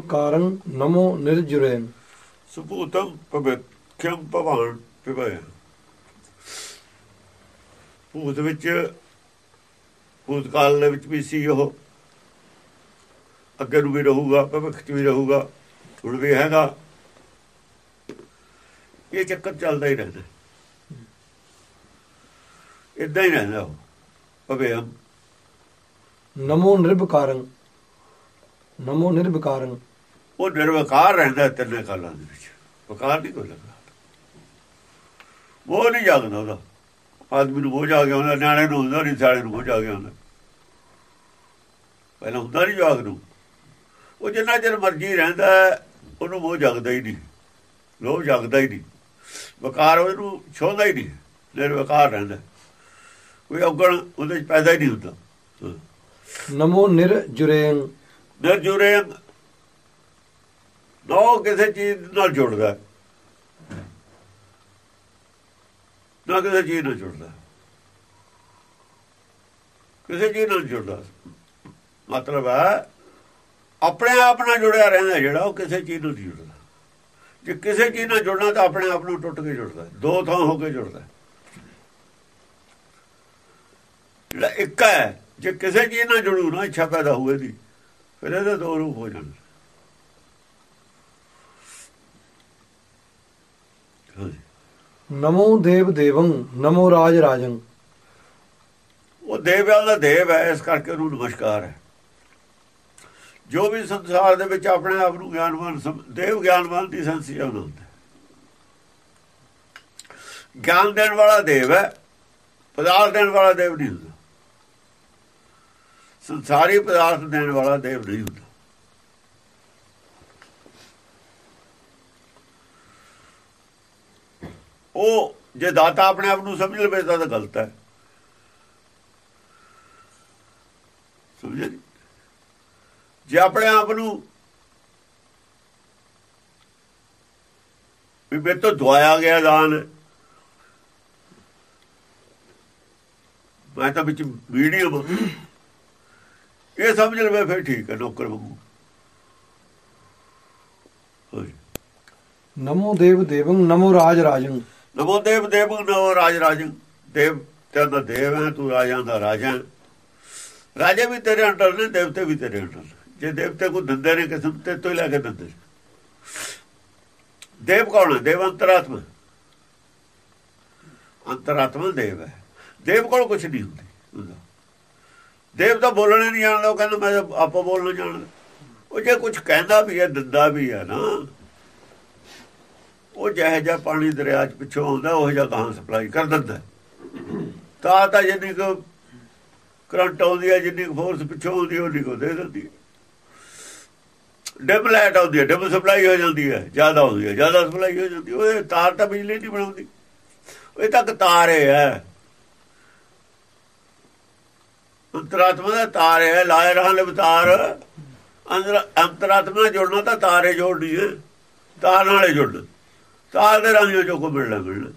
ਕਾਰਨ ਨਮੋ ਨਿਰਜੁਰੇ ਸੁਭੂਤਮ ਪਵਿੱਖਮ ਭਵਾਨ ਪਿਵੈ ਭੂਤ ਵਿੱਚ ਭੂਤ ਕਾਲ ਦੇ ਵਿੱਚ ਵੀ ਸੀ ਉਹ। ਅੱਗੇ ਨੂੰ ਵੀ ਰਹੂਗਾ ਭਵਿੱਖ ਵੀ ਰਹੂਗਾ ਹੁਣ ਵੀ ਹੈਗਾ। ਇਹ ਚੱਕਰ ਚੱਲਦਾ ਹੀ ਰਹਿੰਦਾ। ਇਦਾਂ ਹੀ ਰਹਿੰਦਾ ਉਹ ਭਵੇਮ ਨਮੋ ਨਿਰਭਕਾਰੰ। ਨਮੋ ਨਿਰਭਕਾਰੰ। ਉਹ ਨਿਰਵਕਾਰ ਰਹਿੰਦਾ ਤਿੰਨੇ ਕਾਲਾਂ ਦੇ ਵਿੱਚ। ਵਕਾਰ ਨਹੀਂ ਕੋਈ ਲੱਗਦਾ। ਉਹ ਨਹੀਂ ਜਾਗਦਾ ਉਹਦਾ। ਆਦਮੀ ਨੂੰ ਬੋਝ ਆ ਗਿਆ ਹੁੰਦਾ ਨਿਆਣੇ ਨੂੰ ਹੁੰਦਾ ਨਹੀਂ ਸਾਲੇ ਨੂੰ ਬੋਝ ਆ ਗਿਆ ਹੁੰਦਾ। ਪਹਿਲਾਂ ਹੁੰਦਾ ਨਹੀਂ ਜਾਗ ਨੂੰ। ਉਹ ਜਿੰਨਾ ਚਿਰ ਮਰਜ਼ੀ ਰਹਿੰਦਾ ਉਹਨੂੰ ਮੋਹ ਜਗਦਾ ਹੀ ਨਹੀਂ। ਲੋਭ ਜਗਦਾ ਹੀ ਨਹੀਂ। ਵਕਾਰ ਉਹਨੂੰ ਛੋਦਾ ਹੀ ਨਹੀਂ। ਨਿਰਵਕਾਰ ਰਹਿੰਦਾ ਕੋਈ ਔਗਣ ਉਹਦੇ ਚ ਪੈਦਾ ਹੀ ਨਹੀਂ ਹੁੰਦਾ। ਨਮੋ ਨਿਰਜੁਰੇ ਨਿਰਜੁਰੇ ਨਾ ਉਹ ਕਿਸੇ ਚੀਜ਼ ਨਾਲ ਜੁੜਦਾ। ਨਾ ਕਿਸੇ ਚੀਜ਼ ਨਾਲ ਜੁੜਦਾ। ਕਿਸੇ ਚੀਜ਼ ਨਾਲ ਜੁੜਦਾ। ਮਤਲਬ ਹੈ, ਆਪਣੇ ਆਪ ਨਾਲ ਜੁੜਿਆ ਰਹਿੰਦਾ ਜਿਹੜਾ, ਉਹ ਕਿਸੇ ਚੀਜ਼ ਨਾਲ ਨਹੀਂ ਜੁੜਦਾ। ਜੇ ਕਿਸੇ ਚੀਜ਼ ਨਾਲ ਜੁੜਨਾ ਤਾਂ ਆਪਣੇ ਆਪ ਨੂੰ ਟੁੱਟ ਕੇ ਜੁੜਦਾ। ਦੋ ਥਾਂ ਹੋ ਕੇ ਜੁੜਦਾ। ਜਿਹੜਾ ਇੱਕ ਹੈ, ਜੇ ਕਿਸੇ ਚੀਜ਼ ਨਾਲ ਜੁੜੂ ਨਾ, ਇੱਛਾ ਪੈਦਾ ਹੋਵੇ ਦੀ ਫਿਰ ਇਹਦੇ ਦੋ ਰੂਪ ਹੋ ਜਾਂਦੇ ਨਮੋ ਦੇਵ ਦੇਵੰ ਨਮੋ ਰਾਜ ਰਾਜੰ। ਉਹ ਦੇਵਿਆਂ ਦਾ ਦੇਵ ਹੈ ਇਸ ਕਰਕੇ ਉਹਨੂੰ ਨਮਸਕਾਰ ਹੈ। ਜੋ ਵੀ ਸੰਸਾਰ ਦੇ ਵਿੱਚ ਆਪਣੇ ਆਪ ਨੂੰ ਗਿਆਨਵਾਨ ਦੇਵ ਗਿਆਨਵਾਨ ਦੀ ਸੰਸੀ ਹੁੰਦਾ। ਗਿਆਨ ਦੇਣ ਵਾਲਾ ਦੇਵ ਹੈ ਪਦਾਰਥ ਦੇਣ ਵਾਲਾ ਦੇਵ ਨਹੀਂ ਹੁੰਦਾ। ਸੰਸਾਰੀ ਪਦਾਰਥ ਦੇਣ ਵਾਲਾ ਦੇਵ ਨਹੀਂ ਹੁੰਦਾ। ਉਹ ਜੇ ਦਾਤਾ ਆਪਣੇ ਆਪ ਨੂੰ ਸਮਝ ਲਵੇ ਤਾਂ ਗਲਤ ਹੈ। ਸਮਝੇ? ਜੇ ਆਪਣੇ ਆਪ ਨੂੰ ਵੀ ਮੇਰੇ ਤੋਂ ਦਵਾਇਆ ਗਿਆ ਦਾਨ, ਮੈਂ ਤਾਂ ਵਿੱਚ ਵੀਡੀਓ ਇਹ ਸਮਝ ਲਵੇ ਫਿਰ ਠੀਕ ਹੈ, ਨੌਕਰ ਵਾਂਗੂ। ਨਮੋ ਦੇਵ ਦੇਵੰ, ਨਮੋ ਰਾਜ ਰਾਜੰ। ਨਮੋ ਦੇਵ ਦੇਵ ਨਮੋ ਰਾਜ ਰਾਜ। ਦੇਵ ਤੇ ਦਾ ਦੇਵ ਹੈ, ਤੂੰ ਰਾਜਾਂ ਦਾ ਰਾਜਾ ਰਾਜੇ ਵੀ ਤੇਰੇ ਅੰਡਰ ਨੇ, ਦੇਵਤੇ ਵੀ ਤੇਰੇ ਅੰਡਰ ਨੇ। ਜੇ ਦੇਵਤੇ ਕੋ ਦਿੰਦੇ ਨੇ ਕਿਸਮ ਤੇ ਤੋਂ ਲੈ ਕੇ ਦਿੰਦੇ ਦੇਵ ਕੌਣ ਹੈ? ਦੇਵ ਅੰਤਰਾਤਮਾ। ਅੰਤਰਾਤਮਾ ਦੇਵ ਹੈ। ਦੇਵ ਕੋਲ ਕੁਝ ਨਹੀਂ ਹੁੰਦੀ। ਹੁੰਦਾ ਦੇਵ ਤਾਂ ਬੋਲਣੇ ਨਹੀਂ ਜਾਣਦਾ, ਉਹ ਕਹਿੰਦਾ ਮੈਂ ਆਪੋ ਬੋਲਣਾ ਜਾਣਦਾ। ਉਹ ਜੇ ਕੁਝ ਕਹਿੰਦਾ ਵੀ ਹੈ, ਦਿੰਦਾ ਵੀ ਹੈ ਨਾ ਉਹ ਜਿਹੋ ਜਿਹਾ ਪਾਣੀ ਦਰਿਆ 'ਚ ਪਿੱਛੋਂ ਆਉਂਦਾ, ਉਹ ਜਿਹਾ ਕਹਾਂ ਸਪਲਾਈ ਕਰ ਦਿੰਦਾ। ਤਾਂ ਤਾਂ ਜਿੰਨੀ ਕੁ ਕਰੰਟ ਆਉਂਦੀ ਹੈ ਜਿੰਨੀ ਫੋਰਸ ਪਿੱਛੋਂ ਆਉਂਦੀ ਹੈ ਉਨੀ ਦੇ ਦਿੰਦੀ ਹੈ ਡਿਮ ਲਾਈਟ ਆਉਂਦੀ ਹੈ ਡਿਮ ਸਪਲਾਈ ਹੋ ਜਾਂਦੀ ਹੈ ਜ਼ਿਆਦਾ ਆਉਂਦੀ ਹੈ ਜ਼ਿਆਦਾ ਸਪਲਾਈ ਹੋ ਜਾਂਦੀ ਉਹ ਤਾਰ ਤਾਂ ਬਿਜਲੀ ਨਹੀਂ ਬਣਾਉਂਦੀ। ਇਹ ਤੱਕ ਤਾਰ ਹੈ ਅੰਤਰਾਤਮਾ ਦਾ ਤਾਰ ਹੈ ਲਾਏ ਰਹਾਂ ਲਵਤਾਰ ਅੰਦਰ ਅੰਤਰਾਤਮਾ ਜੁੜਨਾ ਤਾਂ ਤਾਰੇ ਜੋੜਨੀ ਹੈ ਤਾਰ ਨਾਲੇ ਜੁੜਨਾ। ਤਾਰ ਦੇ ਰਾਹੀਂ ਜੋ ਕੋ ਮਿਲਣਾ ਮਿਲਣਾ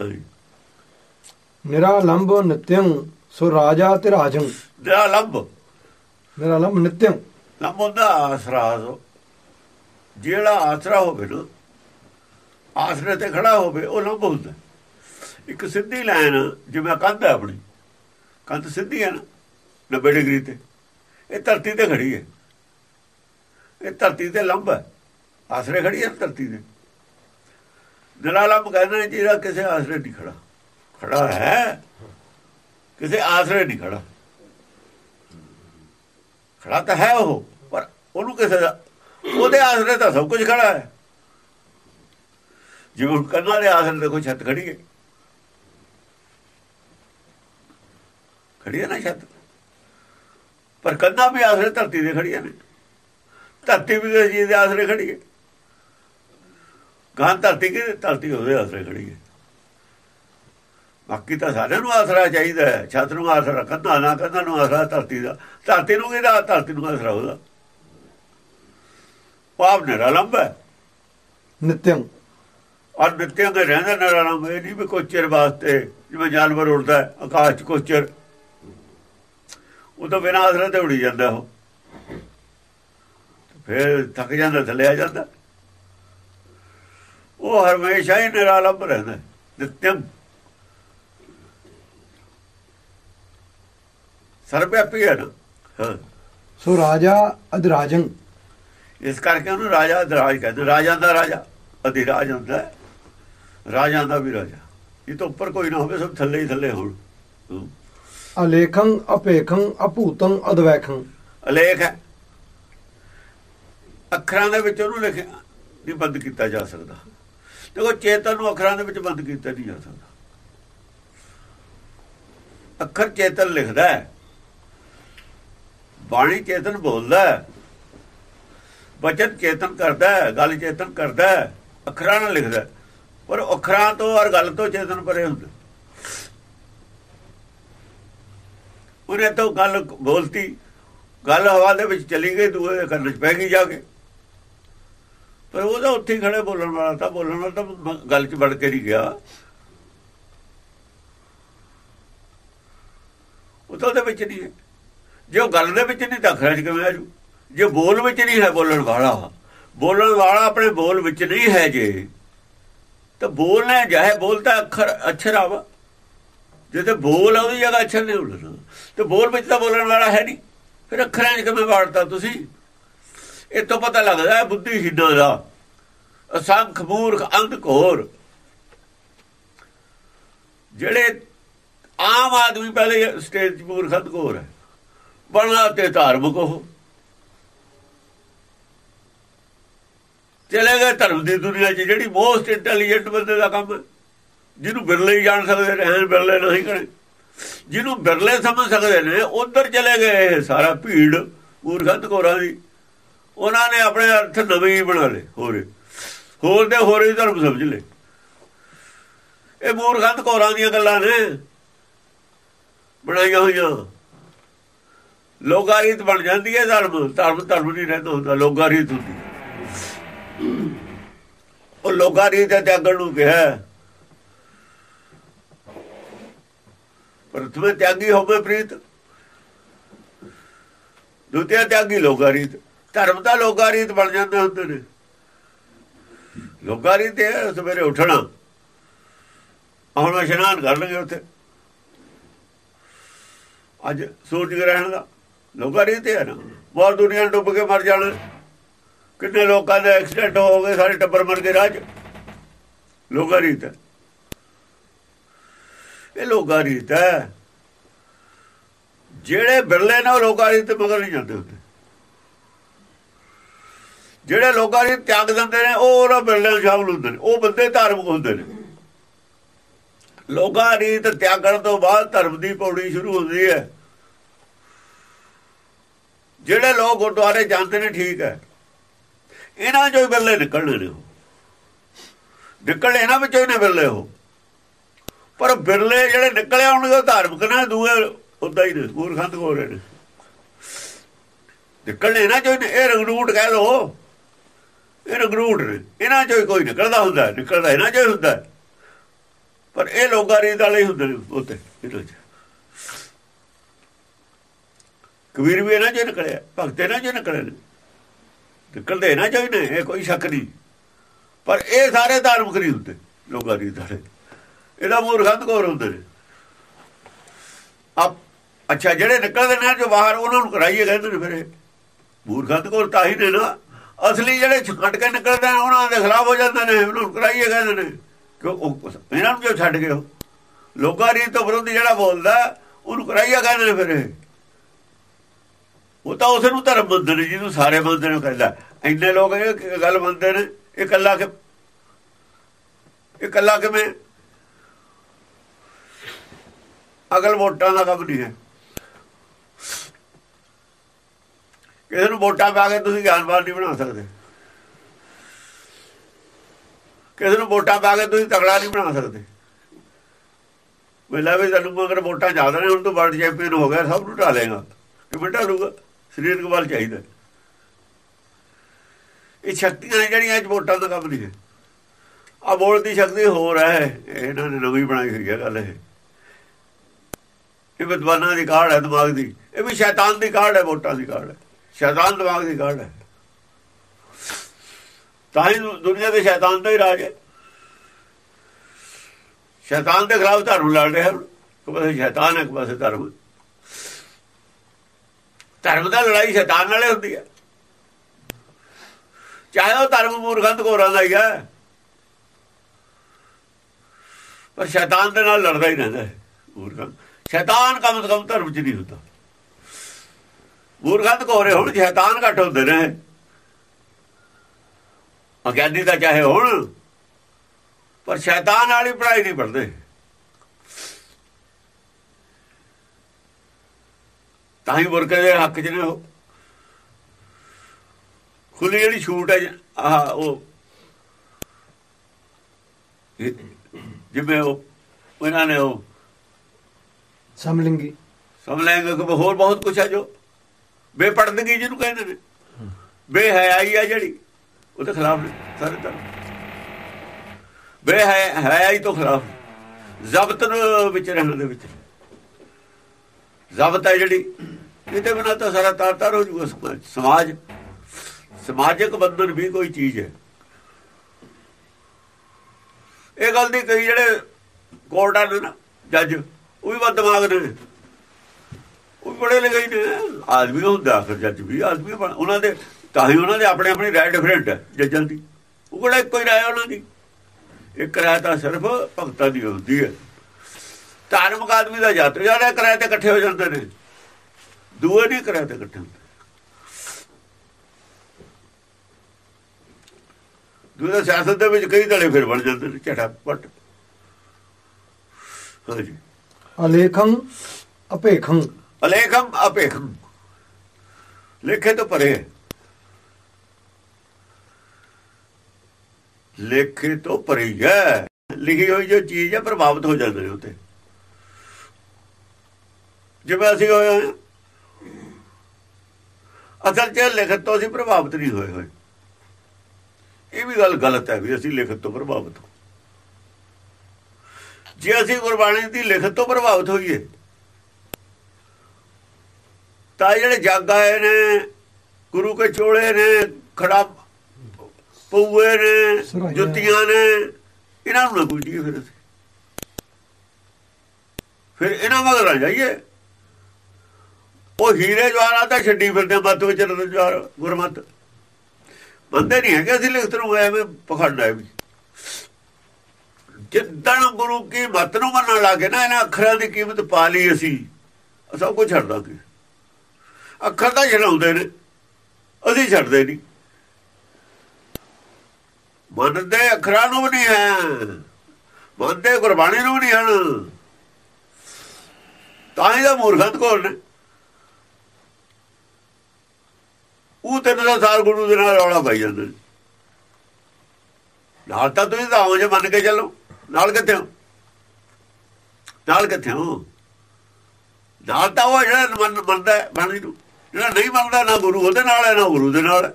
ਹਾਂਜੀ ਨਿਰਾਲੰਬ ਨਿਤਯੰ ਸੋ ਰਾਜਾ ਤੇ ਰਾਜੰ ਲੰਬ ਨਿਰਾਲੰਬ ਨਿਤਯੰ ਲੰਬ ਹੁੰਦਾ ਆਸਰਾ ਸੋ। ਜਿਹੜਾ ਆਸਰਾ ਹੋਵੇ ਨਾ ਆਸਰੇ ਤੇ ਖੜਾ ਹੋਵੇ ਉਹ ਲੰਬ ਹੁੰਦਾ ਇੱਕ ਸਿੱਧੀ ਲਾਈਨ ਜਿਵੇਂ ਕੰਧ ਹੈ ਆਪਣੀ ਕੰਧ ਸਿੱਧੀ ਹੈ ਨਾ 90 ਡਿਗਰੀ ਤੇ ਇਹ ਧਰਤੀ ਤੇ ਖੜੀ ਹੈ ਇਹ ਧਰਤੀ ਤੇ ਲੰਬ ਹੈ ਆਸਰੇ ਖੜੀ ਹੈ ਧਰਤੀ ਤੇ ਜਿਹੜਾ ਲੰਬ ਕਹਿੰਦੇ ਨੇ ਜਿਹੜਾ ਕਿਸੇ ਆਸਰੇ ਨਹੀਂ ਖੜਾ। ਖੜਾ ਹੈ। ਕਿਸੇ ਆਸਰੇ ਨਹੀਂ ਖੜਾ। ਖੜਾ ਤਾਂ ਹੈ ਉਹ, ਪਰ ਉਹਨੂੰ ਕਿਸੇ ਦਾ ਉਹਦੇ ਆਸਰੇ ਤਾਂ ਸਭ ਕੁਝ ਖੜਾ ਹੈ। ਜਿਵੇਂ ਹੁਣ ਕੰਨਾਂ ਦੇ ਆਸਰੇ ਤੇ ਕੋਈ ਛੱਤ ਖੜੀ ਹੈ। ਖੜੀ ਹੈ ਨਾ ਛੱਤ? ਪਰ ਕੰਨਾਂ ਵੀ ਆਸਰੇ ਧਰਤੀ ਦੇ ਖੜੀਆਂ ਨੇ। ਧਰਤੀ ਵੀ ਕਿਸੇ ਚੀਜ਼ ਦੇ ਆਸਰੇ ਖੜੀ ਹੈ। ਗਾਂ ਧਰਤੀ ਕਿ ਧਰਤੀ ਉਹਦੇ ਆਸਰੇ ਖੜੀ ਹੈ। ਬਾਕੀ ਤਾਂ ਸਾਰਿਆਂ ਨੂੰ ਆਸਰਾ ਚਾਹੀਦਾ ਹੈ। ਛੱਤ ਨੂੰ ਆਸਰਾ ਕੰਧਾਂ ਨਾ ਕੰਧਾਂ ਨੂੰ ਆਸਰਾ ਧਰਤੀ ਦਾ। ਧਰਤੀ ਨੂੰ ਕਿਹਦਾ? ਧਰਤੀ ਨੂੰ ਆਸਰਾ ਉਹਦਾ। ਪਾਪ ਨਿਰਲੰਬ ਹੈ। ਨਿਤਯੰ। ਔਰ ਨਿੱਤਿਆਂ ਦੇ ਰਹਿੰਦਾ ਨਿਰਲੰਬ ਇਹ ਨਹੀਂ ਵੀ ਕੋਈ ਚਿਰ ਵਾਸਤੇ ਜਿਵੇਂ ਜਾਨਵਰ ਉੜਦਾ ਹੈ, ਆਕਾਸ਼ 'ਚ ਕੋਈ ਚਿਰ। ਉਹ ਤਾਂ ਬਿਨਾਂ ਆਸਰੇ ਤੇ ਉੜੀ ਜਾਂਦਾ ਉਹ। ਫਿਰ ਥੱਕ ਜਾਂਦਾ ਥੱਲੇ ਆ ਜਾਂਦਾ। ਉਹ ਹਮੇਸ਼ਾ ਹੀ ਨਿਰਾਲੰਬ ਰਹਿੰਦਾ ਨਿਤਿਅਮ ਸਰਵਿਆਪੀ ਹੈ ਨਾ। ਸੋ ਰਾਜਾ ਅਧਰਾਜੰ। ਇਸ ਕਰਕੇ ਉਹਨੂੰ ਰਾਜਾ ਦਰਾਜ ਕਹਿੰਦੇ। ਰਾਜਾ ਦਾ ਰਾਜਾ ਅਧਿਰਾਜ ਹੁੰਦਾ। ਰਾਜਾ ਦਾ ਵੀ ਰਾਜਾ। ਇਹ ਤੋਂ ਉੱਪਰ ਕੋਈ ਨਾ ਹੋਵੇ ਸਭ ਥੱਲੇ ਹੀ ਥੱਲੇ ਹੋਣ। ਅਲੇਖੰ ਅਪੇਖੰ ਅਭੂਤੰ ਅਦਵੈਖੰ। ਅਲੇਖ ਹੈ। ਅੱਖਰਾਂ ਦੇ ਵਿੱਚ ਉਹਨੂੰ ਲਿਖਿਆ ਨਹੀਂ ਬੰਦ ਕੀਤਾ ਜਾ ਸਕਦਾ। ਦੇਖੋ, ਚੇਤਨ ਨੂੰ ਅੱਖਰਾਂ ਦੇ ਵਿੱਚ ਬੰਦ ਕੀਤਾ ਨਹੀਂ ਜਾ ਸਕਦਾ। ਅੱਖਰ ਚੇਤਨ ਲਿਖਦਾ ਹੈ। ਬਾਣੀ ਚੇਤਨ ਬੋਲਦਾ ਹੈ। ਬਚਨ ਚੇਤਨ ਕਰਦਾ ਹੈ, ਗੱਲ ਚੇਤਨ ਕਰਦਾ ਹੈ, ਅੱਖਰਾਂ ਨਾਲ ਲਿਖਦਾ ਪਰ ਅੱਖਰਾਂ ਤੋਂ ਔਰ ਗੱਲ ਤੋਂ ਚੇਤਨ ਪਰੇ ਹੁੰਦਾ ਉਹਨੇ ਤਾਂ ਗੱਲ ਬੋਲਤੀ, ਗੱਲ ਹਵਾ ਦੇ ਵਿੱਚ ਚਲੀ ਗਈ, ਦੂਏ ਦੇ ਕੰਨ 'ਚ ਪੈ ਗਈ ਜਾ ਕੇ। ਪਰ ਉਹ ਤਾਂ ਉੱਥੇ ਹੀ ਖੜੇ ਬੋਲਣ ਵਾਲਾ ਤਾਂ ਬੋਲਣ ਵਾਲਾ ਤਾਂ ਗੱਲ 'ਚ ਵੜ ਕੇ ਨਹੀਂ ਗਿਆ। ਉਹ ਤਾਂ ਉਹਦੇ ਵਿੱਚ ਨਹੀਂ। ਹੈ ਜੇ ਉਹ ਗੱਲ ਦੇ ਵਿੱਚ ਨਹੀਂ ਤਾਂ ਅੱਖਰਾਂ 'ਚ ਕਿਵੇਂ ਆਜੂ। ਜੇ ਬੋਲ ਵਿੱਚ ਨਹੀਂ ਹੈ ਬੋਲਣ ਵਾਲਾ ਬੋਲਣ ਵਾਲਾ ਆਪਣੇ ਬੋਲ ਵਿੱਚ ਨਹੀਂ ਹੈ ਜੇ, ਤਾਂ ਬੋਲਣਾ ਜਾਏ ਬੋਲਤਾ ਅੱਖਰ, ਅੱਛਰ ਆਵਾ। ਜੇ ਤੇ ਬੋਲ ਆ ਉਹਦੀ ਜਗ੍ਹਾ ਅੱਛਰ ਨਹੀਂ ਬੋਲਣਾ। ਤੇ ਬੋਲ ਵਿੱਚ ਤਾਂ ਬੋਲਣ ਵਾਲਾ ਹੈ ਨਹੀਂ। ਫਿਰ ਅੱਖਰਾਂ 'ਚ ਕਿਵੇਂ ਵਾੜਤਾ ਤੁਸੀਂ? ਇਹ ਤੋਂ ਪਤਾ ਲੱਗਦਾ ਹੈ ਬੁੱਧੀਹੀਨਾਂ ਦਾ। ਅਸੰਖ ਮੂਰਖ, ਅੰਧ ਘੋਰ। ਜਿਹੜੇ ਆਮ ਆਦਮੀ ਪਹਿਲੇ ਸਟੇਜ 'ਚ ਮੂਰਖ, ਅੰਧ ਘੋਰ ਹੈ। ਬਣਾ ਤੇ ਧਾਰਮਿਕ ਉਹ। ਚਲੇ ਗਏ ਧਰਮ ਦੀ ਦੁਨੀਆ 'ਚ, ਜਿਹੜੀ ਮੋਸਟ ਇੰਟੈਲੀਜੈਂਟ ਬੰਦੇ ਦਾ ਕੰਮ ਹੈ। ਜਿਹਨੂੰ ਬਿਰਲੇ ਹੀ ਜਾਣ ਸਕਦੇ ਨੇ, ਐਨ ਬਿਰਲੇ ਨਹੀਂ ਕਰੇ। ਜਿਹਨੂੰ ਬਿਰਲੇ ਸਮਝ ਸਕਦੇ ਨੇ, ਉਧਰ ਚਲੇ ਗਏ ਇਹ ਸਾਰਾ ਭੀੜ ਮੂਰਖਤ ਕੋਰਾਂ ਦੀ। ਉਹਨਾਂ ਨੇ ਆਪਣੇ ਅਰਥ ਨਵੇਂ ਹੀ ਬਣਾ ਲਏ, ਹੋਰੇ ਹੋਰ ਦੇ ਹੋਰੇ ਹੀ ਧਰਮ ਸਮਝ ਲਏ। ਇਹ ਮੂਰਖੰਤ ਕੋਰਾਂ ਦੀਆਂ ਗੱਲਾਂ ਨੇ। ਬਣਾਈਆਂ ਹੋਈਆਂ। ਲੋਕਾਰੀਤ ਬਣ ਜਾਂਦੀ ਹੈ ਧਰਮ। ਧਰਮ ਧਰਮ ਨਹੀਂ ਰਹਿੰਦਾ ਹੁੰਦਾ ਲੋਕਾਰੀਤ ਹੁੰਦੀ ਹੈ। ਉਹ ਲੋਕਾਰੀਤ ਦੇ ਤਿਆਗਣ ਨੂੰ ਕਿਹਾ ਪ੍ਰਥਮੇ ਤਿਆਗੀ ਹੋਵੇ ਪ੍ਰੀਤ। ਦੂਤਿਆ ਤਿਆਗੀ ਲੋਕਾਰੀਤ ਧਰਮ ਦਾ ਲੋਕਾਰੀਤ ਬਣ ਜਾਂਦੇ ਹੁੰਦੇ ਨੇ ਲੋਕਾਰੀਤ ਹੈ, ਸਵੇਰੇ ਉੱਠਣਾ। ਆਉਣਾ ਇਸ਼ਨਾਨ ਕਰਨਗੇ ਉੱਥੇ। ਅੱਜ ਸੂਰਜ ਗ੍ਰਹਿਣ ਦਾ ਲੋਕਾਰੀਤ ਹੈ ਨਾ। ਬਹੁਤ ਦੁਨੀਆ ਡੁੱਬ ਕੇ ਮਰ ਜਾਣਾ। ਕਿੰਨੇ ਲੋਕਾਂ ਦੇ ਐਕਸੀਡੈਂਟ ਹੋ ਗਏ, ਸਾਰੇ ਟੱਬਰ ਮਰ ਗਏ, ਰਾਜ। ਲੋਕਾਰੀਤ ਹੈ ਇਹ ਲੋਕਾਰੀਤ ਹੈ। ਜਿਹੜੇ ਬਿਰਲੇ ਨੇ ਉਹ ਲੋਕਾਰੀਤ ਤੇ ਮਗਰ ਨਹੀਂ ਜਾਂਦੇ ਹੁੰਦੇ। ਜਿਹੜੇ ਲੋਕਾਂ ਲੋਕਾਰੀਤ ਤਿਆਗ ਦਿੰਦੇ ਨੇ, ਉਹ ਉਹਨਾਂ ਬਿਰਲੇ ਨੂੰ ਸ਼ਾਮਲ ਹੁੰਦੇ ਨੇ। ਉਹ ਬੰਦੇ ਧਾਰਮਿਕ ਹੁੰਦੇ ਨੇ। ਲੋਕਾਂ ਲੋਕਾਰੀਤ ਤਿਆਗਣ ਤੋਂ ਬਾਅਦ ਧਰਮ ਦੀ ਪੌੜੀ ਸ਼ੁਰੂ ਹੁੰਦੀ ਹੈ। ਜਿਹੜੇ ਲੋਕ ਗੁਰਦੁਆਰੇ ਜਾਂਦੇ ਨੇ, ਠੀਕ ਹੈ। ਇਹਨਾਂ ਚੋਂ ਹੀ ਬਿਰਲੇ ਨਿਕਲਣੇ ਨੇ ਉਹ। ਨਿਕਲਣੇ ਇਹਨਾਂ ਵਿੱਚੋਂ ਹੀ ਨੇ ਬਿਰਲੇ ਉਹ। ਪਰ ਬਿਰਲੇ ਜਿਹੜੇ ਨਿਕਲੇ ਆਉਣਗੇ, ਉਹ ਧਾਰਮਿਕ ਨੇ, ਦੂਏ ਉਦਾਂ ਹੀ ਨੇ ਮੂਰਖੰਦ ਹੋ ਰਹੇ ਨੇ। ਨਿਕਲਣੇ ਨਾ ਚੋਂ ਇਹ ਰੰਗਰੂਟ ਕਹਿ ਲੋ ਇਹ ਰਗਰੂਟ ਨੇ। ਇਹਨਾਂ ਚੋਂ ਹੀ ਕੋਈ ਨਿਕਲਦਾ ਹੁੰਦਾ, ਨਿਕਲਦਾ ਇਹਨਾਂ ਚੋਂ ਹੁੰਦਾ। ਪਰ ਇਹ ਲੋਕਾਂ ਰੀਤ ਵਾਲੇ ਹੁੰਦੇ ਨੇ ਉੱਤੇ ਇਹਨਾਂ ਚ। ਕਬੀਰ ਵੀ ਇਹਨਾਂ ਚੋਂ ਨਿਕਲਿਆ, ਭਗਤ ਇਹਨਾਂ ਚੋਂ ਨਿਕਲੇ ਨੇ। ਨਿਕਲਦੇ ਇਹਨਾਂ ਚੋਂ ਹੀ ਨੇ, ਇਹ ਕੋਈ ਸ਼ੱਕ ਨਹੀਂ। ਪਰ ਇਹ ਸਾਰੇ ਧਾਰਮਿਕ ਨਹੀਂ ਹੁੰਦੇ, ਲੋਕਾਂ ਰੀਤ ਵਾਲੇ ਇਹਦਾ ਮੂਰਖੰਦ ਕੋਰ ਹੁੰਦੇ ਨੇ? ਆ ਅੱਛਾ, ਜਿਹੜੇ ਨਿਕਲਦੇ ਨੇ ਜੋ ਬਾਹਰ, ਉਹਨਾਂ ਨੂੰ ਕਰਾਈਏ ਕਹਿੰਦੇ ਨੇ ਫਿਰ ਇਹ। ਮੂਰਖੰਦ ਕੋਰ ਤਾਂ ਹੀ ਨੇ ਨਾ। ਅਸਲੀ ਜਿਹੜੇ ਛੱਡ ਕੇ ਨਿਕਲਦੇ ਨੇ ਉਹਨਾਂ ਦੇ ਖਿਲਾਫ ਹੋ ਜਾਂਦੇ ਨੇ ਉਹਨਾਂ ਨੂੰ ਕਰਾਈਏ ਕਹਿੰਦੇ ਨੇ। ਕਿਉਂ, ਉਹ ਇਹਨਾਂ ਨੂੰ ਕਿਉਂ ਛੱਡ ਗਏ ਉਹ? ਲੋਕਾਂ ਰੀਤ ਤੋਂ ਵਿਰੋਧੀ ਜਿਹੜਾ ਬੋਲਦਾ, ਉਹਨੂੰ ਕਰਾਈਆ ਕਹਿੰਦੇ ਨੇ ਫਿਰ ਇਹ। ਉਹ ਤਾਂ ਉਸ ਨੂੰ ਧਰਮ ਮੰਨਦੇ ਨੇ, ਜਿਹਨੂੰ ਸਾਰੇ ਮੰਨਦੇ ਨੇ ਕਹਿੰਦਾ, ਇੰਨੇ ਲੋਕ ਇਹ ਗੱਲ ਮੰਨਦੇ ਨੇ, ਇਹ ਕੱਲਾ ਕਿ ਇਕੱਲਾ ਕਿਵੇਂ? ਅਗਲ ਵੋਟਾਂ ਦਾ ਕੰਮ ਨਹੀਂ ਹੈ। ਕਿਸੇ ਨੂੰ ਵੋਟਾਂ ਪਾ ਕੇ ਤੁਸੀਂ ਗਿਆਨਵਾਨ ਨਹੀਂ ਬਣਾ ਸਕਦੇ। ਕਿਸੇ ਨੂੰ ਵੋਟਾਂ ਪਾ ਕੇ ਤੁਸੀਂ ਤਗੜਾ ਨਹੀਂ ਬਣਾ ਸਕਦੇ। ਮੇਲਾ ਵੀ ਤੈਨੂੰ ਮਗਰ ਵੋਟਾਂ ਜ਼ਿਆਦਾ ਨੇ, ਹੁਣ ਤੋਂ ਵਰਲਡ ਚੈਂਪੀਅਨ ਹੋ ਗਿਆ, ਸਭ ਨੂੰ ਢਾਲੇਗਾ ਕਿਵੇਂ ਢਾਲੂਗਾ? ਸਰੀਰਕ ਬਲ ਚਾਹੀਦਾ। ਇਹ ਸ਼ਕਤੀਆਂ ਨੇ ਜਿਹੜੀਆਂ ਅੱਜ ਵੋਟਾਂ ਦਾ ਕੰਮ ਨਹੀਂ ਹੈ। ਆ ਬੋਲ ਦੀ ਸ਼ਕਤੀ ਹੋਰ ਹੈ। ਇਹਨਾਂ ਨੇ ਨਵੀਂ ਬਣਾਈ ਹੋਈ ਹੈ ਗੱਲ ਇਹ। ਇਹ ਵਿਦਵਾਨਾਂ ਦੀ ਕਾਢ ਹੈ ਦਿਮਾਗ ਦੀ। ਇਹ ਵੀ ਸ਼ੈਤਾਨ ਦੀ ਕਾਢ ਹੈ, ਵੋਟਾਂ ਦੀ ਕਾਢ ਹੈ। ਸ਼ੈਤਾਨ ਦਿਮਾਗ ਦੀ ਗੱਲ ਹੈ। ਤਾਂ ਹੀ ਦੁਨੀਆ ਦੇ ਸ਼ੈਤਾਨ ਦਾ ਹੀ ਰਾਜ ਹੈ। ਸ਼ੈਤਾਨ ਦੇ ਖਿਲਾਫ ਧਰਮ ਲੜ ਰਿਹਾ ਇੱਕ ਪਾਸੇ ਸ਼ੈਤਾਨ ਹੈ, ਇੱਕ ਪਾਸੇ ਧਰਮ। ਧਰਮ ਦਾ ਲੜਾਈ ਸ਼ੈਤਾਨ ਨਾਲੇ ਹੁੰਦੀ ਹੈ। ਚਾਹੇ ਉਹ ਧਰਮ ਮੂਰਖਾਂ ਮੂਰਖੰਤ ਕੋਰਾਂ ਦਾ ਹੀ ਹੈ। ਪਰ ਸ਼ੈਤਾਨ ਦੇ ਨਾਲ ਲੜਦਾ ਹੀ ਰਹਿੰਦਾ ਹੈ ਮੂਰਖੰਤ ਸ਼ੈਤਾਨ ਕਮ ਤੋਂ ਕਮ ਧਰਮ ਚ ਨਹੀਂ ਹੁੰਦਾ। ਮੂਰਖੰਤ ਕੋਰੇ ਹੁਣ ਸ਼ੈਤਾਨ ਘੱਟ ਹੁੰਦੇ ਨੇ। ਅਗਿਆਨੀ ਦਾ ਚਾਹੇ ਹੁਣ ਪਰ ਸ਼ੈਤਾਨ ਵਾਲੀ ਪੜਾਈ ਨਹੀਂ ਪੜਦੇ ਤਾਂ ਹੀ ਵਰਕੇ ਦੇ ਹੱਕ 'ਚ ਨੇ ਉਹ। ਖੁੱਲੀ ਜਿਹੜੀ ਛੂਟ ਹੈ ਆਹ ਉਹ ਜਿਵੇਂ ਉਹ ਉਹਨਾਂ ਨੇ ਉਹ ਸਮਲਿੰਗੀ। ਸਮਝਾਂਗੇ ਕਿ ਹੋਰ ਬਹੁਤ ਕੁਝ ਹੈ ਜੋ ਬੇਪਰਦਗੀ ਜਿਹਨੂੰ ਕਹਿੰਦੇ ਨੇ। ਬੇਹਯਾਈ ਆ ਜਿਹੜੀ ਉਹਦੇ ਖਿਲਾਫ ਸਾਰੇ ਧਰਮ। ਬੇਹਯਾਈ ਤੋਂ ਖਿਲਾਫ ਜ਼ਬਤ ਵਿੱਚ ਰਹਿਣ ਦੇ ਵਿੱਚ ਜ਼ਬਤ ਹੈ ਜਿਹੜੀ ਇਹਦੇ ਬਿਨਾਂ ਤਾਂ ਸਾਰਾ ਤਾਰ ਤਾਰ ਹੋ ਜੂਗਾ ਸਮਾਜ ਸਮਾਜਿਕ ਬੰਧਨ ਵੀ ਕੋਈ ਚੀਜ਼ ਹੈ। ਇਹ ਗੱਲ ਦੀ ਕਈ ਜਿਹੜੇ ਕੋਰਟਾਂ ਨੇ ਨਾ, ਜੱਜ, ਉਹ ਵੀ ਬਦ ਦਿਮਾਗ ਨੇ। ਉਹ ਬੜੇ ਲਿਖੇ ਨੇ ਆਦਮੀ ਹੁੰਦਾ ਆਖਰ ਜੱਜ ਵੀ, ਆਦਮੀ ਉਹਨਾਂ ਦੇ ਤਾਂ ਹੀ ਉਹਨਾਂ ਦੇ ਆਪਣੇ ਆਪਣੀ ਰਾਏ ਡਿਫਰੈਂਟ ਹੈ, ਜੱਜਾਂ ਦੀ। ਉਹ ਕਿਹੜਾ ਇੱਕੋ ਰਾਏ ਉਹਨਾਂ ਦੀ? ਇੱਕ ਰਾਏ ਤਾਂ ਸਿਰਫ ਭਗਤਾਂ ਦੀ ਹੁੰਦੀ ਹੈ। ਧਾਰਮਿਕ ਆਦਮੀ ਦਾ ਯਾਤਰੀ ਜਿਹੜਾ ਕਿਰਾਏ ਤੇ ਇਕੱਠੇ ਹੋ ਜਾਂਦੇ ਨੇ। ਦੂਏ ਨਹੀਂ ਕਿਰਾਏ ਤੇ ਇਕੱਠੇ ਹੁੰਦੇ। ਦੂਏ ਸਿਆਸਤ ਦੇ ਵਿੱਚ ਕਈ ਧੜੇ ਫਿਰ ਬਣ ਜਾਂਦੇ ਨੇ ਝਟਪਟ ਹਾਂਜੀ। ਅਲੇਖੰ, ਅਪੇਖੰ। ਅਲੇਖਮ ਅਪੇਖਮ ਲਿਖੇ ਤੋਂ ਪਰੇ ਲਿਖੇ ਤੋਂ ਪਰੇ ਹੈ। ਲਿਖੀ ਹੋਈ ਜੋ ਚੀਜ਼ ਹੈ, ਪ੍ਰਭਾਵਿਤ ਹੋ ਜਾਂਦੇ ਨੇ ਉਤੇ। ਜਿਵੇਂ ਅਸੀਂ ਹੋਏ ਹੋਏ ਅਸਲ 'ਚ ਲਿਖਤ ਤੋਂ ਅਸੀਂ ਪ੍ਰਭਾਵਿਤ ਨਹੀਂ ਹੋਏ ਹੋਏ। ਇਹ ਵੀ ਗੱਲ ਗਲਤ ਹੈ ਵੀ ਅਸੀਂ ਲਿਖਤ ਤੋਂ ਪ੍ਰਭਾਵਿਤ ਹੋ। ਜੇ ਅਸੀਂ ਗੁਰਬਾਣੀ ਦੀ ਲਿਖਤ ਤੋਂ ਪ੍ਰਭਾਵਿਤ ਹੋਈਏ ਤਾਂ ਜਿਹੜੇ ਜੱਗ ਆਏ ਨੇ ਗੁਰੂ ਕੇ ਚੋਲੇ ਨੇ ਖੜਾ ਪਊਏ ਨੇ ਜੁੱਤੀਆਂ ਨੇ ਇਹਨਾਂ ਨੂੰ ਨਾ ਗੁੱਡੀਏ ਫਿਰ ਫਿਰ ਇਹਨਾਂ ਮਗਰ ਆ ਜਾਈਏ। ਉਹ ਹੀਰੇ ਜਵਾਰਾ ਤਾਂ ਛੱਡੀ ਫਿਰਦੇ ਮੱਤ ਵਿੱਚ ਜਵਾਰ ਗੁਰਮਤ। ਬੰਦੇ ਨਹੀਂ ਹੈਗੇ ਅਸੀਂ ਲਿਖਤ ਨੂੰ ਐਵੇਂ ਪਖੜਨਾ ਹੈ ਵੀ। ਜਿੱਦਣ ਗੁਰੂ ਕੀ ਮਤ ਨੂੰ ਮੰਨਣ ਲੱਗੇ ਨਾ ਇਹਨਾਂ ਅੱਖਰਾਂ ਦੀ ਕੀਮਤ ਪਾ ਲਈ ਅਸੀਂ ਸਭ ਕੁਝ ਛੱਡ ਦਾਂਗੇ। ਅੱਖਰ ਤਾਂ ਛਡਾਉਂਦੇ ਨੇ। ਅਸੀਂ ਛੱਡਦੇ ਨਹੀਂ। ਮੰਨਦੇ ਅੱਖਰਾਂ ਨੂੰ ਵੀ ਨਹੀਂ ਹੈ। ਮੰਨਦੇ ਗੁਰਬਾਣੀ ਨੂੰ ਵੀ ਨਹੀਂ ਹਨ। ਤਾਂ ਹੀ ਦਾ ਮੂਰਖਤ ਕੋਲ ਨੇ? ਉਹ ਤਿੰਨ ਦਾ ਸਾਲ ਗੁਰੂ ਦੇ ਨਾਲ ਰੌਲਾ ਪਾਈ ਜਾਂਦੇ ਨਾਲ ਤਾਂ ਤੁਸੀਂ ਤਾਂ ਜੇ ਮੰਨ ਕੇ ਚੱਲੋ। ਨਾਲ ਕਿੱਥੇ ਹੋ? ਨਾਲ ਕਿੱਥੇ ਹੋ? ਨਾਲ ਤਾਂ ਉਹ ਜਿਹੜਾ ਮੰਨਦਾ ਬਾਣੀ ਨੂੰ। ਜਿਹੜਾ ਨਹੀਂ ਮੰਨਦਾ ਨਾ ਗੁਰੂ ਉਹਦੇ ਨਾਲ ਹੈ, ਨਾ ਗੁਰੂ ਦੇ ਨਾਲ ਹੈ।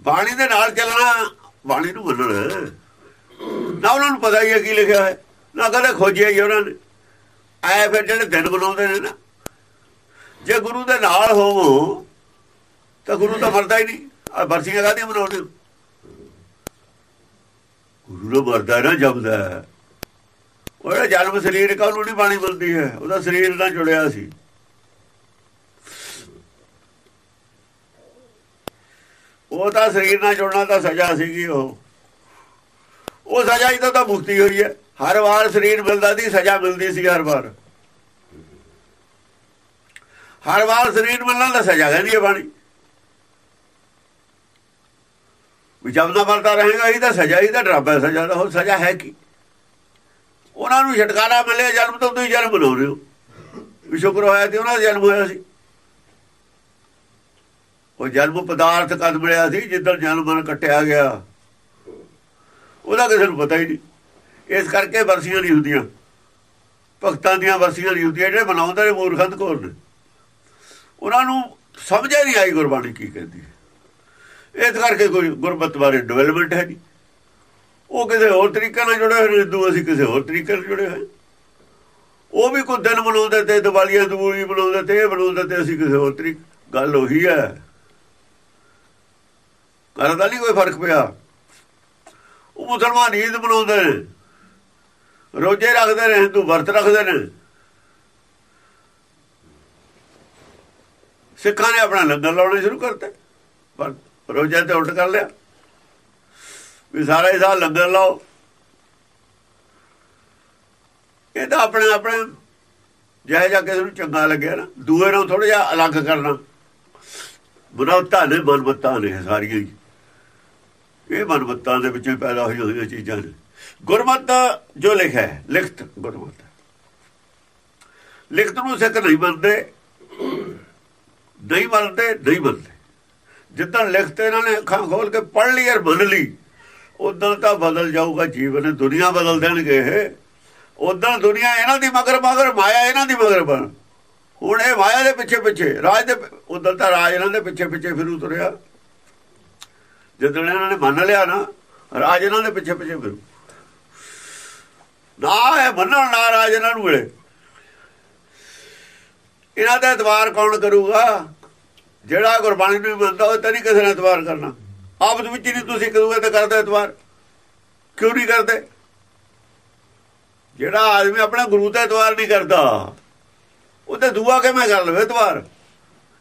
ਬਾਣੀ ਦੇ ਨਾਲ ਚੱਲਣਾ, ਬਾਣੀ ਨੂੰ ਮੰਨਣਾ ਨਾ ਉਹਨਾਂ ਨੂੰ ਪਤਾ ਹੀ ਹੈ ਕੀ ਲਿਖਿਆ ਹੈ, ਨਾ ਕਦੇ ਖੋਜਿਆ ਹੀ ਉਹਨਾਂ ਨੇ। ਆਏ ਫਿਰ ਜਿਹੜੇ ਦਿਨ ਬਣਾਉਂਦੇ ਨੇ ਨਾ, ਜੇ ਗੁਰੂ ਦੇ ਨਾਲ ਹੋਵੋ, ਤਾਂ ਗੁਰੂ ਤਾਂ ਮਰਦਾ ਹੀ ਨਹੀਂ। ਆ ਬਰਸੀਆਂ ਕਾਹਦੀਆਂ ਬਣਾਉਂਦੇ ਗੁਰੂ ਨੂੰ ਮਰਦਾ ਨਾ ਜਪਦਾ। ਉਹਦਾ ਜਨਮ ਸਰੀਰ ਕਾ ਨਹੀਂ ਬਾਣੀ ਮਿਲਦੀ ਹੈ? ਉਹਦਾ ਸਰੀਰ ਨਾਲ ਜੁੜਿਆ ਸੀ। ਉਹ ਤਾਂ ਸਰੀਰ ਨਾਲ ਜੁੜਨਾ ਤਾਂ ਸਜ਼ਾ ਸੀਗੀ ਉਹ। ਉਹ ਸਜ਼ਾ ਹੀ ਤਾਂ ਮੁਕਤੀ ਹੋਈ ਹੈ। ਹਰ ਵਾਰ ਸਰੀਰ ਮਿਲਦਾ ਸੀ, ਸਜ਼ਾ ਮਿਲਦੀ ਸੀ ਹਰ ਵਾਰ। ਹਰ ਵਾਰ ਸਰੀਰ ਮਿਲਣਾ ਤਾਂ ਸਜ਼ਾ ਕਹਿੰਦੀ ਹੈ ਬਾਣੀ। ਵੀ ਜਦ ਨਾ ਮਰਦਾ ਰਹੇਗਾ, ਇਹ ਤਾਂ ਸਜ਼ਾ ਹੀ ਤਾਂ ਡਰਾਬਾ ਸਜ਼ਾ ਦਾ। ਹੋਰ ਸਜ਼ਾ ਹੈ ਕੀ? ਉਹਨਾਂ ਨੂੰ ਛਟਕਾਰਾ ਮਿਲਿਆ, ਜਨਮ ਤੋਂ ਤੁਸੀਂ ਜਨਮ ਬਣਾ ਰਹੇ ਹੋ। ਵੀ ਸ਼ੁਕਰ ਹੋਇਆ ਤੇ ਉਹਨਾਂ ਦਾ ਜਨਮ ਹੋਇਆ ਸੀ। ਉਹ ਜਨਮ ਪਦਾਰਥ ਕਦ ਮਿਲਿਆ ਸੀ ਜਿੱਦਣ ਜਨਮ ਮਨ ਕੱਟਿਆ ਗਿਆ? ਉਹਦਾ ਕਿਸੇ ਨੂੰ ਪਤਾ ਹੀ ਨਹੀਂ। ਇਸ ਕਰਕੇ ਵਰਸੀਆਂ ਨਹੀਂ ਹੁੰਦੀਆਂ। ਭਗਤਾਂ ਦੀਆਂ ਵਰਸੀਆਂ ਨਹੀਂ ਹੁੰਦੀਆਂ, ਜਿਹੜੇ ਬਣਾਉਂਦੇ ਨੇ ਮੂਰਖੰਦ ਕੋਲ ਨੇ? ਉਹਨਾਂ ਨੂੰ ਸਮਝ ਨਹੀਂ ਆਈ ਗੁਰਬਾਣੀ ਕੀ ਕਹਿੰਦੀ ਇਸ ਕਰਕੇ ਕੋਈ ਗੁਰਬਤ ਬਾਰੇ ਡਿਵੈਲਪਮੈਂਟ ਹੈ ਨਹੀਂ। ਉਹ ਕਿਸੇ ਹੋਰ ਤਰੀਕੇ ਨਾਲ ਜੁੜੇ ਹੋਏ ਹਿੰਦੂ ਅਸੀਂ ਕਿਸੇ ਹੋਰ ਤਰੀਕੇ ਨਾਲ ਜੁੜੇ ਹੋਏ ਉਹ ਵੀ ਕੋਈ ਦਿਨ ਮਨਾਉਂਦੇ ਤੇ, ਦੀਵਾਲੀਆਂ ਦੂਲੀ ਬਣਾਉਂਦੇ ਤੇ, ਇਹ ਬਣਾਉਂਦੇ ਤੇ ਅਸੀਂ ਕਿਸੇ ਹੋਰ ਤਰੀਕੇ ਗੱਲ ਉਹੀ ਹੈ। ਘਰ ਦਾ ਨਹੀਂ ਕੋਈ ਫ਼ਰਕ ਪਿਆ। ਉਹ ਮੁਸਲਮਾਨ ਈਦ ਮਨਾਉਂਦੇ ਨੇ। ਰੋਜੇ ਰੱਖਦੇ ਨੇ, ਹਿੰਦੂ ਵਰਤ ਰੱਖਦੇ ਨੇ। ਸਿੱਖਾਂ ਨੇ ਆਪਣਾ ਲੰਗਰ ਲਾਉਣੇ ਸ਼ੁਰੂ ਕਰਤੇ। ਪਰ ਰੋਜੇ ਤੇ ਉਲਟ ਕਰ ਲਿਆ। ਵੀ ਸਾਰਾ ਹੀ ਸਾਲ ਲੰਗਰ ਲਾਓ। ਇਹ ਤਾਂ ਆਪਣੇ ਆਪਣੇ ਜਿਹੇ ਜਾ ਕੇ ਨੂੰ ਚੰਗਾ ਲੱਗਿਆ ਨਾ, ਦੂਏ ਨੂੰ ਥੋੜਾ ਜਿਹਾ ਅਲੱਗ ਕਰਨਾ। ਬਨਵਤਾ ਨੇ ਮਨਮਤਾਂ ਨੇ ਸਾਰੀਆਂ ਹੀ। ਇਹ ਮਨਮਤਾਂ ਦੇ ਵਿੱਚੋਂ ਪੈਦਾ ਹੋਈ ਹੋਈਆਂ ਚੀਜ਼ਾਂ ਨੇ। ਗੁਰਮਤ ਜੋ ਲਿਖਿਆ ਹੈ, ਲਿਖਤ ਗੁਰਮਤ। ਲਿਖਤ ਨੂੰ ਸਿੱਖ ਨਹੀਂ ਮੰਨਦੇ ਨਹੀਂ ਮੰਨਦੇ ਨਹੀਂ ਮੰਨਦੇ। ਜਿੱਦਾਂ ਲਿਖਤ ਇਹਨਾਂ ਨੇ ਅੱਖਾਂ ਖੋਲ ਕੇ ਪੜ੍ਹ ਲਈ ਔਰ ਮੰਨ ਲਈ ਉਦੋਂ ਤਾਂ ਬਦਲ ਜਾਊਗਾ ਜੀਵਨ, ਦੁਨੀਆ ਬਦਲ ਦੇਣਗੇ ਇਹ। ਉਦੋਂ ਦੁਨੀਆ ਇਹਨਾਂ ਦੀ ਮਗਰ ਮਗਰ, ਮਾਇਆ ਇਹਨਾਂ ਦੀ ਮਗਰ ਬਣ। ਹੁਣ ਇਹ ਮਾਇਆ ਦੇ ਪਿੱਛੇ ਪਿੱਛੇ ਰਾਜ ਦੇ ਉਦੋਂ ਤਾਂ ਰਾਜ ਇਹਨਾਂ ਦੇ ਪਿੱਛੇ ਪਿੱਛੇ ਫਿਰੂ ਤੁਰਿਆ। ਜਦੋਂ ਇਹਨਾਂ ਨੇ ਮੰਨ ਲਿਆ ਨਾ, ਰਾਜ ਇਹਨਾਂ ਦੇ ਪਿੱਛੇ ਪਿੱਛੇ ਫਿਰੂ। ਨਾ ਇਹ ਮੰਨਣ, ਨਾ ਰਾਜ ਇਹਨਾਂ ਨੂੰ ਮਿਲੇ। ਇਹਨਾਂ ਦਾ ਇਤਵਾਰ ਕੌਣ ਕਰੂਗਾ? ਜਿਹੜਾ ਗੁਰਬਾਣੀ ਨੂੰ ਮੰਨਦਾ ਉਹ ਤਾਂ ਨਹੀਂ ਕਿਸੇ ਨੇ ਇਤਵਾਰ ਕਰਨਾ। ਆਪਸ ਵਿੱਚ ਨਹੀਂ ਤੁਸੀਂ ਕਰੂਗੇ ਤਾਂ ਕਰਦੇ ਇਤਵਾਰ। ਕਿਉਂ ਨਹੀਂ ਕਰਦੇ? ਜਿਹੜਾ ਆਦਮੀ ਆਪਣਾ ਗੁਰੂ ਦਾ ਇਤਵਾਰ ਨਹੀਂ ਕਰਦਾ ਉਹ ਤੇ ਦੁਆ ਕਿਵੇਂ ਕਰ ਲਵੇ ਇਤਵਾਰ?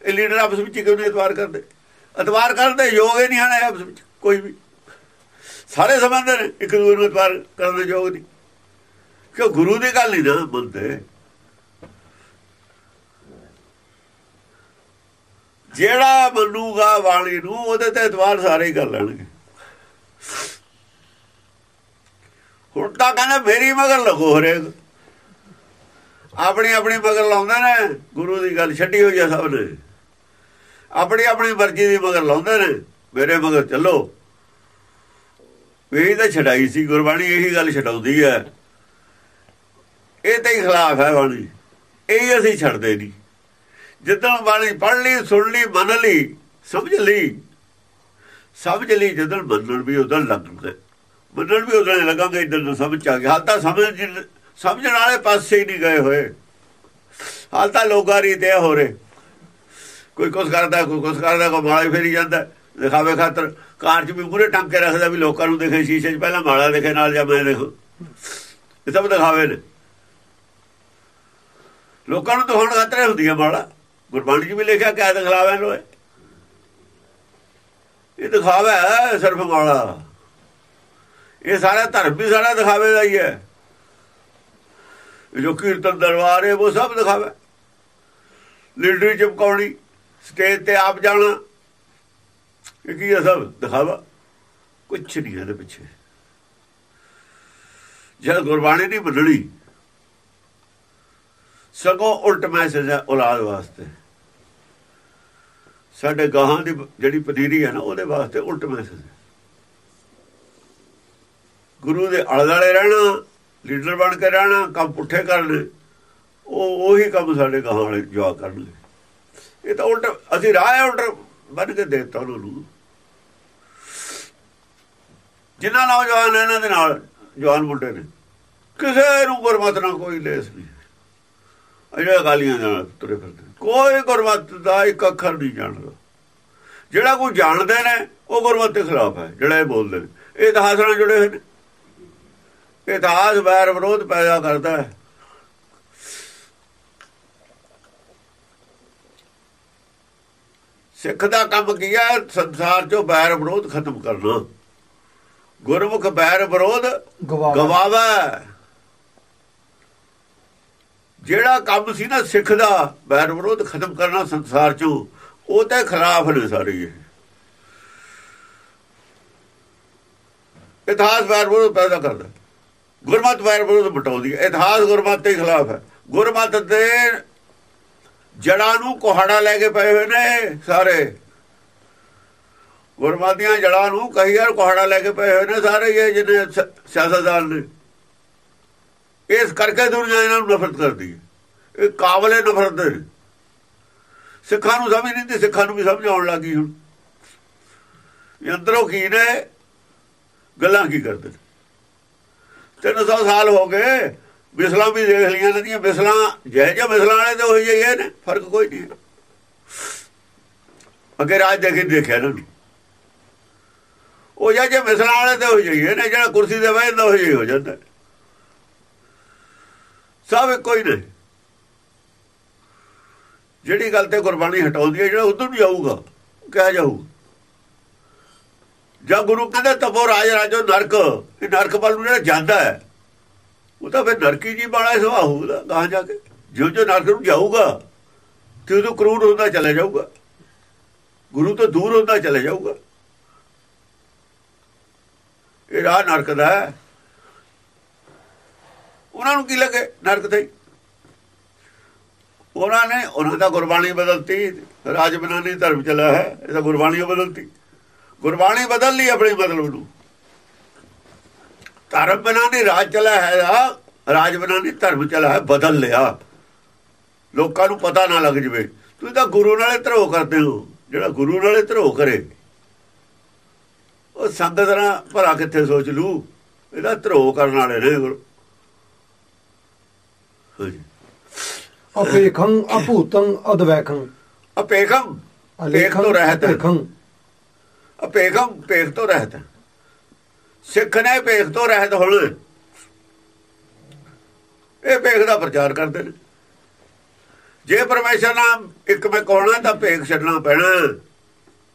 ਇਹ ਲੀਡਰ ਆਪਸ ਵਿੱਚ ਕਿਉਂ ਨਹੀਂ ਇਤਵਾਰ ਕਰਦੇ? ਇਤਵਾਰ ਕਰਦੇ ਯੋਗ ਹੀ ਨਹੀਂ ਹਨ ਆਪਸ ਵਿੱਚ ਕੋਈ ਵੀ। ਸਾਰੇ ਸਮਝਦੇ ਨੇ, ਇੱਕ ਦੂਜੇ ਨੂੰ ਅਤਵਾਰ ਕਰਨ ਦੇ ਯੋਗ ਨਹੀਂ। ਕਿਉਂ? ਗੁਰੂ ਦੀ ਗੱਲ ਨਹੀਂ ਨਾ ਮੰਨਦੇ। ਜਿਹੜਾ ਮੰਨੂਗਾ ਵਾਲੀ ਨੂੰ, ਉਹਦੇ ਤੇ ਇਤਵਾਰ ਸਾਰੇ ਹੀ ਕਰ ਲੈਣਗੇ। ਹੁਣ ਤਾਂ ਕਹਿੰਦੇ ਮੇਰੀ ਮਗਰ ਲੱਗੋ ਹਰੇਕ। ਆਪਣੀ ਆਪਣੀ ਮਗਰ ਲਾਉਂਦੇ ਨੇ, ਗੁਰੂ ਦੀ ਗੱਲ ਛੱਡੀ ਹੋਈ ਆ ਸਭ ਨੇ। ਆਪਣੀ ਆਪਣੀ ਮਰਜ਼ੀ ਦੀ ਮਗਰ ਲਾਉਂਦੇ ਨੇ। ਮੇਰੇ ਮਗਰ ਚੱਲੋ। ਇਹ ਤਾਂ ਛਡਾਈ ਸੀ, ਗੁਰਬਾਣੀ ਇਹੀ ਗੱਲ ਛਡਾਉਂਦੀ ਹੈ। ਇਹ ਤਾਂ ਹੀ ਖਿਲਾਫ ਹੈ ਬਾਣੀ। ਇਹ ਅਸੀਂ ਛੱਡਦੇ ਨਹੀਂ। ਜਿੱਦਣ ਬਾਣੀ ਪੜ੍ਹ ਲਈ, ਸੁਣ ਲਈ, ਮੰਨ ਲਈ, ਸਮਝ ਲਈ ਸਮਝ ਲਈ ਜਦੋਂ ਮੰਨਣ ਵੀ ਉਦੋਂ ਲੱਗਦਾ ਮੰਨਣ ਵੀ ਉਦੋਂ ਲੱਗਾਂਗੇ ਇਦਾਂ ਨੂੰ ਸਮਝ ਆ ਗਿਆ ਹਾਲ ਤਾਂ ਸਮਝ ਸਮਝਣ ਵਾਲੇ ਪਾਸੇ ਹੀ ਨਹੀਂ ਗਏ ਹੋਏ। ਹਾਲ ਤਾਂ ਲੋਕਾਂ ਰੀਤੇ ਹੋ ਰਹੇ। ਕੋਈ ਕੁਛ ਕਰਦਾ, ਕੋਈ ਕੁਛ ਕਰਦਾ, ਕੋਈ ਮਾਲਾ ਫੇਰੀ ਜਾਂਦਾ। ਦਿਖਾਵੇ ਖਾਤਰ, ਕਾਰ 'ਚ ਵੀ ਪੂਰੇ ਟੰਗ ਰੱਖਦਾ ਵੀ ਲੋਕਾਂ ਨੂੰ ਦੇਖੇ, ਸ਼ੀਸ਼ੇ 'ਚ ਪਹਿਲਾਂ ਮਾਲਾ ਦੇਖੇ, ਨਾਲ ਜਾਂ ਮੈਂ ਦੇਖੋ। ਇਹ ਸਭ ਦਿਖਾਵੇ ਨੇ। ਲੋਕਾਂ ਨੂੰ ਦਿਖਾਉਣ ਖਾਤਰ ਹੁੰਦੀ ਹੈ ਮਾਲਾ। ਗੁਰਬਾਣੀ 'ਚ ਵੀ ਲਿਖਿਆ, ਕਿਆ ਦਿਖਾਵੇ ਲੋਏ ਇਹ ਦਿਖਾਵਾ ਸਿਰਫ ਮਾਲਾ। ਇਹ ਸਾਰਾ ਧਰਮ ਵੀ ਸਾਰਾ ਦਿਖਾਵੇ ਦਾ ਹੀ ਹੈ। ਜੋ ਕੀਰਤਨ ਦਰਬਾਰ ਹੈ, ਉਹ ਸਭ ਦਿਖਾਵੇ। ਲੀਡਰੀ ਚਮਕਾਉਣੀ। ਸਟੇਜ ਤੇ ਆਪ ਜਾਣਾ। ਕਿ ਕੀ ਹੈ ਸਭ? ਦਿਖਾਵਾ। ਕੁਛ ਨਹੀਂ ਇਹਦੇ ਪਿੱਛੇ। ਜਦ ਗੁਰਬਾਣੀ ਦੀ ਬਦਲੀ, ਸਗੋਂ ਉਲਟ ਮੈਸੇਜ ਹੈ ਔਲਾਦ ਵਾਸਤੇ। ਸਾਡੇ ਗਾਹਾਂ ਦੀ ਜਿਹੜੀ ਪਨੀਰੀ ਹੈ ਨਾ, ਉਹਦੇ ਵਾਸਤੇ ਉਲਟ ਮੈਸੇਜ ਹੈ। ਗੁਰੂ ਦੇ ਅਲਦਾਲੇ ਰਹਿਣਾ ਲੀਡਰ ਬਣ ਕੇ ਰਹਿਣਾ, ਕੰਮ ਪੁੱਠੇ ਕਰਨੇ, ਉਹ, ਉਹੀ ਕੰਮ ਸਾਡੇ ਗਾਹਾਂ ਵਾਲੇ ਜਵਾ ਕਰਨਗੇ। ਇਹ ਤਾਂ ਉਲਟ, ਅਸੀਂ ਰਾਹ ਉਲਟ ਬਣ ਕੇ ਦੇਤਾ ਉਹਨਾਂ ਨੂੰ ਜਿਨ੍ਹਾਂ ਨੌਜਵਾਨ ਇਹਨਾਂ ਦੇ ਨਾਲ, ਜਵਾਨ ਮੁੰਡੇ ਨੇ, ਕਿਸੇ ਨੂੰ ਗੁਰਮਤ ਨਾਲ ਕੋਈ ਲੇਸ ਨਹੀਂ। ਅਜੇ ਗਾਲੀਆਂ ਨਾਲ ਤੁਰੇ ਫਿਰਦੇ ਕੋਈ ਗੁਰਮਤ ਦਾ ਇੱਕ ਅੱਖਰ ਨਹੀਂ ਜਾਣਦਾ। ਜਿਹੜਾ ਕੋਈ ਜਾਣਦੇ ਨੇ, ਉਹ ਗੁਰਮਤ ਦੇ ਖਿਲਾਫ ਹੈ, ਜਿਹੜਾ ਇਹ ਬੋਲਦੇ ਨੇ। ਇਹ ਇਤਿਹਾਸ ਨਾਲ ਜੁੜੇ ਹੋਏ ਨੇ। ਇਤਿਹਾਸ ਵੈਰ ਵਿਰੋਧ ਪੈਦਾ ਕਰਦਾ ਹੈ। ਸਿੱਖ ਦਾ ਕੰਮ ਕੀ ਹੈ? ਸੰਸਾਰ ਚੋਂ ਵੈਰ ਵਿਰੋਧ ਖਤਮ ਕਰਨਾ। ਗੁਰਮੁਖ ਵੈਰ ਵਿਰੋਧ ਗਵਾਵਾ। ਜਿਹੜਾ ਕੰਮ ਸੀ ਨਾ ਸਿੱਖ ਦਾ ਵੈਰ ਵਿਰੋਧ ਖਤਮ ਕਰਨਾ ਸੰਸਾਰ ਚੋਂ ਉਹ ਤੇ ਖਿਲਾਫ ਨੇ ਸਾਰੇ ਇਹ। ਇਤਿਹਾਸ ਵੈਰ ਵਿਰੋਧ ਪੈਦਾ ਕਰਦਾ। ਗੁਰਮਤ ਵੈਰ ਵਿਰੋਧ ਮਟਾਉਂਦੀ ਹੈ। ਇਤਿਹਾਸ ਗੁਰਮਤ ਦੇ ਖਿਲਾਫ ਹੈ। ਗੁਰਮਤ ਦੇ ਜੜਾਂ ਨੂੰ ਕੋਹੜਾ ਲੈ ਕੇ ਪਏ ਹੋਏ ਨੇ ਸਾਰੇ। ਗੁਰਮਤੀਆਂ ਜੜਾਂ ਨੂੰ ਕਈ ਵਾਰ ਕੋਹੜਾ ਲੈ ਕੇ ਪਏ ਹੋਏ ਨੇ ਸਾਰੇ ਇਹ ਜਿਹਨੇ ਸਿਆਸਤਦਾਨ ਨੇ। ਇਸ ਕਰਕੇ ਦੁਨੀਆ ਇਹਨਾਂ ਨੂੰ ਨਫ਼ਰਤ ਕਰਦੀ ਹੈ। ਇਹ ਕਾਬਲੇ ਨਫ਼ਰਤ ਦੇ ਸਿੱਖਾਂ ਨੂੰ ਸਮਝ ਨਹੀਂ ਤੇ ਸਿੱਖਾਂ ਨੂੰ ਵੀ ਸਮਝ ਆਉਣ ਲੱਗੀ ਹੁਣ। ਇਹ ਅੰਦਰੋਂ ਕੀ ਨੇ? ਗੱਲਾਂ ਕੀ ਕਰਦੇ 300 ਸਾਲ ਹੋ ਗਏ। ਬਿਸਲਾਂ ਵੀ ਦੇਖ ਲਈਆਂ ਇਹਨਾਂ ਦੀਆਂ ਬਿਸਲਾਂ ਜਿਹੇ ਜਿਹੇ ਮਿਸਲਾਂ ਵਾਲੇ ਤੇ ਹੋਈ ਜਾਈਏ ਨੇ, ਫ਼ਰਕ ਕੋਈ ਨਹੀਂ ਅੱਗੇ ਰਾਜ ਦੇ ਕੇ ਦੇਖਿਆ ਇਹਨਾਂ ਨੂੰ। ਉਹ ਜਿਹੇ ਜਿਹੇ ਮਿਸਲਾਂ ਵਾਲੇ ਤੇ ਹੋ ਜਾਈਏ ਨੇ, ਜਿਹੜਾ ਕੁਰਸੀ ਤੇ ਬੈਠਦਾ ਹੋ ਜਾਈ ਹੋ ਜਾਂਦਾ। ਸਭ ਇੱਕੋ ਹੀ ਨੇ। ਜਿਹੜੀ ਗੱਲ ਤੇ ਗੁਰਬਾਣੀ ਹਟਾਉਂਦੀ ਹੈ, ਜਿਹੜਾ ਉਧਰ ਨੂੰ ਜਾਊਗਾ ਕਿਹਾ ਜਾਊ ਜਾਂ ਗੁਰੂ ਕਹਿੰਦਾ ਤਪੋ ਰਾਜ ਰਾਜੋ ਨਰਕ, ਇਹ ਨਰਕ ਵੱਲ ਨੂੰ ਜਿਹੜਾ ਜਾਂਦਾ ਹੈ ਉਹ ਤਾਂ ਫਿਰ ਨਰਕੀ ਜੀ ਵਾਲਾ ਸੁਭਾਅ ਹੋਊਗਾ ਗਾਹ ਜਾ ਕੇ। ਜਿਉਂ ਜਿਉਂ ਨਰਕ ਨੂੰ ਜਾਊਗਾ ਤੇ ਉਦੋਂ ਕਰੂਰ ਹੁੰਦਾ ਚਲਾ ਜਾਊਗਾ। ਗੁਰੂ ਤੋਂ ਦੂਰ ਹੁੰਦਾ ਚਲਾ ਜਾਊਗਾ। ਇਹ ਰਾਹ ਨਰਕ ਦਾ ਹੈ। ਉਹਨਾਂ ਨੂੰ ਕੀ ਲੱਗੇ ਨਰਕ ਤੇ? ਉਹਨਾਂ ਨੇ, ਉਹਨਾਂ ਦਾ ਗੁਰਬਾਣੀ ਬਦਲਤੀ। ਰਾਜ ਬਨਾਨੀ ਧਰਮ ਚਲਾ ਹੈ, ਇਹ ਤਾਂ ਗੁਰਬਾਣੀ ਬਦਲਤੀ। ਗੁਰਬਾਣੀ ਬਦਲ ਲਈ ਆਪਣੇ ਮਤਲਬ ਨੂੰ। ਧਰਮ ਬਨਾਨੀ ਰਾਜ ਚਲਾ ਹੈ ਰਾਜ ਬਨਾਨੀ ਧਰਮ ਚਲਾ ਹੈ ਬਦਲ ਲਿਆ। ਲੋਕਾਂ ਨੂੰ ਪਤਾ ਨਾ ਲੱਗ ਜਵੇ। ਤੁਸੀਂ ਤਾਂ ਗੁਰੂ ਨਾਲੇ ਧਰੋ ਕਰਦੇ ਹੋ ਜਿਹੜਾ ਗੁਰੂ ਨਾਲੇ ਧਰੋ ਕਰੇ। ਉਹ ਸੰਗਤ ਨਾਲ ਭਰਾ ਕਿੱਥੇ ਸੋਚ ਲੂ? ਇਹਦਾ ਧਰੋ ਕਰਨ ਵਾਲੇ ਨੇ ਗੁਰੂ। ਅਪੇਖੰ ਅਭੂਤੰ ਅਦਵੈਖੰ। ਅਪੇਖਮ ਪੇਖ ਤੋਂ ਰਹਿਤ ਅਪੇਖੰ। ਅਪੇਖਮ ਪੇਖ ਤੋਂ ਰਹਿਤ ਸਿੱਖ ਨੇ ਭੇਖ ਤੋਂ ਰਹਿਤ ਹੋਣ ਇਹ ਭੇਖ ਦਾ ਪ੍ਰਚਾਰ ਕਰਦੇ ਨੇ। ਜੇ ਪਰਮੇਸ਼ਰ ਨਾਮ ਇੱਕ ਮੈਂ ਕਹਣਾ ਤਾਂ ਭੇਖ ਛੱਡਣਾ ਪੈਣਾ।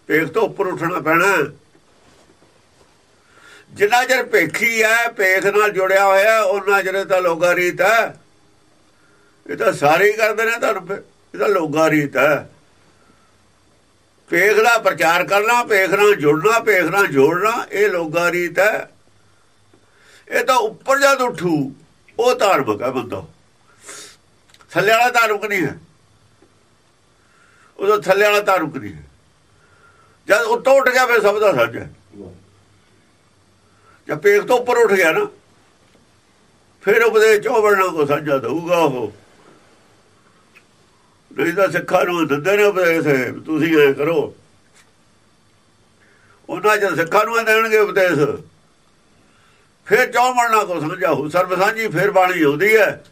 ਭੇਖ ਤੋਂ ਉੱਪਰ ਉੱਠਣਾ ਪੈਣਾ। ਜਿੰਨਾ ਚਿਰ ਭੇਖੀ ਹੈ, ਭੇਖ ਨਾਲ ਜੁੜਿਆ ਹੋਇਆ ਉਹਨਾਂ ਜਿਹੜੇ ਤਾਂ ਲੋਗਾ ਰੀਤ ਹੈ। ਇਹ ਤਾਂ ਸਾਰੇ ਕਰਦੇ ਨੇ ਤੁਹਾਨੂੰ ਇਹ ਤਾਂ ਲੋਗਾ ਰੀਤ ਹੈ। ਪੇਖ ਦਾ ਪ੍ਰਚਾਰ ਕਰਨਾ ਪੇਖ ਨਾਲ ਜੁੜਨਾ ਪੇਖ ਨਾਲ ਜੋੜਨਾ, ਇਹ ਲੋਗਾ ਰੀਤ ਹੈ ਇਹ ਤਾਂ ਉੱਪਰ ਜਦ ਉੱਠੂ, ਉਹ ਧਾਰਮਿਕ ਹੈ ਬੰਦਾ। ਥੱਲੇ ਵਾਲਾ ਧਾਰਮਿਕ ਨਹੀਂ ਹੈ। ਉਦੋਂ ਥੱਲੇ ਵਾਲਾ ਧਾਰਮਿਕ ਨਹੀਂ ਹੈ। ਜਦ ਉੱਤੋਂ ਉੱਠ ਗਿਆ, ਫਿਰ ਸਭ ਦਾ ਸੱਚ ਹੈ। ਜਦ ਪੇਖ ਤੋਂ ਉੱਪਰ ਉੱਠ ਗਿਆ ਨਾ, ਫਿਰ ਉਹਦੇ ਚੋਬੜਨਾ ਕੋ ਸਾਂਝਾ ਦਊਗਾ ਉਹ। ਨਹੀਂ ਤਾਂ ਸਿੱਖਾਂ ਨੂੰ ਦਿੰਦੇ ਨੇ ਉਪਦੇਸ਼ ਤੁਸੀਂ ਐ ਕਰੋ। ਉਹਨਾਂ ਜਦ ਸਿੱਖਾਂ ਨੂੰ ਦੇਣਗੇ ਉਪਦੇਸ਼। ਫਿਰ ਚੌਮੜਨਾ ਕੋ ਸਮਝਾਓ ਸਰਬ ਸਾਂਝੀ ਫਿਰ ਬਾਣੀ ਆਉਂਦੀ ਹੈ।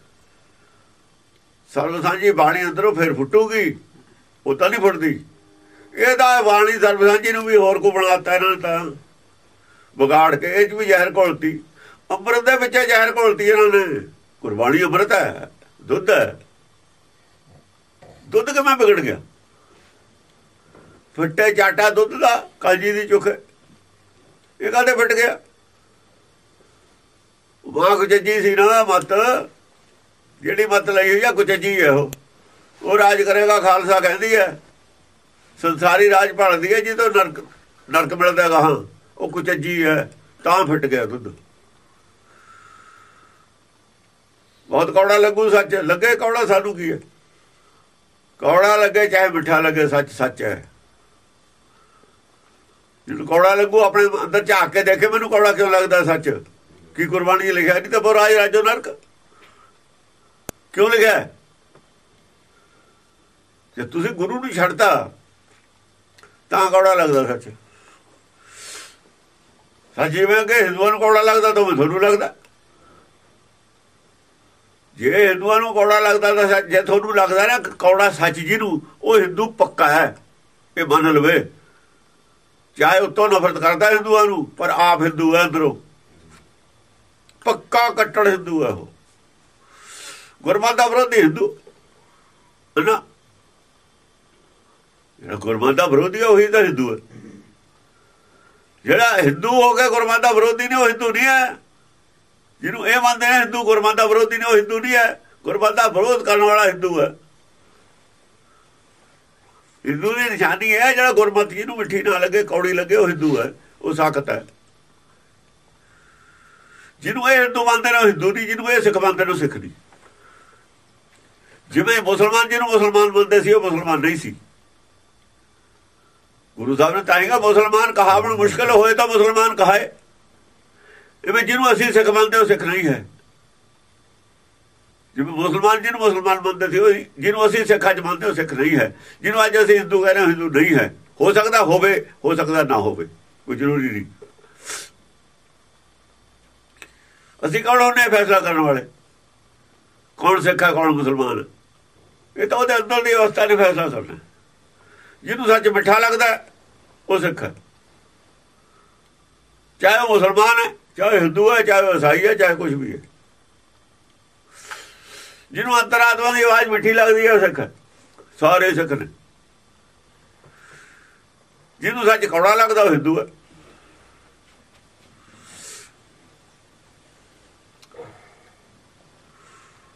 ਸਰਬ ਸਾਂਝੀ ਬਾਣੀ ਅੰਦਰੋਂ ਫਿਰ ਫੁੱਟੂਗੀ, ਉਹ ਤਾਂ ਨਹੀਂ ਫੁੱਟਦੀ। ਇਹਦਾ ਬਾਣੀ ਸਰਬ ਸਾਂਝੀ ਨੂੰ ਵੀ ਹੋਰ ਕੋ ਬਣਾਤਾ ਇਹਨਾਂ ਤਾਂ। ਵਿਗਾੜ ਕੇ ਇਹ ਚ ਵੀ ਜ਼ਹਿਰ ਘੋਲਤੀ। ਅੰਮ੍ਰਿਤ ਦੇ ਵਿੱਚ ਜ਼ਹਿਰ ਘੋਲਤੀ ਇਹਨਾਂ ਨੇ। ਕੁਰਬਾਨੀ ਅੰਮ੍ਰਿਤ ਹੈ, ਦੁੱਧ ਹੈ। ਦੁੱਧ ਕਿਵੇਂ ਵਿਗੜ ਗਿਆ? ਫਿੱਟੇ ਚਾਟਾ ਦੁੱਧ ਦਾ ਕਾਜੀ ਦੀ ਚੁੱਕ ਇਹ ਕਾਹਦੇ ਫਟ ਗਿਆ? ਵਾਹ ਕੁਚੱਜੀ ਸੀ ਨਾ ਮਤ। ਜਿਹੜੀ ਮਤ ਲਈ ਹੋਈ ਆ ਕੁਚੱਜੀ ਹੈ ਉਹ। ਉਹ ਰਾਜ ਕਰੇਗਾ, ਖਾਲਸਾ ਕਹਿੰਦੀ ਹੈ। ਸੰਸਾਰੀ ਰਾਜ ਭਾਲਦੀ ਹੈ, ਜਿਹਦੇ ਨਰਕ ਨਰਕ ਮਿਲਦਾ ਗਾਹਾਂ ਉਹ ਕੁਚੱਜੀ ਹੈ, ਤਾਂ ਫਿੱਟ ਗਿਆ ਦੁੱਧ। ਬਹੁਤ ਕੌੜਾ ਲੱਗੂ ਸੱਚ। ਲੱਗੇ ਕੌੜਾ, ਸਾਨੂੰ ਕੀ ਹੈ? ਕੌੜਾ ਲੱਗੇ, ਚਾਹੇ ਮਿੱਠਾ ਲੱਗੇ, ਸੱਚ ਸੱਚ ਹੈ। ਜਿਹਨੂੰ ਕੌੜਾ ਲੱਗੂ, ਆਪਣੇ ਅੰਦਰ ਝਾਕ ਕੇ ਦੇਖੇ, ਮੈਨੂੰ ਕੌੜਾ ਕਿਉਂ ਲੱਗਦਾ, ਸੱਚ? ਕੀ ਕੁਰਬਾਨੀ ਲਿਖਿਆ? ਨਹੀਂ ਤਾਂ ਬੋਰਾਜ ਰਾਜੋ ਨਰਕ। ਕਿਉਂ ਲਿਖਿਆ? ਜੇ ਤੁਸੀਂ ਗੁਰੂ ਨੂੰ ਛੱਡਤਾ, ਤਾਂ ਕੌੜਾ ਲੱਗਦਾ, ਸੱਚ। ਸੱਚ ਜਿਵੇਂ ਕਿ ਹਿੰਦੂਆਂ ਨੂੰ ਕੌੜਾ ਲੱਗਦਾ, ਤਾਂ ਤੁਹਾਨੂੰ ਲੱਗਦਾ। ਜੇ ਹਿੰਦੂਆਂ ਨੂੰ ਕੌੜਾ ਲੱਗਦਾ ਤਾਂ ਜੇ ਤੁਹਾਨੂੰ ਲੱਗਦਾ ਨਾ ਕੌੜਾ ਸੱਚ ਜਿਹਨੂੰ, ਉਹ ਹਿੰਦੂ ਪੱਕਾ ਹੈ, ਇਹ ਮੰਨ ਲਵੇ। ਚਾਹੇ ਉਤੋਂ ਨਫ਼ਰਤ ਕਰਦਾ ਹਿੰਦੂਆਂ ਨੂੰ, ਪਰ ਆਪ ਹਿੰਦੂ ਹੈ ਅੰਦਰੋਂ। ਪੱਕਾ ਕੱਟੜ ਹਿੰਦੂ ਹੈ ਉਹ। ਗੁਰਮਤ ਦਾ ਵਿਰੋਧੀ ਹਿੰਦੂ। ਨਾ ਜਿਹੜਾ ਗੁਰਮਤਿ ਦਾ ਵਿਰੋਧੀ ਹੈ, ਉਹੀ ਤਾਂ ਹਿੰਦੂ ਹੈ। ਜਿਹੜਾ ਹਿੰਦੂ ਹੋ ਕੇ ਗੁਰਮਤਿ ਦਾ ਵਿਰੋਧੀ ਨਹੀਂ, ਉਹ ਹਿੰਦੂ ਨਹੀਂ ਹੈ। ਜਿਹਨੂੰ ਇਹ ਮੰਨਦੇ ਨੇ ਹਿੰਦੂ ਗੁਰਮਤ ਦਾ ਵਿਰੋਧੀ ਨਹੀਂ ਉਹ ਹਿੰਦੂ ਨਹੀਂ ਹੈ। ਗੁਰਮਤ ਦਾ ਵਿਰੋਧ ਕਰਨ ਵਾਲਾ ਹਿੰਦੂ ਹੈ। ਹਿੰਦੂ ਦੀ ਨਿਸ਼ਾਨੀ ਹੈ, ਜਿਹੜਾ ਗੁਰਮਤਿ ਜਿਹਨੂੰ ਮਿੱਠੀ ਨਾ ਲੱਗੇ, ਕੌੜੀ ਲੱਗੇ, ਉਹ ਹਿੰਦੂ ਹੈ। ਉਹ ਸਾਖਤ ਹੈ। ਜਿਹਨੂੰ ਇਹ ਹਿੰਦੂ ਮੰਨਦੇ ਨੇ, ਉਹ ਹਿੰਦੂ ਨਹੀਂ। ਜਿਹਨੂੰ ਇਹ ਸਿੱਖ ਮੰਨਦੇ ਨੇ, ਉਹ ਸਿੱਖ ਨਹੀਂ। ਜਿਵੇਂ ਮੁਸਲਮਾਨ, ਜਿਹਨੂੰ ਮੁਸਲਮਾਨ ਮੰਨਦੇ ਸੀ, ਉਹ ਮੁਸਲਮਾਨ ਨਹੀਂ ਸੀ। ਗੁਰੂ ਸਾਹਿਬ ਨੇ ਤਾਹੀਂਗਾ ਮੁਸਲਮਾਨ ਕਹਾਵਣ ਮੁਸ਼ਕਲ ਹੋਏ ਤਾਂ ਮੁਸਲਮਾਨ ਕਹਾਏ। ਇਵੇਂ ਜਿਹਨੂੰ ਅਸੀਂ ਸਿੱਖ ਮੰਨਦੇ ਉਹ ਸਿੱਖ ਨਹੀਂ ਹੈ। ਜਿਵੇਂ ਮੁਸਲਮਾਨ, ਜਿਹਨੂੰ ਮੁਸਲਮਾਨ ਮੰਨਦੇ ਸੀ, ਉਹ ਜਿਹਨੂੰ ਅਸੀਂ ਸਿੱਖਾਂ ਚ ਮੰਨਦੇ ਉਹ ਸਿੱਖ ਨਹੀਂ ਹੈ। ਜਿਹਨੂੰ ਅੱਜ ਅਸੀਂ ਹਿੰਦੂ ਕਹਿੰਦੇ ਹਾਂ ਹਿੰਦੂ ਨਹੀਂ ਹੈ। ਹੋ ਸਕਦਾ ਹੋਵੇ, ਹੋ ਸਕਦਾ ਨਾ ਹੋਵੇ। ਕੋਈ ਜ਼ਰੂਰੀ ਨਹੀਂ। ਅਸੀਂ ਕੌਣ ਹੁੰਨੇ ਫੈਸਲਾ ਕਰਨ ਵਾਲੇ? ਕੌਣ ਸਿੱਖਾ ਕੌਣ ਮੁਸਲਮਾਨ? ਇਹ ਤਾਂ ਉਹਦੇ ਅੰਦਰ ਦੀ ਅਵਸਥਾ ਨੇ ਫੈਸਲਾ ਕਰਨਾ। ਜਿਹਨੂੰ ਸੱਚ ਮਿੱਠਾ ਲੱਗਦਾ, ਉਹ ਸਿੱਖ ਚਾਹੇ ਉਹ ਮੁਸਲਮਾਨ ਹੈ ਚਾਹੇ ਹਿੰਦੂ ਹੈ ਚਾਹੇ ਈਸਾਈ ਹੈ ਚਾਹੇ ਕੁਝ ਵੀ ਹੈ। ਜਿਹਨੂੰ ਅੰਤਰਾਤਮਾ ਦੀ ਆਵਾਜ਼ ਮਿੱਠੀ ਲੱਗਦੀ ਹੈ ਉਹ ਸਿੱਖ। ਸਾਰੇ ਸਿੱਖ ਨੇ। ਜਿਹਨੂੰ ਸੱਚ ਕੌੜਾ ਲੱਗਦਾ ਉਹ ਹਿੰਦੂ ਹੈ।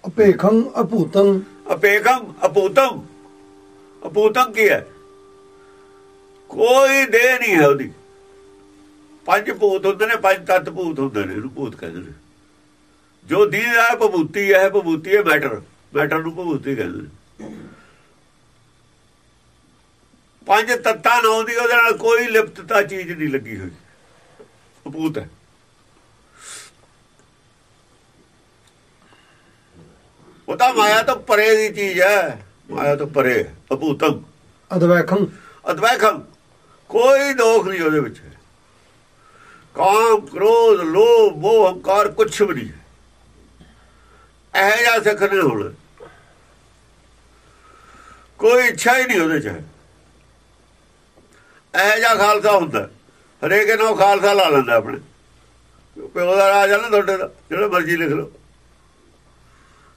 ਅਪੇਖੰ ਅਭੂਤੰ ਅਪੇਖਮ ਅਪੂਤਮ ਅਪੂਤਮ ਕੀ ਹੈ? ਕੋਈ ਦੇ ਨਹੀਂ ਹੈ ਉਹਦੀ। ਪੰਜ ਭੂਤ ਹੁੰਦੇ ਨੇ ਪੰਜ ਤੱਤ ਭੂਤ ਹੁੰਦੇ ਨੇ ਇਹਨੂੰ ਭੂਤ ਕਹਿੰਦੇ ਨੇ। ਜੋ ਦੀਨ ਹੈ ਭਭੂਤੀ ਹੈ ਭਭੂਤੀ ਹੈ ਮੈਟਰ ਮੈਟਰ ਨੂੰ ਭਭੂਤੀ ਕਹਿੰਦੇ ਨੇ। ਪੰਜ ਤੱਤਾਂ ਨਾਲ ਦੀ ਉਹਦੇ ਨਾਲ ਕੋਈ ਲਿਪਤਤਾ ਚੀਜ਼ ਨਹੀਂ ਲੱਗੀ ਹੋਈ। ਅਪੂਤ ਹੈ। ਉਹ ਤਾਂ ਮਾਇਆ ਤੋਂ ਪਰੇ ਦੀ ਚੀਜ਼ ਹੈ। ਮਾਇਆ ਤੋਂ ਪਰੇ ਅਭੂਤਮ ਅਦਵੈਖੰ। ਅਦਵੈਖਮ ਕੋਈ ਦੋਖ ਨਹੀਂ ਉਹਦੇ ਵਿੱਚ। ਕਾਮ, ਕ੍ਰੋਧ, ਲੋਭ, ਮੋਹ, ਹੰਕਾਰ, ਕੁਛ ਵੀ ਨਹੀਂ। ਇਹ ਜਿਹਾ ਸਿੱਖ ਨੇ ਹੁਣ। ਕੋਈ ਇੱਛਾ ਹੀ ਨਹੀਂ ਉਹਦੇ ਚ। ਇਹ ਜਿਹਾ ਖਾਲਸਾ ਹੁੰਦਾ। ਹਰੇਕ ਨੂੰ ਖਾਲਸਾ ਲਾ ਲੈਂਦਾ ਆਪਣੇ। ਪਿਓ ਦਾ ਰਾਜ ਹੈ ਨਾ ਤੁਹਾਡੇ ਦਾ, ਜਿਹੜਾ ਮਰਜ਼ੀ ਲਿਖ ਲਓ।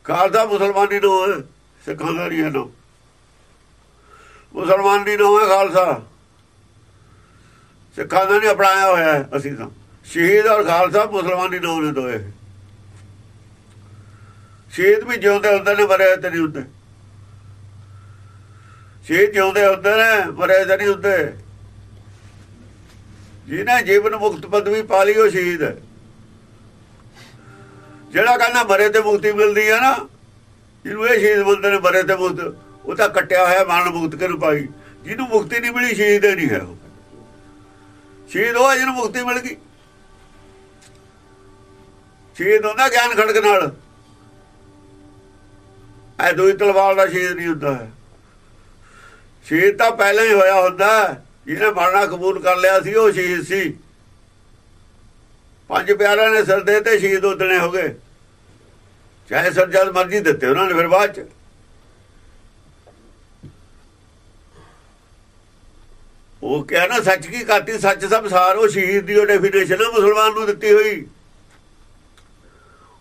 ਖਾਲਸਾ ਮੁਸਲਮਾਨੀ ਨੂੰ ਸਿੱਖਾਂ ਦਾ ਨਹੀਂ ਹੈ ਨਾ। ਮੁਸਲਮਾਨੀ ਨੂੰ ਹੈ ਖਾਲਸਾ। ਸਿੱਖਾਂ ਦਾ ਨਹੀਂ ਅਪਣਾਇਆ ਹੋਇਆ ਹੈ, ਅਸੀਂ ਤਾਂ। ਸ਼ਹੀਦ ਔਰ ਖਾਲਸਾ ਮੁਸਲਮਾਨੀ ਨਾਮ ਨੇ ਦੋਏ। ਸ਼ਹੀਦ ਵੀ ਜਿਉਂਦੇ ਹੁੰਦੇ ਨੇ ਮਰੇ ਤੇ ਨਹੀਂ ਹੁੰਦੇ। ਸ਼ਹੀਦ ਜਿਉਂਦੇ ਹੁੰਦੇ ਨੇ ਮਰੇ ਤੇ ਨਹੀਂ ਹੁੰਦੇ। ਜਿਹਨੇ ਜੀਵਨ ਮੁਕਤ ਪਦਵੀ ਪਾ ਲਈ, ਉਹ ਸ਼ਹੀਦ ਹੈ। ਜਿਹੜਾ ਕਹਿੰਦਾ ਮਰੇ ਤੇ ਮੁਕਤੀ ਮਿਲਦੀ ਹੈ ਨਾ, ਜਿਹਨੂੰ ਇਹ ਸ਼ਹੀਦ ਬੰਦੇ ਨੇ, ਮਰੇ ਤੇ ਮੁਕਤ, ਉਹ ਤਾਂ ਕੱਟਿਆ ਹੋਇਆ ਮਨ ਮੁਕਤ ਕਿਨੂੰ ਪਾਈ? ਜਿਹਨੂੰ ਮੁਕਤੀ ਨਹੀਂ ਮਿਲੀ, ਸ਼ਹੀਦ ਹੀ ਨਹੀਂ ਹੈ ਉਹ। ਸ਼ਹੀਦ ਉਹ ਜਿਹਨੂੰ ਮੁਕਤੀ ਮਿਲ ਗਈ। ਸ਼ਹੀਦ ਹੁੰਦਾ ਗਿਆਨ ਖੜਕ ਨਾਲ। ਐ ਦੋਈ ਤਲਵਾਰ ਦਾ ਸ਼ਹੀਦ ਨਹੀਂ ਹੁੰਦਾ ਹੈ। ਸ਼ਹੀਦ ਤਾਂ ਪਹਿਲਾਂ ਹੀ ਹੋਇਆ ਹੁੰਦਾ ਜਿਹਨੇ ਮਰਨਾ ਕਬੂਲ ਕਰ ਲਿਆ ਸੀ, ਉਹ ਸ਼ਹੀਦ ਸੀ। ਪੰਜ ਪਿਆਰਿਆਂ ਨੇ ਸਿਰ ਦੇ ਤੇ ਸ਼ਹੀਦ ਉਦਣੇ ਹੋ ਗਏ। ਚਾਹੇ ਸਰ ਜਦ ਮਰਜ਼ੀ ਦਿੱਤੇ ਉਹਨਾਂ ਨੇ ਫਿਰ ਬਾਅਦ ਚ। ਉਹ ਕਿਹਾ ਨਾ, ਸੱਚ ਕੀ ਕਾਤੀ ਸੱਚ ਸਭ ਸਾਰ, ਉਹ ਸ਼ਹੀਦ ਦੀ ਉਹ ਡੈਫੀਨੇਸ਼ਨ ਹੈ ਮੁਸਲਮਾਨ ਨੂੰ ਦਿੱਤੀ ਹੋਈ।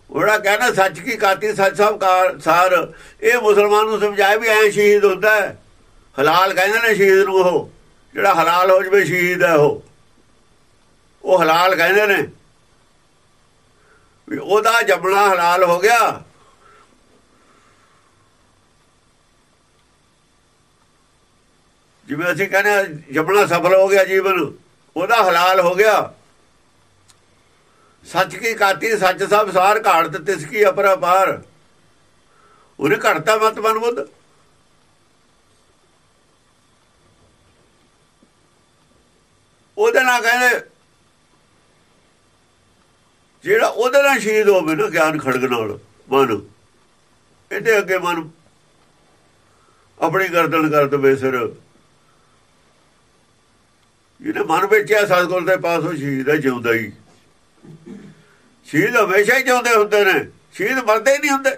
ਉਹਦਾ ਕਹਿੰਦਾ, ਸੱਚ ਕੀ ਕਾਤੀ ਸੱਚ ਸਭ ਕਾਰ ਸਾਰ। ਇਹ ਮੁਸਲਮਾਨ ਨੂੰ ਸਮਝਾਇਆ ਵੀ ਐ ਸ਼ਹੀਦ ਹੁੰਦਾ ਹੈ। ਹਲਾਲ ਕਹਿੰਦੇ ਨੇ ਸ਼ਹੀਦ ਨੂੰ ਉਹ। ਜਿਹੜਾ ਹਲਾਲ ਹੋ ਜਵੇ ਸ਼ਹੀਦ ਹੈ ਉਹ। ਉਹ ਹਲਾਲ ਕਹਿੰਦੇ ਨੇ। ਵੀ ਉਹਦਾ ਜੰਮਣਾ ਹਲਾਲ ਹੋ ਗਿਆ। ਜਿਵੇਂ ਅਸੀਂ ਕਹਿੰਦੇ ਹਾਂ, ਜੰਮਣਾ ਸਫਲ ਹੋ ਗਿਆ ਜੀਵਨ ਉਹਦਾ ਹਲਾਲ ਹੋ ਗਿਆ। ਸੱਚ ਕੀ ਕਾਤੀ ਸੱਚ ਸਭ ਸਾਰ ਘਾੜਤ ਤਿਸ ਕੀ ਅਪਰ ਉਹਨੇ ਘੜਤਾ ਮਤ ਮਨ ਬੁੱਧ। ਉਹਦੇ ਨਾਲ ਕਹਿੰਦੇ ਜਿਹੜਾ ਉਹਦੇ ਨਾਲ ਸ਼ਹੀਦ ਹੋਵੇ ਨਾ ਗਿਆਨ ਖੜਗ ਨਾਲ ਮਨ ਇਹਦੇ ਅੱਗੇ ਮਨ ਆਪਣੀ ਗਰਦਨ ਕਰ ਦਵੇ ਸਿਰ। ਜਿਹਨੇ ਮਨ ਵੇਚਿਆ ਆ ਸਤਗੁਰ ਦੇ ਪਾਸ, ਉਹ ਸ਼ਹੀਦ ਹੈ, ਜਿਉਂਦਾ ਹੀ। ਸ਼ਹੀਦ ਹਮੇਸ਼ਾ ਹੀ ਜਿਉਂਦੇ ਹੁੰਦੇ ਨੇ। ਸ਼ਹੀਦ ਮਰਦੇ ਨਹੀਂ ਹੁੰਦੇ।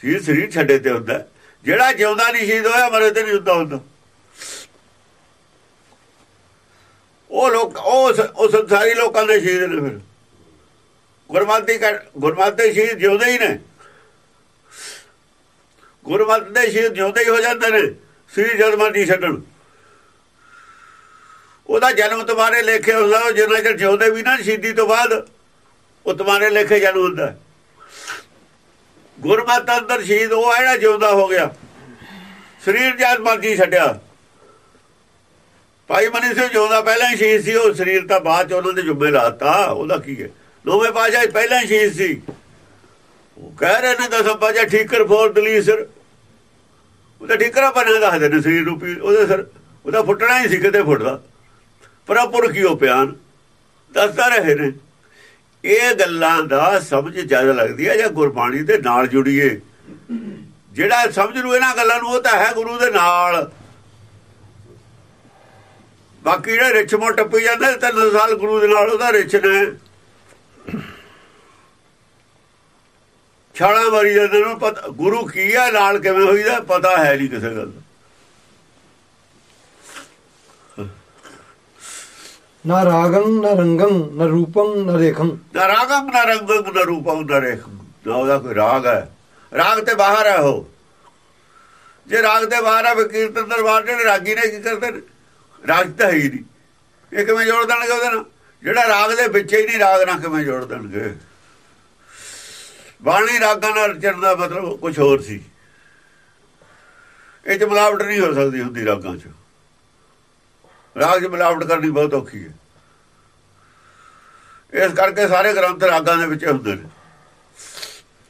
ਸ਼ਹੀਦ ਸਰੀਰ ਛੱਡੇ ਤੇ ਹੁੰਦਾ। ਜਿਹੜਾ ਜਿਉਂਦਾ ਨਹੀਂ ਸ਼ਹੀਦ ਹੋਇਆ, ਮਰੇ ਤੇ ਨਹੀਂ ਹੁੰਦਾ ਹੁੰਦਾ। ਉਹ ਲੋਕ, ਉਹ ਸ- ਸੰਸਾਰੀ ਲੋਕਾਂ ਦੇ ਸ਼ਹੀਦ ਨੇ ਫਿਰ। ਗੁਰਮਤਿ ਗੁਰਮਤਿ ਸ਼ਹੀਦ ਜਿਉਂਦੇ ਹੀ ਨੇ। ਗੁਰਮਤਿ ਦੇ ਸ਼ਹੀਦ ਜਿਉਂਦੇ ਹੀ ਹੋ ਜਾਂਦੇ ਨੇ। ਸ੍ਰੀ ਜਦਮਰਦੀ ਛੱਡਣ। ਉਹਦਾ ਜਨਮ ਤੁਹਾਰੇ ਲੇਖੇ ਹੁੰਦਾ ਜਿੰਨਾ ਚਿਰ ਜਿਉਂਦੇ ਵੀ ਨਾ, ਸ਼ਹੀਦੀ ਤੋਂ ਬਾਅਦ ਉਹ ਤੁਹਾਰੇ ਲੇਖੇ ਜਨਮ ਹੁੰਦਾ। ਗੁਰਮਤਿ ਅੰਦਰ ਸ਼ਹੀਦ, ਉਹ ਹੈ ਜਿਹੜਾ ਜਿਉਂਦਾ ਹੋ ਗਿਆ, ਸਰੀਰ ਜਦ ਮਰਜ਼ੀ ਛੱਡਿਆ। ਭਾਈ ਮਨੀ ਸਿੰਘ ਜਿਉਂਦਾ, ਪਹਿਲਾਂ ਹੀ ਸ਼ਹੀਦ ਸੀ, ਉਹ ਸਰੀਰ ਤਾਂ ਬਾਅਦ ਚ ਉਹਨਾਂ ਦੇ ਜੁੱਬੇ ਲਾਤਾ ਉਹਦਾ ਕੀ ਹੈ? ਨੌਵੇਂ ਪਾਸ਼ਾ ਪਹਿਲਾਂ ਹੀ ਸ਼ਹੀਦ ਸੀ। ਉਹ ਕਹਿ ਰਹੇ ਨੇ ਦਸਮ ਪਾਸ਼ਾ ਠੀਕਰ ਫੋਰ ਦਲੀਸਰ ਉਹਦਾ ਠੀਕਰਾ ਬਣਿਆ ਦੱਸਦੇ ਨੇ ਸਰੀਰ ਰੂਪੀ, ਉਹਦੇ ਸਰ, ਉਹਦਾ ਫੁੱਟਣਾ ਹੀ ਸੀ ਕਿਤੇ ਫੁੱਟਦਾ। ਪਰਪੁਰ ਕੀ ਉਹ ਪਿਆਨ? ਦੱਸਦਾ ਰਹੇ ਨੇ। ਇਹ ਗੱਲਾਂ ਦਾ ਸਮਝ ਜ਼ਿਆਦਾ ਲੱਗਦੀ ਹੈ ਜਾਂ ਗੁਰਬਾਣੀ ਦੇ ਨਾਲ ਜੁੜੀਏ। ਜਿਹੜਾ ਸਮਝ ਲੂ ਇਹਨਾਂ ਗੱਲਾਂ ਨੂੰ, ਉਹ ਤਾਂ ਹੈ ਗੁਰੂ ਦੇ ਨਾਲ। ਬਾਕੀ ਜਿਹੜਾ ਰਿਛ ਮੋ ਟੱਪੀ ਜਾਂਦਾ ਤਿੰਨ ਸਾਲ ਗੁਰੂ ਦੇ ਨਾਲ ਉਹਦਾ ਰਿਛ ਨੇ। ਛਾਲਾ ਮਾਰੀ ਜਾਂਦੇ ਨੂੰ, ਪਤਾ ਗੁਰੂ ਕੀ ਹੈ, ਨਾਲ ਕਿਵੇਂ ਹੋਈਦਾ, ਪਤਾ ਹੈ ਨਹੀਂ ਕਿਸੇ ਗੱਲ ਦਾ। ਨਾ ਰਾਗੰ, ਨਾ ਰੰਗੰ, ਨਾ ਰੂਪੰ, ਨਾ ਰੇਖੰ। ਨਾ ਰਾਗੰ, ਨਾ ਰੰਗੰ, ਨਾ ਰੂਪੰ, ਨਾ ਰੇਖੰ। ਨਾ ਉਹਦਾ ਕੋਈ ਰਾਗ ਹੈ। ਰਾਗ ਤੇ ਬਾਹਰ ਹੈ ਉਹ। ਜੇ ਰਾਗ ਦੇ ਬਾਹਰ ਹੈ ਕੀਰਤਨ ਦਰਬਾਰ ਜਿਹੜੇ ਰਾਗੀ ਨੇ ਕੀ ਕਰਦੇ ਨੇ? ਰਾਗ ਤਾਂ ਹੈ ਹੀ ਨਹੀਂ। ਇਹ ਕਿਵੇਂ ਜੋੜ ਦੇਣਗੇ ਉਹਦੇ ਨਾਲ? ਜਿਹੜਾ ਰਾਗ ਦੇ ਵਿੱਚ ਹੀ ਨਹੀਂ, ਰਾਗ ਨਾਲ ਕਿਵੇਂ ਜੋੜ ਦੇਣਗੇ? ਬਾਣੀ ਰਾਗਾਂ ਨਾਲ ਰਚਣ ਦਾ ਮਤਲਬ ਕੁਝ ਹੋਰ ਸੀ। ਇਹ ਚ ਮਿਲਾਵਟ ਨਹੀਂ ਹੋ ਸਕਦੀ ਹੁੰਦੀ ਰਾਗਾਂ 'ਚ। ਰਾਗ 'ਚ ਮਿਲਾਵਟ ਕਰਨੀ ਬਹੁਤ ਔਖੀ ਹੈ। ਇਸ ਕਰਕੇ ਸਾਰੇ ਗ੍ਰੰਥ ਰਾਗਾਂ ਦੇ ਵਿੱਚ ਹੁੰਦੇ ਨੇ।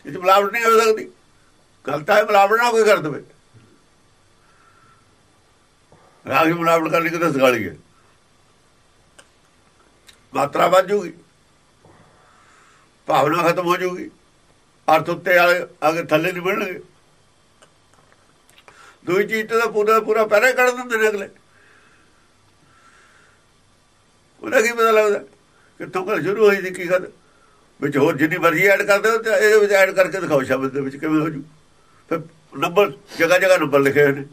ਇਹ 'ਚ ਮਿਲਾਵਟ ਨਹੀਂ ਹੋ ਸਕਦੀ। ਗਲਤ ਹੈ, ਮਿਲਾਵਟ ਨਾ ਕੋਈ ਕਰ ਦਵੇ। ਰਾਗ 'ਚ ਮਿਲਾਵਟ ਕਰਨੀ ਕਿਤੇ ਸਗਾਲੀ ਹੈ। ਮਾਤਰਾ ਵੱਧ ਜੂਗੀ। ਭਾਵਨਾ ਖਤਮ ਹੋ ਜੂਗੀ। ਅਰਥ ਉੱਤੇ ਆਲੇ ਅਗੇ ਥੱਲੇ ਨਹੀਂ ਬਣਨਗੇ ਦੂਜੀ ਚੀਜ਼ ਤੇ ਪੂਰਾ ਪੂਰਾ ਪਹਿਰੇ ਕੱਢ ਦਿੰਦੇ ਨੇ ਅਗਲੇ। ਉਹਦਾ ਕੀ ਪਤਾ ਲੱਗਦਾ? ਕਿੱਥੋਂ ਗੱਲ ਸ਼ੁਰੂ ਹੋਈ ਸੀ ਕੀ ਗੱਲ? ਵਿੱਚ ਹੋਰ ਜਿੰਨੀ ਮਰਜ਼ੀ ਐਡ ਕਰ ਦਿਓ ਤੇ ਇਹਦੇ ਵਿੱਚ ਐਡ ਕਰਕੇ ਦਿਖਾਓ ਸ਼ਬਦ ਦੇ ਵਿੱਚ ਕਿਵੇਂ ਹੋ ਜੂ? ਫਿਰ ਨੰਬਰ ਜਗ੍ਹਾ ਜਗ੍ਹਾ ਨੰਬਰ ਲਿਖੇ ਹੋਏ ਨੇ।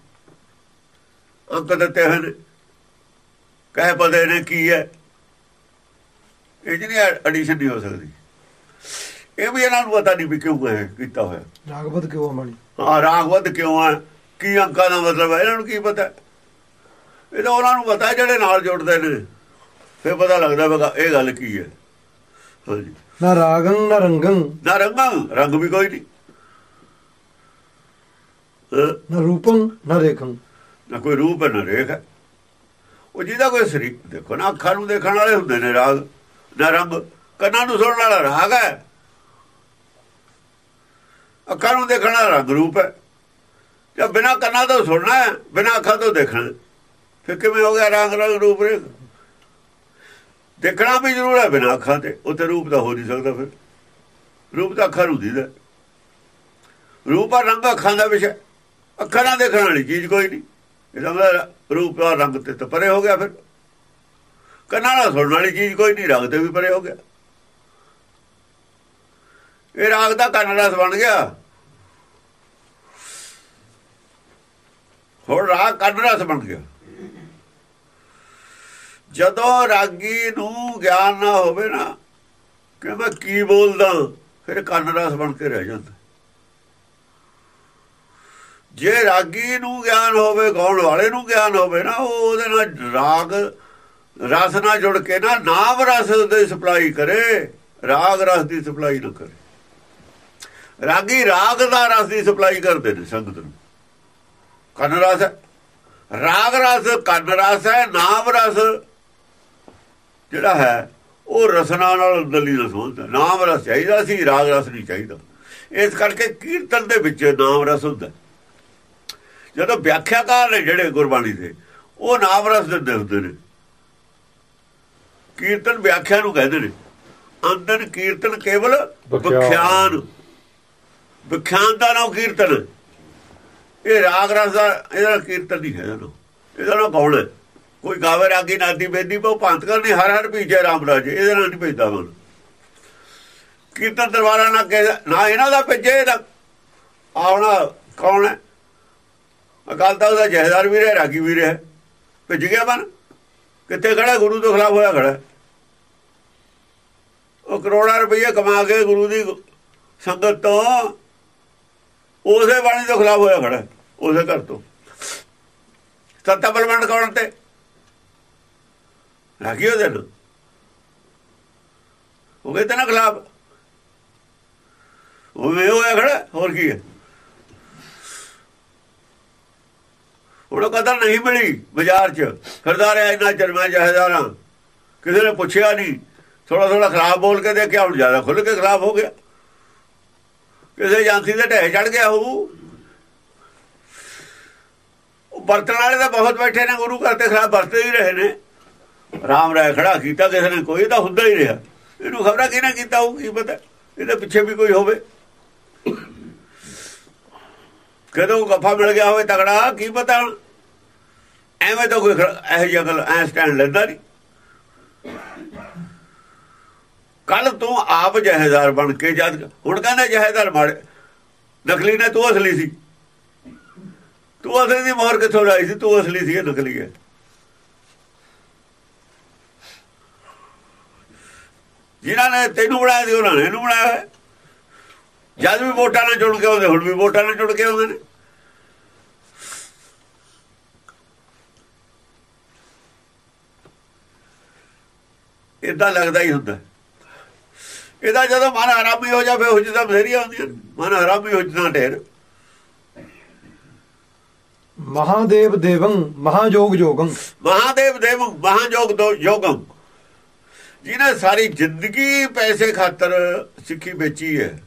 ਅੰਕ ਦਿੱਤੇ ਹੋਏ ਨੇ। ਕਹੇ ਪਤਾ ਨੇ ਕੀ ਹੈ। ਇਹ ਜਿਹੀ ਐਡੀਸ਼ਨ ਨਹੀਂ ਹੋ ਸਕਦੀ। ਇਹ ਵੀ ਇਹਨਾਂ ਨੂੰ ਪਤਾ ਨਹੀਂ ਵੀ ਕਿਉਂ ਹੈ ਕੀਤਾ ਹੋਇਆ। ਰਾਗਵਤ ਕਿਉਂ ਬਾਣੀ ਹਾਂ ਰਾਗਵਦ ਕਿਉਂ ਹੈ ਕੀ ਅੰਕਾਂ ਦਾ ਮਤਲਬ ਹੈ? ਇਹਨਾਂ ਨੂੰ ਕੀ ਪਤਾ? ਇਹ ਤਾਂ ਉਹਨਾਂ ਨੂੰ ਪਤਾ ਜਿਹੜੇ ਨਾਲ ਜੁੜਦੇ ਨੇ। ਫਿਰ ਪਤਾ ਲੱਗਦਾ ਵਾ ਇਹ ਗੱਲ ਕੀ ਹੈ? ਹਾਂਜੀ। ਨਾ ਰਾਗੰ ਨਾ ਰੰਗੰ। ਨਾ ਰੰਗਾਂ ਰੰਗ ਵੀ ਕੋਈ ਨਹੀਂ। ਨਾ ਰੂਪੰ ਨਾ ਰੇਖੰ। ਨਾ ਕੋਈ ਰੂਪ ਹੈ, ਨਾ ਰੇਖ ਹੈ। ਉਹ ਜਿਹਦਾ ਕੋਈ ਸਰੀਰ ਦੇਖੋ ਨਾ ਅੱਖਾਂ ਨੂੰ ਦੇਖਣ ਵਾਲੇ ਹੁੰਦੇ ਨੇ ਰਾਗ ਨਾ ਰੰਗ। ਕੰਨਾਂ ਨੂੰ ਸੁਣਨ ਵਾਲਾ ਰਾਗ ਹੈ। ਅੱਖਾਂ ਨੂੰ ਦੇਖਣ ਵਾਲਾ ਰੰਗ ਰੂਪ ਹੈ। ਜੇ ਬਿਨਾ ਕੰਨਾਂ ਤੋਂ ਸੁਣਨਾ ਹੈ ਬਿਨਾ ਅੱਖਾਂ ਤੋਂ ਦੇਖਣਾ ਫਿਰ ਕਿਵੇਂ ਹੋ ਗਿਆ ਰੰਗ ਰੰਗ ਰੂਪ ਰੇਖ? ਦੇਖਣਾ ਵੀ ਜ਼ਰੂਰ ਹੈ ਬਿਨਾਂ ਅੱਖਾਂ ਤੇ। ਉੱਥੇ ਰੂਪ ਤਾਂ ਹੋ ਨਹੀਂ ਸਕਦਾ ਫਿਰ। ਰੂਪ ਤਾਂ ਅੱਖਾਂ ਨੂੰ ਦੀਦਾ। ਰੂਪ ਆ ਰੰਗ ਅੱਖਾਂ ਦਾ ਵਿਸ਼ਾ। ਅੱਖਾਂ ਨਾਲ ਦੇਖਣ ਵਾਲੀ ਚੀਜ਼ ਕੋਈ ਨਹੀਂ। ਇਹਦਾ ਮਤਲਬ ਰੂਪ ਦਾ ਰੰਗ ਤੇ ਤਾਂ ਪਰੇ ਹੋ ਗਿਆ ਫਿਰ। ਕੰਨਾਂ ਨਾਲ ਸੁਣਨ ਵਾਲੀ ਚੀਜ਼ ਕੋਈ ਨਹੀਂ। ਰੰਗ ਤੇ ਵੀ ਪਰੇ ਹੋ ਗਿਆ। ਇਹ ਰਾਗ ਦਾ ਕੰਨ ਰਸ ਬਣ ਗਿਆ। ਹੋਰ ਰਾਗ ਕੰਨ ਰਸ ਬਣ ਗਿਆ। ਜਦੋਂ ਰਾਗੀ ਨੂੰ ਗਿਆਨ ਨਾ ਹੋਵੇ ਨਾ, ਕਿ ਮੈਂ ਕੀ ਬੋਲਦਾ, ਫਿਰ ਕੰਨ ਰਸ ਬਣ ਕੇ ਰਹਿ ਜਾਂਦਾ। ਜੇ ਰਾਗੀ ਨੂੰ ਗਿਆਨ ਹੋਵੇ, ਗਾਉਣ ਵਾਲੇ ਨੂੰ ਗਿਆਨ ਹੋਵੇ ਨਾ, ਉਹ ਉਹਦੇ ਨਾਲ ਰਾਗ, ਰਸ ਨਾਲ ਜੁੜ ਕੇ ਨਾ, ਨਾਮ ਰਸ ਦੀ ਸਪਲਾਈ ਕਰੇ, ਰਾਗ ਰਸ ਦੀ ਸਪਲਾਈ ਨਾ ਕਰੇ। ਰਾਗੀ ਰਾਗ ਦਾ ਰਸ ਦੀ ਸਪਲਾਈ ਕਰਦੇ ਨੇ ਸੰਗਤ ਨੂੰ। ਕੰਨ ਰਸ, ਰਾਗ ਰਸ, ਕੰਨ ਰਸ ਹੈ, ਨਾਮ ਰਸ ਜਿਹੜਾ ਹੈ ਉਹ ਰਸਨਾ ਨਾਲ ਦਲੀ ਦਾ ਸੰਬੰਧ ਹੈ। ਨਾਮ ਰਸ ਚਾਹੀਦਾ ਸੀ ਰਾਗ ਰਸ ਨਹੀਂ ਚਾਹੀਦਾ। ਇਸ ਕਰਕੇ ਕੀਰਤਨ ਦੇ ਵਿੱਚ ਨਾਮ ਰਸ ਹੁੰਦਾ ਜਦੋਂ ਵਿਆਖਿਆਕਾਰ ਨੇ ਜਿਹੜੇ ਗੁਰਬਾਣੀ ਦੇ ਉਹ ਨਾਮ ਰਸ ਦਿੰਦੇ ਹੁੰਦੇ ਨੇ। ਕੀਰਤਨ ਵਿਆਖਿਆ ਨੂੰ ਕਹਿੰਦੇ ਨੇ। ਅੰਦਰ ਕੀਰਤਨ ਕੇਵਲ ਵਿਖਿਆਨ। ਵਿਖਿਆਨ। ਦਾ ਨਾਮ ਕੀਰਤਨ ਇਹ ਰਾਗ ਰਸ ਦਾ ਇਹਦਾ ਕੀਰਤਨ ਨਹੀਂ ਹੈ ਇਹਦਾ ਇਹਦਾ ਨਾਮ ਕੌਣ ਹੈ? ਕੋਈ ਗਾਵੇ ਰਾਗੀ ਨਾਦੀ ਬੇਦੀ ਪੋ ਭੰਤ ਕਰਨੀ, ਹਰ ਹਰ ਪੀਜੇ ਰਾਮ ਰਾਜੇ, ਇਹਦੇ ਨਾਲ ਨਹੀਂ ਭੇਜਦਾ ਮਨ ਕੀਰਤਨ ਦਰਬਾਰਾਂ ਨਾਲ ਨਾ ਇਹਨਾਂ ਦਾ ਭੇਜੇ ਇਹਦਾ ਆਉਣਾ ਕੌਣ ਹੈ? ਅਕਾਲ ਤਖਤ ਦਾ ਜਹਦਾਰ ਵੀ ਰਿਹਾ, ਰਾਗੀ ਵੀ ਰਿਹਾ। ਭਿੱਜ ਗਿਆ ਮਨ। ਕਿੱਥੇ ਖੜਾ? ਗੁਰੂ ਤੋਂ ਖਿਲਾਫ ਹੋਇਆ ਖੜਾ। ਉਹ ਕਰੋੜਾਂ ਰੁਪਏ ਕਮਾ ਕੇ ਗੁਰੂ ਦੀ ਸੰਗਤ ਤੋਂ ਉਸੇ ਬਾਣੀ ਤੋਂ ਖਿਲਾਫ ਹੋਇਆ ਖੜਾ, ਉਸੇ ਘਰ ਤੋਂ। ਸੱਤਾ ਬਲਵੰਡ ਕੌਣ ਤੇ? ਰਾਗੀ ਉਹਦੇ ਨੂੰ ਉਹ ਕਹਿੰਦੇ ਨਾ ਖਿਲਾਫ। ਉਹ ਵੇ ਹੋਇਆ ਖੜਾ, ਹੋਰ ਕੀ ਹੈ? ਉਹਨੂੰ ਕਦਰ ਨਹੀਂ ਮਿਲੀ ਬਾਜ਼ਾਰ 'ਚ। ਫਿਰਦਾ ਇੰਨਾ ਜਨਮਾ ਜਹਦਾਰਾਂ ਕਿਸੇ ਨੇ ਪੁੱਛਿਆ ਨਹੀਂ। ਥੋੜਾ ਥੋੜਾ ਖਰਾਬ ਬੋਲ ਕੇ ਦੇਖਿਆ, ਹੁਣ ਜ਼ਿਆਦਾ ਖੁੱਲ ਕੇ ਖਰਾਬ ਹੋ ਗਿਆ। ਕਿਸੇ ਜਾਂਤੀ ਦੇ ਢਹਿ ਚੜ ਗਿਆ ਹੋਊ ਉਹ ਵਰਤਣ ਵਾਲੇ ਤਾਂ ਬਹੁਤ ਬੈਠੇ ਨੇ, ਗੁਰੂ ਘਰ ਤੇ ਖਰਾਬ ਵਰਤੇ ਹੀ ਰਹੇ ਨੇ। ਰਾਮ ਰਾਏ ਖੜਾ ਕੀਤਾ, ਕਿਸੇ ਨੇ ਕੋਈ ਤਾਂ ਹੁੰਦਾ ਹੀ ਰਿਹਾ। ਇਹਨੂੰ ਖਬਰਾਂ ਕਿਹਨੇ ਕੀਤਾ ਉਹ ਕੀ ਪਤਾ? ਇਹਦੇ ਪਿੱਛੇ ਵੀ ਕੋਈ ਹੋਵੇ। ਕਦੋਂ ਗੱਫਾ ਮਿਲ ਗਿਆ ਹੋਵੇ ਤਗੜਾ, ਕੀ ਪਤਾ? ਹੁਣ ਐਵੇਂ ਤਾਂ ਕੋਈ ਇਹੋ ਜਿਹੀ ਗੱਲ ਐ ਸਟੈਂਡ ਲੈਂਦਾ ਨਹੀਂ। ਕੱਲ ਤੂੰ ਆਪ ਜਹੇਦਾਰ ਬਣ ਕੇ ਜਦ ਹੁਣ ਕਹਿੰਦਾ ਜਹੇਦਾਰ ਮਾੜੇ। ਨਕਲੀ ਨੇ ਤੂੰ ਅਸਲੀ ਸੀ। ਤੂੰ ਅਸਲੀ ਦੀ ਮੋਹਰ ਕਿੱਥੋਂ ਲਾਈ ਸੀ? ਤੂੰ ਅਸਲੀ ਸੀ, ਇਹ ਨਕਲੀ ਹੈ। ਜਿਨ੍ਹਾਂ ਨੇ ਤੈਨੂੰ ਬਣਾਇਆ ਸੀ ਉਹਨਾਂ ਨੇ ਇਹਨੂੰ ਬਣਾਇਆ ਹੋਇਆ। ਜਦ ਵੀ ਵੋਟਾਂ ਨਾਲ ਜੁੜ ਕੇ ਆਉਂਦੇ ਹੁਣ ਵੀ ਵੋਟਾਂ ਨਾਲ ਜੁੜ ਕੇ ਆਉਂਦੇ ਨੇ। ਇਦਾਂ ਲੱਗਦਾ ਹੀ ਹੁੰਦਾ। ਇਹਦਾ ਜਦੋਂ ਮਨ ਹਰਾਮੀ ਹੋ ਜਾਵੇ ਹੁਜਤਾਂ ਬਥੇਰੀਆਂ ਹੁੰਦੀਆਂ ਮਨ ਹਰਾਮੀ ਹੁਜਤਾਂ ਢੇਰ। ਮਹਾਦੇਵ ਦੇਵੰ ਮਹਾਜੋਗ ਜੋਗੰ। ਮਹਾਦੇਵ ਦੇਵ ਮਹਾਜੋਗ ਦੋ ਯੋਗਮ ਜਿਹਨੇ ਸਾਰੀ ਜ਼ਿੰਦਗੀ ਪੈਸੇ ਖਾਤਰ ਸਿੱਖੀ ਵੇਚੀ ਹੈ,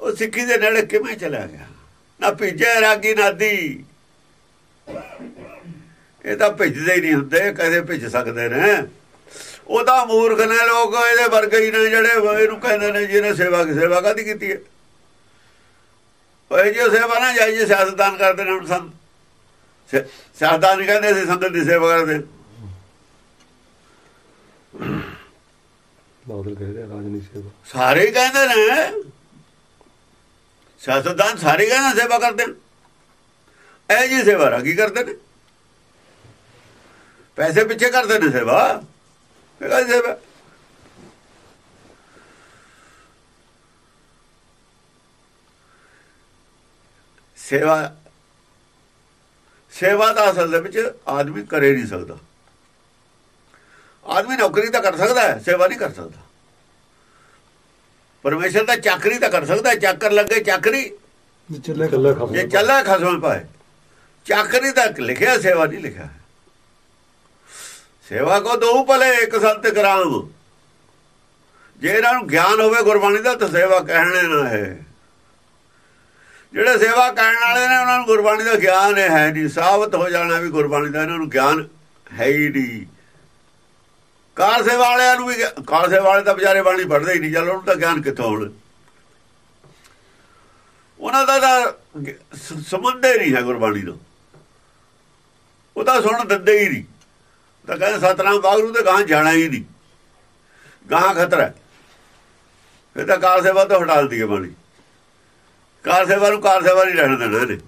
ਉਹ ਸਿੱਖੀ ਦੇ ਨੇੜੇ ਕਿਵੇਂ ਚਲਾ ਗਿਆ? ਨਾ ਭਿੱਜੇ ਰਾਗੀ ਨਾਦੀ। ਇਹ ਤਾਂ ਭਿੱਜਦੇ ਹੀ ਨਹੀਂ ਹੁੰਦੇ, ਕਦੇ ਭਿੱਜ ਸਕਦੇ ਨੇ। ਉਹਦਾ ਮੂਰਖ ਨੇ ਲੋਕ, ਇਹਦੇ ਵਰਗੇ ਹੀ ਨੇ ਜਿਹੜੇ ਇਹਨੂੰ ਕਹਿੰਦੇ ਨੇ ਜਿਹਨੇ ਸੇਵਾ ਕੀ ਸੇਵਾ ਕਾਦੀ ਕੀਤੀ ਹੈ? ਉਹ ਜੀ ਸੇਵਾ ਨਾ ਜਾਈ ਜੇ ਸਿਆਸਤਦਾਨ ਕਰਦੇ ਨੇ ਹੁਣ ਸੰਤ। ਸਿਆਸਤਦਾਨ ਕਹਿੰਦੇ ਸੀ ਸੰਗਤ ਦੀ ਸੇਵਾ ਕਰਦੇ। ਬਾਦਲ ਕਹਿੰਦੇ ਰਾਜਨੀ ਸੇਵਾ। ਸਾਰੇ ਹੀ ਕਹਿੰਦੇ ਨੇ। ਸਿਆਸਤਦਾਨ ਸਾਰੇ ਕਹਿੰਦੇ ਸੇਵਾ ਕਰਦੇ ਨੇ। ਇਹ ਜੀ ਸੇਵਾ ਰਾਗੀ ਕਰਦੇ ਨੇ? ਪੈਸੇ ਪਿੱਛੇ ਕਰਦੇ ਨੇ ਸੇਵਾ। ਇਹ ਸੇਵਾ? ਸੇਵਾ ਸੇਵਾ ਦਾ ਅਸਲ ਦੇ ਵਿੱਚ ਆਦਮੀ ਕਰੇ ਨਹੀਂ ਸਕਦਾ। ਆਦਮੀ ਨੌਕਰੀ ਤਾਂ ਕਰ ਸਕਦਾ ਹੈ ਸੇਵਾ ਨਹੀਂ ਕਰ ਸਕਦਾ। ਪਰਮੇਸ਼ਰ ਦਾ ਚਾਕਰੀ ਤਾਂ ਕਰ ਸਕਦਾ ਚਾਕਰ ਲੱਗੇ ਚਾਕਰੀ। ਚੱਲੇ ਜੇ ਚੱਲਾ ਖਸਮ ਪਾਏ ਚਾਕਰੀ ਤਾਂ ਲਿਖਿਆ ਸੇਵਾ ਨਹੀਂ ਲਿਖਿਆ। ਸੇਵਾ ਕੋ ਦੋ ਭਲੇ ਇੱਕ ਸੰਤ ਕਰਾਮ ਜੇ ਇਹਨਾਂ ਨੂੰ ਗਿਆਨ ਹੋਵੇ ਗੁਰਬਾਣੀ ਦਾ ਤਾਂ ਸੇਵਾ ਕਹਿਣੇ ਨਾ ਹੈ। ਜਿਹੜੇ ਸੇਵਾ ਕਰਨ ਵਾਲੇ ਨੇ ਉਹਨਾਂ ਨੂੰ ਗੁਰਬਾਣੀ ਦਾ ਗਿਆਨ ਹੈ ਨਹੀਂ। ਸਾਬਤ ਹੋ ਜਾਣਾ ਵੀ ਗੁਰਬਾਣੀ ਦਾ ਇਹਨਾਂ ਨੂੰ ਗਿਆਨ ਹੈ ਹੀ ਨਹੀਂ। ਕਾਰ ਸੇਵਾ ਵਾਲਿਆਂ ਨੂੰ ਵੀ ਕਾਲਸੇ ਵਾਲੇ ਤਾਂ ਵਿਚਾਰੇ ਬਾਣੀ ਪੜ੍ਹਦੇ ਹੀ ਨਹੀਂ, ਚੱਲ ਉਹਨੂੰ ਤਾਂ ਗਿਆਨ ਕਿੱਥੋਂ ਹੋਣ ਉਹਨਾਂ ਦਾ ਤਾਂ ਗ- ਸੰਬੰਧ ਹੀ ਨਹੀਂ ਹੈ ਗੁਰਬਾਣੀ ਦਾ ਉਹ ਤਾਂ ਸੁਣ ਦਿੰਦੇ ਹੀ ਨਹੀਂ। ਤਾਂ ਕਹਿੰਦੇ ਸਤਨਾਮ ਵਾਹਿਗੁਰੂ ਤੇ ਗਾਂ ਜਾਣਾ ਹੀ ਨਹੀਂ। ਗਾਂ ਖਤਰਾ ਹੈ। ਫਿਰ ਤਾਂ ਕਾਰ ਸੇਵਾ ਤੋਂ ਹਟਾ ਦਿੰਦੀ ਬਾਣੀ। ਕਾਰ ਸੇਵਾ ਨੂੰ ਕਾਰ ਸੇਵਾ ਨਹੀਂ ਰਹਿਣ ਦੇਣਾ ਇਹਨੇ।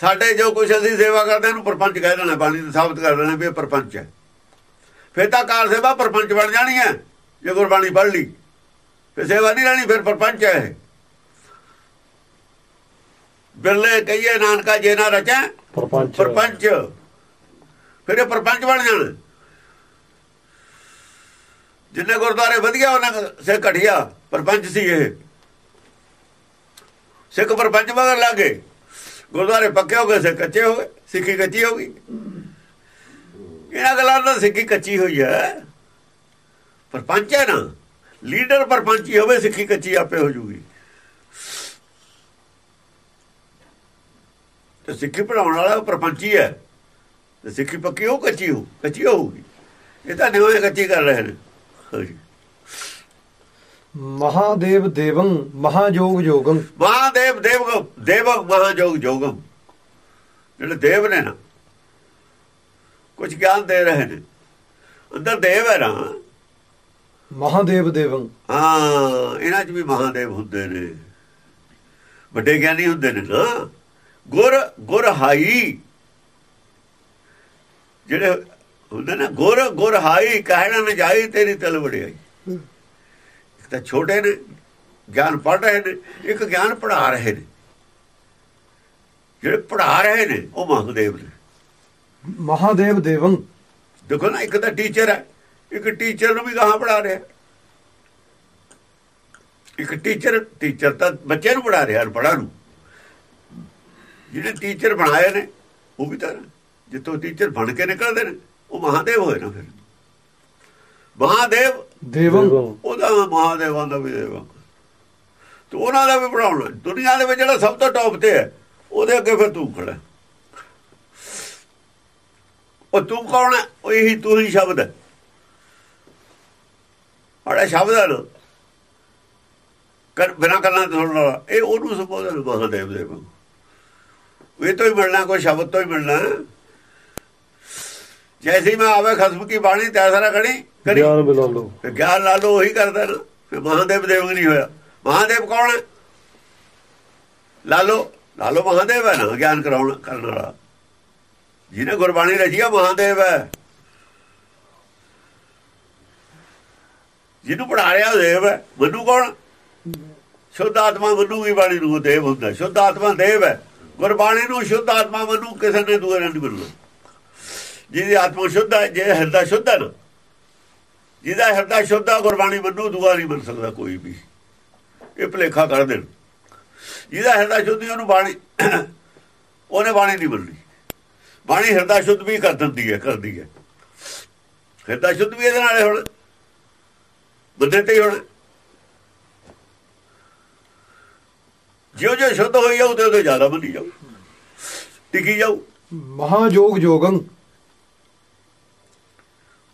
ਸਾਡੇ ਜੋ ਕੁਛ ਅਸੀਂ ਸੇਵਾ ਕਰਦੇ ਉਹਨੂੰ ਪਰਪੰਚ ਕਹਿ ਦੇਣਾ, ਬਾਣੀ ਨੂੰ ਸਾਬਤ ਕਰ ਦੇਣਾ ਵੀ ਇਹ ਪਰਪੰਚ ਹੈ। ਫਿਰ ਤਾਂ ਕਾਰ ਸੇਵਾ ਪਰਪੰਚ ਬਣ ਜਾਣੀ ਹੈ ਜੇ ਗੁਰਬਾਣੀ ਪੜ੍ਹ ਲਈ। ਫਿਰ ਸੇਵਾ ਨਹੀਂ ਰਹਿਣੀ ਫਿਰ ਪਰਪੰਚ ਹੈ ਬਿਰਲੇ ਕਹੀਏ ਨਾਨਕਾ ਜੇ ਨਾ ਰਚੈ ਪਰਪੰਚ। ਪਰਪੰਚ। ਫਿਰ ਇਹ ਪਰਪੰਚ ਬਣ ਜਾਣ। ਜਿੰਨੇ ਗੁਰਦੁਆਰੇ ਵਧੀਆ ਉਹਨਾਂ ਸੇ ਘਟਿਆ ਪਰਪੰਚ ਸੀ ਇਹ। ਸਿੱਖ ਪਰਪੰਚ ਮਗਰ ਲੱਗੇ ਗੁਰਦੁਆਰੇ ਪੱਕੇ ਹੋ ਗਏ ਸੇ ਕੱਚੇ ਹੋ ਗਏ ਸਿੱਖੀ ਕੱਚੀ ਹੋ ਗਈ। ਇਹਨਾਂ ਗੱਲਾਂ ਦਾ ਸਿੱਖੀ ਕੱਚੀ ਹੋਈ ਹੈ? ਪਰਪੰਚ ਹੈ ਨਾ ਲੀਡਰ ਪਰਪੰਚੀ ਹੋਵੇ ਸਿੱਖੀ ਕੱਚੀ ਆਪੇ ਹੋ ਜੂਗੀ। ਤੇ ਸਿੱਖੀ ਪੜਾਉਣ ਵਾਲਾ ਉਹ ਪਰਪੰਚੀ ਹੈ। ਤੇ ਸਿੱਖੀ ਪੱਕੀ ਹੋ ਕੱਚੀ ਹੋ ਕੱਚੀ ਹੋਊਗੀ। ਇਹ ਤਾਂ ਨਿਵੇਂ ਕੱਚੀ ਕਰ ਰਹੇ ਨੇ। ਹਾਂਜੀ ਮਹਾਦੇਵ ਦੇਵੰ ਮਹਾਜੋਗ ਜੋਗੰ। ਮਹਾਦੇਵ ਦੇਵ ਦੇਵਕ ਮਹਾਜੋਗ ਜੋਗਮ ਜਿਹੜੇ ਦੇਵ ਨੇ ਨਾ ਕੁਝ ਗਿਆਨ ਦੇ ਰਹੇ ਨੇ। ਅੰਦਰ ਦੇਵ ਹੈ ਨਾ। ਮਹਾਦੇਵ ਦੇਵੰ। ਹਾਂ ਇਹਨਾਂ 'ਚ ਵੀ ਮਹਾਦੇਵ ਹੁੰਦੇ ਨੇ। ਵੱਡੇ ਗਿਆਨੀ ਹੁੰਦੇ ਨੇ ਨਾ। ਗੁਰ ਗੁਰ ਹਾਈ। ਜਿਹੜੇ ਹੁੰਦੇ ਨਾ ਗੁਰ ਗੁਰ ਹਾਈ ਕਹਿਣਾ ਨਾ ਜਾਈ ਤੇਰੀ ਤਲ ਵੜਿਆਈ ਇੱਕ ਤਾਂ ਛੋਟੇ ਨੇ ਗਿਆਨ ਪੜ ਰਹੇ ਨੇ ਇੱਕ ਗਿਆਨ ਪੜਾ ਰਹੇ ਨੇ। ਜਿਹੜੇ ਪੜਾ ਰਹੇ ਨੇ ਉਹ ਮਹਾਦੇਵ ਨੇ। ਮਹਾਦੇਵ ਦੇਵੰ। ਦੇਖੋ ਨਾ ਇੱਕ ਤਾਂ ਟੀਚਰ ਹੈ ਇੱਕ ਟੀਚਰ ਨੂੰ ਵੀ ਕਹਾਂ ਪੜਾ ਰਿਹਾ। ਇੱਕ ਟੀਚਰ ਟੀਚਰ ਤਾਂ ਬੱਚੇ ਨੂੰ ਪੜਾ ਰਿਹਾ ਪੜਾ ਨੂੰ। ਜਿਹੜੇ ਟੀਚਰ ਬਣਾਏ ਨੇ ਉਹ ਵੀ ਤਾਂ ਜਿੱਥੋਂ ਟੀਚਰ ਬਣ ਕੇ ਨਿਕਲਦੇ ਨੇ ਉਹ ਮਹਾਦੇਵ ਹੋਏ ਨਾ ਫਿਰ। ਮਹਾਦੇਵ ਦੇਵੰ। ਉਹਦਾ ਮਹਾਦੇਵਾਂ ਦਾ ਵੀ ਦੇਵਾ। ਤੇ ਉਹਨਾਂ ਦਾ ਵੀ ਪੜਾਉਣਾ ਦੁਨੀਆ ਦੇ ਵਿੱਚ ਜਿਹੜਾ ਸਭ ਤੋਂ ਟੌਪ ਤੇ ਹੈ ਉਹਦੇ ਅੱਗੇ ਫਿਰ ਤੂੰ ਖੜਾ। ਉਹ ਤੂੰ ਕੌਣ ਹੈ? ਉਹ ਇਹੀ ਤੂੰ ਹੀ ਸ਼ਬਦ ਹੈ। ਅੜਾ ਸ਼ਬਦ ਹੈ ਨਾ ਕਰ ਬਿਨਾ ਕਰਨਾ ਸੁਣਨ ਵਾਲਾ। ਇਹ ਉਹਨੂੰ ਸੰਬੋਧਨ ਮਹਾਦੇਵ ਦੇ ਵਾਂਗੂ। ਇਹ ਤੋਂ ਹੀ ਮਿਲਣਾ ਕੋਈ ਸ਼ਬਦ ਤੋਂ ਹੀ ਮਿਲਣਾ। ਜੈਸੀ ਮੈਂ ਆਵੇ ਖਸਮ ਕੀ ਬਾਣੀ ਤੈਸਰਾ ਕਰੀ ਕਰੀ। ਗਿਆਨ ਬਿਲਾ ਲੋ ਤੇ ਗਿਆਨ ਲਾ ਲਓ ਉਹੀ ਕਰਦਾ ਨਾ ਫਿਰ ਮਹਾਦੇਵ ਦੇਵ ਨਹੀਂ ਹੋਇਆ। ਮਹਾਦੇਵ ਕੌਣ ਹੈ? ਲਾ ਲਓ ਲਾ ਲਓ ਮਹਾਦੇਵ ਹੈ ਨਾ ਗਿਆਨ ਕਰਾਉਣ ਕਰਨ ਵਾਲਾ। ਜਿਹਨੇ ਗੁਰਬਾਣੀ ਰਚੀ ਆ, ਮਹਾਦੇਵ ਹੈ। ਜਿਹਨੂੰ ਪੜਾ ਰਿਹਾ ਉਹ ਦੇਵ ਹੈ ਮੰਨੂ ਕੌਣ? ਸ਼ੁੱਧ ਆਤਮਾ ਮੰਨੂਗੀ ਬਾਣੀ ਨੂੰ, ਦੇਵ ਹੁੰਦਾ। ਸ਼ੁੱਧ ਆਤਮਾ ਦੇਵ ਹੈ। ਗੁਰਬਾਣੀ ਨੂੰ ਸ਼ੁੱਧ ਆਤਮਾ ਮੰਨੂ ਕਿਸੇ ਨੇ ਦੂਏ ਨਾਲ ਨਹੀਂ ਮੰਨਣਾ ਜਿਹਦੀ ਆਤਮਾ ਸ਼ੁੱਧ ਹੈ ਜੇ ਹਿਰਦਾ ਸ਼ੁੱਧ ਹੈ ਜਿਹਦਾ ਹਿਰਦਾ ਸ਼ੁੱਧ ਹੈ, ਗੁਰਬਾਣੀ ਮੰਨੂ ਦੂਆ ਨਹੀਂ ਮੰਨ ਸਕਦਾ ਕੋਈ ਵੀ। ਇਹ ਭਲੇਖਾ ਕਰ ਦੇਣ। ਜਿਹਦਾ ਹਿਰਦਾ ਸ਼ੁੱਧ ਉਹਨੂੰ ਬਾਣੀ, ਉਹਨੇ ਬਾਣੀ ਨਹੀਂ ਮੰਨਣੀ ਬਾਣੀ ਹਿਰਦਾ ਸ਼ੁੱਧ ਵੀ ਕਰ ਦਿੰਦੀ ਹੈ ਕਰਦੀ ਹੈ। ਹਿਰਦਾ ਸ਼ੁੱਧ ਵੀ ਇਹਦੇ ਨਾਲ ਹੁਣ। ਬੰਦੇ ਤੇ ਹੁਣ। ਜਿਉਂ ਜਿਉਂ ਸ਼ੁੱਧ ਹੋਈ ਜਾਊ ਤੇ ਉਹਦੇ ਜ਼ਿਆਦਾ ਮੰਨੀ ਜਾਊ। ਟਿਕੀ ਜਾਊ। ਮਹਾਜੋਗ ਜੋਗੰ।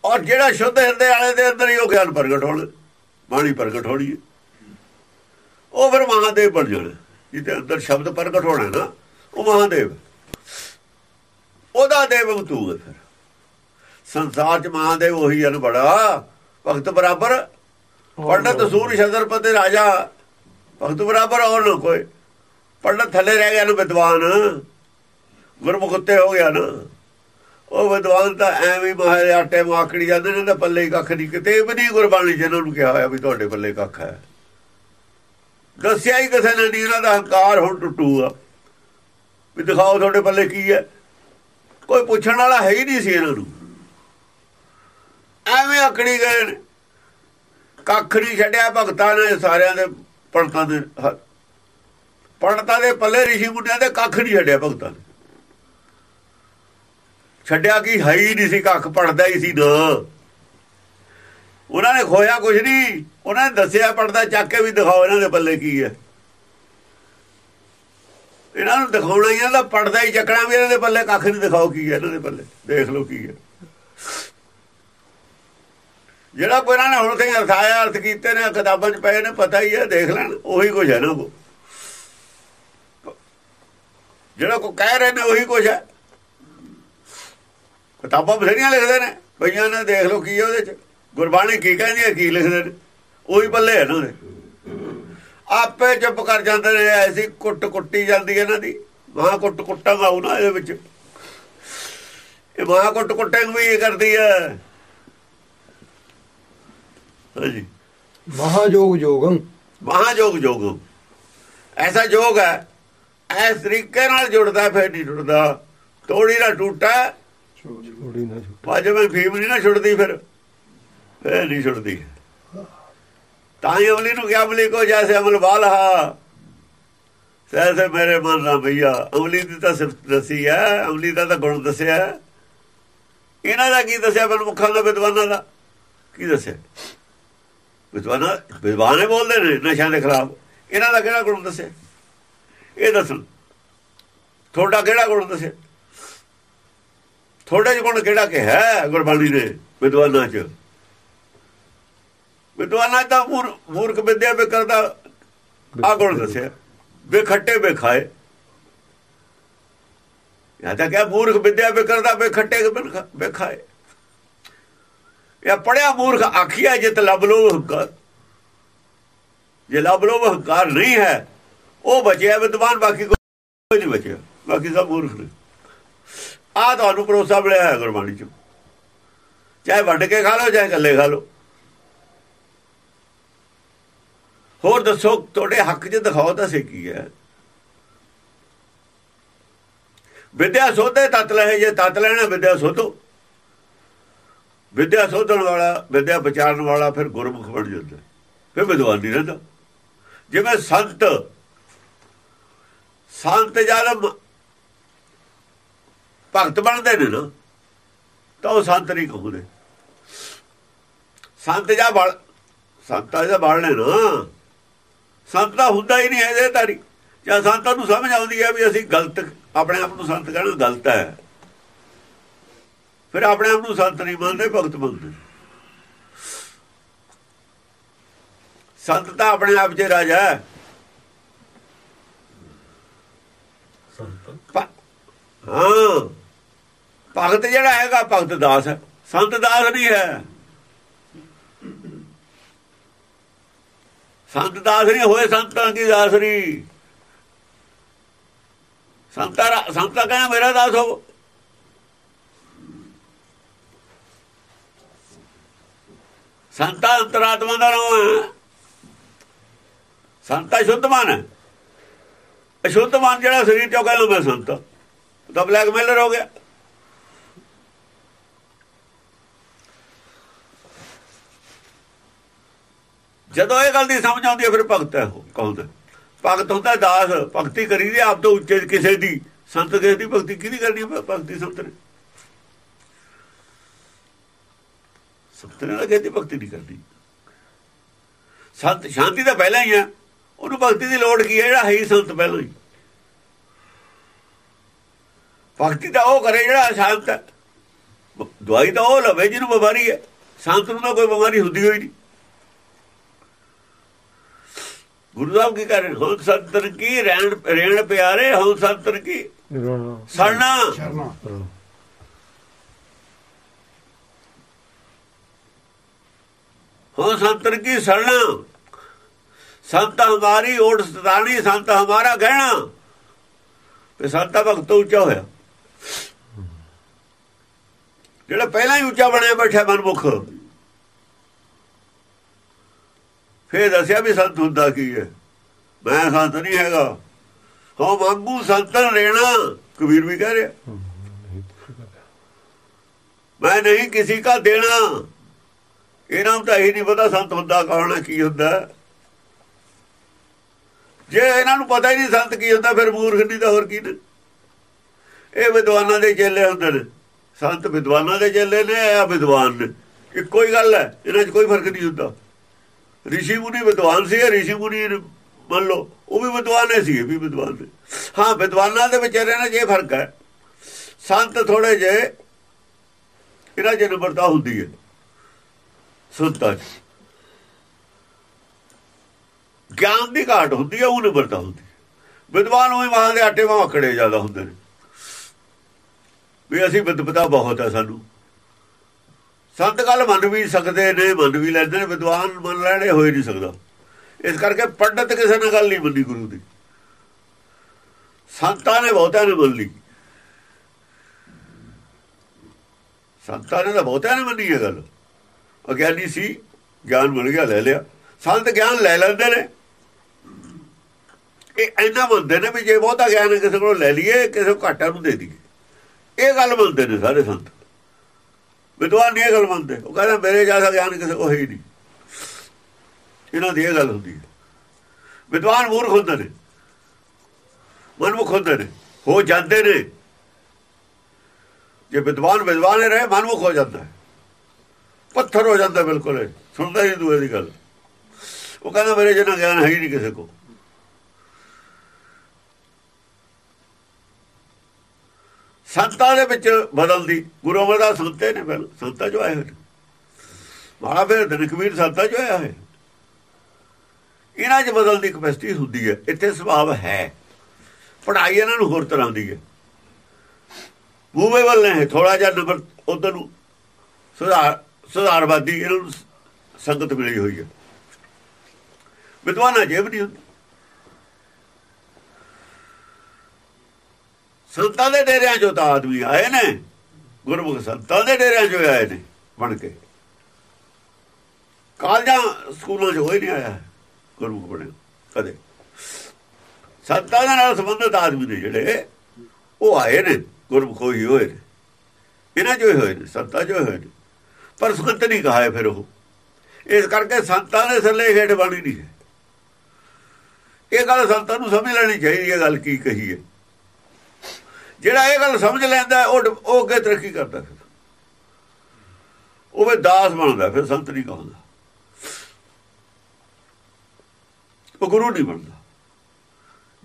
ਔਰ ਜਿਹੜਾ ਸ਼ੁੱਧ ਹਿਰਦੇ ਵਾਲੇ ਦੇ ਅੰਦਰ ਹੀ ਉਹ ਗਿਆਨ ਪ੍ਰਗਟ ਹੋਣ ਬਾਣੀ ਪ੍ਰਗਟ ਹੋਣੀ ਹੈ। ਉਹ ਫਿਰ ਮਹਾਦੇਵ ਬਣ ਜਾਣਾ। ਜਿਹਦੇ ਅੰਦਰ ਸ਼ਬਦ ਪ੍ਰਗਟ ਹੋਣਾ ਨਾ ਉਹ ਮਹਾਦੇਵ। ਉਹਦਾ ਦੇਵ ਤੂੰ ਹੈ ਫਿਰ ਸੰਸਾਰ ਚ ਮਹਾਦੇਵ ਉਹੀ ਹਨ ਬੜਾ। ਭਗਤ ਬਰਾਬਰ। ਪੰਡਤ ਸੂਰ ਸ਼ਦਰਪਤੀ ਰਾਜਾ। ਭਗਤ ਬਰਾਬਰ ਹੋਰ ਨਾ ਕੋਈ। ਪੰਡਤ ਥੱਲੇ ਰਹਿ ਗਿਆ ਨਾ ਵਿਦਵਾਨ। ਗੁਰਮੁਖ ਉੱਤੇ ਹੋ ਗਿਆ ਨਾ। ਉਹ ਵਿਦਵਾਨ ਤਾਂ ਐਵੇਂ ਮਹਾਰੇ ਆਟੇ ਮਾਕੜੀ ਜਾਂਦੇ ਨੇ ਤਾਂ ਪੱਲੇ ਕੱਖ ਨਹੀਂ ਕਿਤੇ ਵੀ ਨਹੀਂ ਗੁਰਬਾਣੀ ਜਿਹਨਾਂ ਨੂੰ ਕਿਹਾ ਹੋਇਆ ਵੀ ਤੁਹਾਡੇ ਪੱਲੇ ਕੱਖ ਹੈ। ਦੱਸਿਆ ਹੀ ਕਿਸੇ ਨੇ ਨਹੀਂ ਇਹਨਾਂ ਦਾ ਹੰਕਾਰ ਹੁਣ ਟੁੱਟੂਗਾ। ਵੀ ਦਿਖਾਓ ਤੁਹਾਡੇ ਪੱਲੇ ਕੀ ਹੈ। ਕੋਈ ਪੁੱਛਣ ਵਾਲਾ ਹੈ ਹੀ ਨਹੀਂ ਸੀ ਇਹਨਾਂ ਨੂੰ। ਐਵੇਂ ਅਕੜੀ ਗਏ ਨੇ। ਕੱਖ ਨਹੀਂ ਛੱਡਿਆ ਭਗਤਾਂ ਨੇ ਸਾਰਿਆਂ ਦੇ, ਪੰਡਤਾਂ ਦੇ ਹ- ਪੰਡਤਾਂ ਦੇ ਪੱਲੇ ਰਿਸ਼ੀ ਮੁੰਡਿਆਂ ਦੇ ਕੱਖ ਨਹੀਂ ਛੱਡਿਆ ਭਗਤਾਂ ਨੇ। ਛੱਡਿਆ ਕੀ ਹੈ ਹੀ ਨਹੀਂ ਸੀ, ਕੱਖ ਪੜਦਾ ਹੀ ਸੀ ਨਾ। ਉਹਨਾਂ ਨੇ ਖੋਇਆ ਕੁਝ ਨਹੀਂ, ਉਹਨਾਂ ਨੇ ਦੱਸਿਆ ਪੜਦਾ ਚੱਕ ਕੇ ਵੀ ਦਿਖਾਓ ਇਹਨਾਂ ਦੇ ਪੱਲੇ ਕੀ ਹੈ। ਇਹਨਾਂ ਨੂੰ ਦਿਖਾਉਣਾ ਹੀ ਇਹਨਾਂ ਪੜਦਾ ਹੀ ਚੱਕਣਾ ਵੀ ਇਹਨਾਂ ਦੇ ਪੱਲੇ ਕੱਖ ਨਹੀਂ ਦਿਖਾਓ ਕੀ ਹੈ ਇਹਨਾਂ ਦੇ ਪੱਲੇ। ਦੇਖ ਲਓ ਕੀ ਹੈ ਜਿਹੜਾ ਕੋਈ ਇਹਨਾਂ ਨੇ ਹੁਣ ਤੇ ਅਰਥਾਇਆ ਅਰਥ ਕੀਤੇ ਨੇ, ਕਿਤਾਬਾਂ 'ਚ ਪਏ ਨੇ, ਪਤਾ ਹੀ ਹੈ ਦੇਖ ਲੈਣ, ਉਹੀ ਕੁਝ ਹੈ ਨਾ ਕੋ ਜਿਹੜਾ ਕੋ ਕਹਿ ਰਹੇ ਨੇ, ਉਹੀ ਕੁਝ ਹੈ ਕਿਤਾਬਾਂ ਬਥੇਰੀਆਂ ਲਿਖਦੇ ਨੇ ਬਈਆਂ ਨੇ, ਦੇਖ ਲਓ ਕੀ ਹੈ ਉਹਦੇ 'ਚ। ਗੁਰਬਾਣੀ ਕੀ ਕਹਿੰਦੀ ਹੈ ਕੀ ਲਿਖਦੇ ਨੇ। ਉਹੀ ਪੱਲੇ ਹੈ ਨਾ ਉਹਦੇ ਆਪੇ ਚੁੱਪ ਕਰ ਜਾਂਦੇ ਨੇ ਐਸੀ ਕੁੱਟ ਕੁੱਟੀ ਜਾਂਦੀ ਹੈ ਇਹਨਾਂ ਦੀ। ਮਾਂ ਕੁੱਟ ਕੁੱਟਾਂਗਾ ਉਹ ਨਾ ਇਹਦੇ ਵਿੱਚ। ਇਹ ਮਾਂ ਕੁੱਟ ਕੁੱਟਾਂ ਵੀ ਇਹ ਕਰਦੀ ਹੈ। ਹਾਂਜੀ। ਮਹਾਜੋਗ ਜੋਗੰ। ਮਹਾਜੋਗ ਜੋਗ। ਐਸਾ ਜੋਗ ਹੈ ਐਸ ਤਰੀਕੇ ਨਾਲ ਜੁੜਦਾ ਫਿਰ ਨਹੀਂ ਜੁੜਦਾ। ਤੋੜੀ ਨਾ ਟੂਟਾ। ਛੋੜੀ ਨਾ ਛੁੱਟੀ। ਪਾ ਜਿਵੇਂ ਫੀਮ ਨਹੀਂ ਨਾ ਛੁੱਟਦੀ ਫਿਰ ਫਿਰ ਨਹੀਂ ਛੁੱਟਦੀ। ਤਾਂ ਹੀ ਅਮਲੀ ਨੂੰ ਕਿਹਾ, ਅਮਲੀ ਕੋ ਜੈਸੇ ਅਮਲ ਵਾਲਹਾ ਸੈਸੇ ਮੇਰੇ ਮਨ ਨਾ ਭਈਆ, ਅਮਲੀ ਦੀ ਤਾਂ ਸਿਫਤ ਦੱਸੀ ਹੈ, ਅਮਲੀ ਦਾ ਤਾਂ ਗੁਣ ਦੱਸਿਆ ਇਹਨਾਂ ਦਾ ਕੀ ਦੱਸਿਆ? ਬਲ ਮੁਖਾਂ ਦਾ ਵਿਦਵਾਨਾਂ ਦਾ ਕੀ ਦੱਸਿਆ? ਵਿਦਵਾਨਾਂ, ਵਿਦਵਾਨੇ ਬੋਲਦੇ ਨੇ, ਨਸ਼ਿਆਂ ਦੇ ਖਿਲਾਫ। ਇਹਨਾਂ ਦਾ ਕਿਹੜਾ ਗੁਣ ਦੱਸਿਆ? ਇਹ ਦੱਸਣ। ਤੁਹਾਡਾ ਕਿਹੜਾ ਗੁਣ ਦੱਸਿਆ? ਤੁਹਾਡੇ ਚ ਗੁਣ ਕਿਹੜਾ ਕਿ ਹੈ ਗੁਰਬਾਣੀ ਦੇ ਵਿਦਵਾਨਾਂ ਚ? ਵਿਦਵਾਨਾਂ ਦਾ ਮੂਰ ਮੂਰਖ ਵਿਦਿਆ ਬੇ ਕਰਦਾ ਆ ਗੁਣ ਦੱਸਿਆ। ਬੇ ਖੱਟੇ ਬੇ ਖਾਏ। ਜਾਂ ਤਾਂ ਕਿਹਾ ਮੂਰਖ ਵਿਦਿਆ ਬੇ ਕਰਦਾ ਬੇ ਖੱਟੇ ਬੇ ਖਾਏ। ਇਹ ਪੜਿਆ ਮੂਰਖ ਆਖਿਆ ਜਿਤ ਲਬ ਲੋ ਹੰਕਾਰ। ਜੇ ਲਬ ਲੋ ਹੰਕਾਰ ਨਹੀਂ ਹੈ ਉਹ ਬਚਿਆ ਵਿਦਵਾਨ ਬਾਕੀ ਕੋਈ ਨਹੀਂ ਬਚਿਆ। ਬਾਕੀ ਸਭ ਮੂਰਖ ਨੇ। ਆ ਤੁਹਾਨੂੰ ਭਰੋਸਾ ਮਿਲਿਆ ਹੈ ਗੁਰਬਾਣੀ ਚ। ਚਾਹੇ ਵੱਢ ਕੇ ਖਾ ਲਓ ਚਾਹੇ ਇਕੱਲੇ ਖਾ ਲਓ। ਹੋਰ ਦੱਸੋ, ਤੁਹਾਡੇ ਹੱਕ 'ਚ ਦਿਖਾਓ ਤਾਂ ਸੇ ਕੀ ਹੈ। ਵਿਦਿਆ ਸੋਧੇ ਤਤ ਲਏ ਜੇ ਤਤ ਲੈਣਾ, ਵਿਦਿਆ ਸੋਧੋ। ਵਿਦਿਆ ਸੋਧਣ ਵਾਲਾ, ਵਿਦਿਆ ਵਿਚਾਰਨ ਵਾਲਾ ਫਿਰ ਗੁਰਮੁਖ ਬਣ ਜਾਂਦਾ। ਫਿਰ ਵਿਦਵਾਨ ਨਹੀਂ ਰਹਿੰਦਾ। ਜਿਵੇਂ ਸੰਤ ਸੰਤ ਜਦ ਭਗਤ ਬਣਦੇ ਨੇ ਨਾ, ਤਾਂ ਉਹ ਸੰਤ ਨਹੀਂ ਕਹੂਦੇ। ਸੰਤ ਜਾਂ ਬਲ, ਸੰਤਾਂ ਦਾ ਬਲ ਨੇ ਨਾ। ਸੰਤ ਦਾ ਹੁੰਦਾ ਹੀ ਨਹੀਂ ਇਹਦੇ ਤਾਰੀ ਜਾਂ ਸੰਤਾਂ ਨੂੰ ਸਮਝ ਆਉਂਦੀ ਹੈ ਵੀ ਅਸੀਂ ਗਲਤ ਆਪਣੇ ਆਪ ਨੂੰ ਸੰਤ ਕਹਿਣਾ ਗਲਤ ਹੈ। ਫਿਰ ਆਪਣੇ ਆਪ ਨੂੰ ਸੰਤ ਨਹੀਂ ਮੰਨਦੇ ਭਗਤ ਮੰਨਦੇ। ਸੰਤ ਤਾਂ ਆਪਣੇ ਆਪ 'ਚ ਰਾਜਾ ਹੈ। ਪ- ਹਾਂ। ਭਗਤ ਜਿਹੜਾ ਹੈਗਾ ਭਗਤ ਦਾਸ ਹੈ। ਸੰਤ ਦਾਸ ਨਹੀਂ ਹੈ। ਸੰਤ ਦਾਸ ਨਹੀਂ ਹੋਏ, ਸੰਤਾਂ ਕੀ ਦਾਸ ਸੰਤਾਂ ਰਾ- ਸੰਤਾਂ ਕਹਿੰਦਾ ਮੇਰਾ ਦਾਸ ਹੋ। ਸੰਤਾ ਅੰਤਰਾਤਮਾ ਦਾ ਨਾਮ ਹੈ। ਸੰਤਾ ਸ਼ੁੱਧ ਮਨ ਹੈ। ਅਸ਼ੁੱਧ ਮਨ ਜਿਹੜਾ ਸਰੀਰ ਚੋਂ ਕਹਿੰਦਾ ਮੈਂ ਸੰਤ। ਤਾਂ ਬਲੈਕਮੇਲਰ ਹੋ ਗਿਆ। ਜਦੋਂ ਇਹ ਗੱਲ ਦੀ ਸਮਝ ਆਉਂਦੀ ਹੈ ਫਿਰ ਭਗਤ ਹੈ ਉਹ ਕਹਉਂਦਾ ਭਗਤ ਹੁੰਦਾ ਦਾਸ, ਭਗਤੀ ਕਰੀ ਦੀ ਆਪ ਤੋਂ ਉੱਚੇ ਕਿਸੇ ਦੀ। ਸੰਤ ਕਿਸੇ ਦੀ ਭਗਤੀ ਕਿਹਦੀ ਕਰਨੀ ਭਗਤੀ ਸੰਤ ਨੇ? ਸੰਤ ਨੇ ਕਿਸੇ ਭਗਤੀ ਨਹੀਂ ਕਰਦੀ ਸੰਤ ਸ਼ਾਂਤੀ ਤਾਂ ਪਹਿਲਾਂ ਹੀ ਹੈ। ਉਹਨੂੰ ਭਗਤੀ ਦੀ ਲੋੜ ਕੀ ਹੈ? ਜਿਹੜਾ ਹੈ ਸੰਤ ਪਹਿਲਾਂ ਹੀ। ਭਗਤੀ ਤਾਂ ਉਹ ਕਰੇ ਜਿਹੜਾ ਸ਼ਾਂਤ ਹੈ। ਦਵਾਈ ਤਾਂ ਉਹ ਲਵੇ ਜਿਹਨੂੰ ਬਿਮਾਰੀ ਹੈ। ਸੰਤ ਨੂੰ ਤਾਂ ਕੋਈ ਬਿਮਾਰੀ ਹੁੰਦੀ ਹੋਈ ਨਹੀਂ। ਗੁਰੂ ਸਾਹਿਬ ਕੀ ਕਰ ਰਹੇ? ਹੁਣ ਸੰਤਨ ਕੀ? ਰਹਿਣ ਰਹਿਣ ਪਿਆਰੇ ਹੁਣ ਸੰਤਨ ਕੀ? ਸੜਨਾ ਹੁਣ ਸੰਤਨ ਕੀ? ਸੜਨਾ ਸੰਤ ਹਮਾਰੀ ਓਟ ਸਤਾਣੀ ਸੰਤ ਹਮਾਰਾ ਗਹਿਣਾ। ਤੇ ਸੰਤਾ ਭਗਤ ਉੱਚਾ ਹੋਇਆ। ਜਿਹੜਾ ਪਹਿਲਾਂ ਹੀ ਉੱਚਾ ਬਣਿਆ ਬੈਠਾ ਮਨਮੁਖ। ਫੇਰ ਦੱਸਿਆ ਵੀ ਸੰਤ ਹੁੰਦਾ ਕੀ ਹੈ? ਮੈਂ ਸੰਤ ਨਹੀਂ ਹੈਗਾ। ਹੋ ਮੰਗੂ ਸੰਤਨ ਰਹਿਣਾ ਕਬੀਰ ਵੀ ਕਹਿ ਰਿਹਾ। ਮੈਂ ਨਹੀਂ ਕਿਸੇ ਦਾ ਦੇਣਾ। ਇਹਨਾਂ ਨੂੰ ਤਾਂ ਇਹ ਨਹੀਂ ਪਤਾ ਸੰਤ ਹੁੰਦਾ ਕੌਣ ਕੀ ਹੁੰਦਾ ਜੇ ਇਹਨਾਂ ਨੂੰ ਪਤਾ ਹੀ ਨਹੀਂ ਸੰਤ ਕੀ ਹੁੰਦਾ, ਫਿਰ ਮੂਰਖ ਨਹੀਂ ਤਾਂ ਹੋਰ ਕੀ ਨੇ? ਇਹ ਵਿਦਵਾਨਾਂ ਦੇ ਚੇਲੇ ਹੁੰਦੇ ਨੇ। ਸੰਤ ਵਿਦਵਾਨਾਂ ਦੇ ਚੇਲੇ ਨੇ ਆ ਵਿਦਵਾਨ ਨੇ? ਇੱਕੋ ਹੀ ਗੱਲ ਹੈ, ਇਹਨਾਂ 'ਚ ਕੋਈ ਫ਼ਰਕ ਨਹੀਂ ਹੁੰਦਾ। ਰਿਸ਼ੀ ਮੁਨੀ ਵਿਦਵਾਨ ਸੀ ਰਿਸ਼ੀ ਮੁਨੀ ਮੰਨ ਲਓ, ਉਹ ਵੀ ਵਿਦਵਾਨ ਸੀ ਵੀ ਵਿਦਵਾਨ ਨੇ। ਹਾਂ, ਵਿਦਵਾਨਾਂ ਦੇ ਵਿਚਾਰਿਆਂ ਨਾਲ ਜੇ ਫ਼ਰਕ ਹੈ। ਸੰਤ ਥੋੜੇ ਜੇ ਇਹਨਾਂ 'ਚ ਨਿਮਰਤਾ ਹੁੰਦੀ ਹੈ। ਸੰਤਾਂ 'ਚ। ਗਿਆਨ ਦੀ ਘਾਟ ਹੁੰਦੀ ਹੈ, ਉਹ ਨਿਮਰਤਾ ਹੁੰਦੀ ਵਿਦਵਾਨ ਉਹ ਮਹਾਂ ਦੇ ਆਟੇ ਵਾਂ ਅਕੜੇ ਜ਼ਿਆਦਾ ਹੁੰਦੇ ਨੇ। ਵੀ ਅਸੀਂ ਵਿਦਵਤਾ ਬਹੁਤ ਹੈ ਸਾਨੂੰ। ਸੰਤ ਗੱਲ ਮੰਨ ਵੀ ਸਕਦੇ ਨੇ, ਮੰਨ ਵੀ ਲੈਂਦੇ ਨੇ, ਵਿਦਵਾਨ ਮੰਨ ਲੈਣੇ, ਹੋਏ ਨਹੀਂ ਸਕਦਾ। ਇਸ ਕਰਕੇ ਪੰਡਤ ਕਿਸੇ ਨਾਲ ਗੱਲ ਨਹੀਂ ਮੰਨੀ ਗੁਰੂ ਦੀ। ਸੰਤਾਂ ਨੇ ਬਹੁਤਿਆਂ ਨੇ ਮੰਨ ਲਈ। ਸੰਤਾਂ ਨੇ ਤਾਂ ਬਹੁਤਿਆਂ ਨੇ ਮੰਨੀ ਇਹ ਗੱਲ। ਅਗਿਆਨੀ ਸੀ, ਗਿਆਨ ਮਿਲ ਗਿਆ, ਲੈ ਲਿਆ। ਸੰਤ ਗਿਆਨ ਲੈ ਲੈਂਦੇ ਨੇ। ਇਹ ਐਨਾ ਮੰਨਦੇ ਨੇ ਵੀ ਜੇ ਬਹੁਤਾ ਗਿਆਨ ਕਿਸੇ ਕੋਲੋਂ ਲੈ ਲਈਏ, ਕਿਸੇ ਨੂੰ ਘਾਟਾ ਨੂੰ ਦੇ ਦਈਏ। ਇਹ ਗੱਲ ਮੰਨਦੇ ਨੇ ਸਾਰੇ ਸੰਤ। ਵਿਦਵਾਨ ਨਹੀਂ ਇਹ ਗੱਲ ਮੰਨਦੇ। ਉਹ ਕਹਿੰਦੇ, ਮੇਰੇ ਜ਼ਿਆਦਾ ਗਿਆਨ ਕਿਸੇ ਕੋ ਹੈ ਹੀ ਨਹੀਂ। ਇਹਨਾਂ ਦੀ ਇਹ ਗੱਲ ਹੁੰਦੀ ਹੈ। ਵਿਦਵਾਨ ਮੂਰਖ ਹੁੰਦੇ ਨੇ। ਮਨਮੁਖ ਹੁੰਦੇ ਨੇ। ਹੋ ਜਾਂਦੇ ਨੇ। ਜੇ ਵਿਦਵਾਨ ਵਿਦਵਾਨ ਰਹੇ, ਮਨਮੁਖ ਹੋ ਜਾਂਦਾ ਪੱਥਰ ਹੋ ਜਾਂਦਾ ਬਿਲਕੁਲ ਸੁਣਦਾ ਹੀ ਦੂਏ ਦੀ ਗੱਲ। ਉਹ ਕਹਿੰਦਾ, ਮੇਰੇ ਜਿੰਨਾ ਗਿਆਨ ਹੈ ਹੀ ਨਹੀਂ ਕਿਸੇ ਕੋਲ। ਸੰਤਾਂ ਦੇ ਵਿੱਚ ਬਦਲਦੀ। ਗੁਰੂ ਅਮਰਦਾਸ ਸੰਤੇ ਨੇ ਪਹਿਲਾਂ ਸੰਤਾਂ ਜੋ ਆਏ ਹੋਏ ਮਾੜਾ ਫਿਰ ਦਨਕਵੀਰ ਸੰਤਾਂ ਜੋ ਆਇਆ ਹੈ ਇਹਨਾਂ 'ਚ ਬਦਲਣ ਦੀ ਕਪੈਸਿਟੀ ਹੁੰਦੀ ਹੈ। ਇੱਥੇ ਸੁਭਾਅ ਹੈ। ਪੜ੍ਹਾਈ ਇਹਨਾਂ ਨੂੰ ਹੋਰ ਤਰ੍ਹਾਂ ਦੀ ਹੈ। ਮੂਵੇ ਵੱਲ ਨੇ ਥੋੜਾ ਜਿਹਾ ਨੰਬਰ ਉਧਰ ਨੂੰ ਸੁਧਾਰ, ਸੁਧਾਰਵਾਦੀ ਇਹਨਾਂ ਨੂੰ ਸੰਗਤ ਮਿਲੀ ਹੋਈ ਹੈ। ਵਿਦਵਾਨਾਂ ਜੇਬ ਨਹੀਂ ਹੁੰਦੀ। ਸੰਤਾਂ ਦੇ ਡੇਰਿਆਂ ਚੋਂ ਤਾਂ ਆਦਮੀ ਆਏ ਨੇ। ਗੁਰਮੁਖ ਸੰਤਾਂ ਦੇ ਡੇਰਿਆਂ ਚੋਂ ਆਏ ਨੇ, ਬਣ ਕੇ। ਕਾਲਜਾਂ ਸਕੂਲਾਂ 'ਚ ਹੋਈ ਨਹੀਂ ਆਇਆ ਗੁਰਮੁਖ ਬਣਿਆ, ਕਦੇ। ਸੰਤਾਂ ਦੇ ਨਾਲ ਸੰਬੰਧਿਤ ਆਦਮੀ ਨੇ ਜਿਹੜੇ, ਉਹ ਆਏ ਨੇ, ਗੁਰਮੁਖ ਹੋਈ ਹੋਏ ਨੇ। ਇਹਨਾਂ 'ਚੋਂ ਹੋਏ ਨੇ, ਸੰਤਾਂ 'ਚੋਂ ਹੋਏ ਨੇ। ਪਰ ਸੁਖੰਤ ਨਹੀਂ ਕਹਾਏ ਫਿਰ ਉਹ। ਇਸ ਕਰਕੇ ਸੰਤਾਂ ਦੇ ਥੱਲੇ ਹੇਠ ਬਾਣੀ ਨਹੀਂ ਹੈ ਇਹ ਗੱਲ ਸੰਤਾਂ ਨੂੰ ਸਮਝ ਲੈਣੀ ਚਾਹੀਦੀ ਹੈ ਗੱਲ ਕੀ ਕਹੀ ਹੈ ਜਿਹੜਾ ਇਹ ਗੱਲ ਸਮਝ ਲੈਂਦਾ ਉਹ ਉਹ ਅੱਗੇ ਤਰੱਕੀ ਕਰਦਾ ਫਿਰ। ਉਹ ਵੀ ਦਾਸ ਬਣਦਾ, ਫਿਰ ਸੰਤ ਨਹੀਂ ਕਹਾਉਂਦਾ। ਉਹ ਗੁਰੂ ਨਹੀਂ ਬਣਦਾ।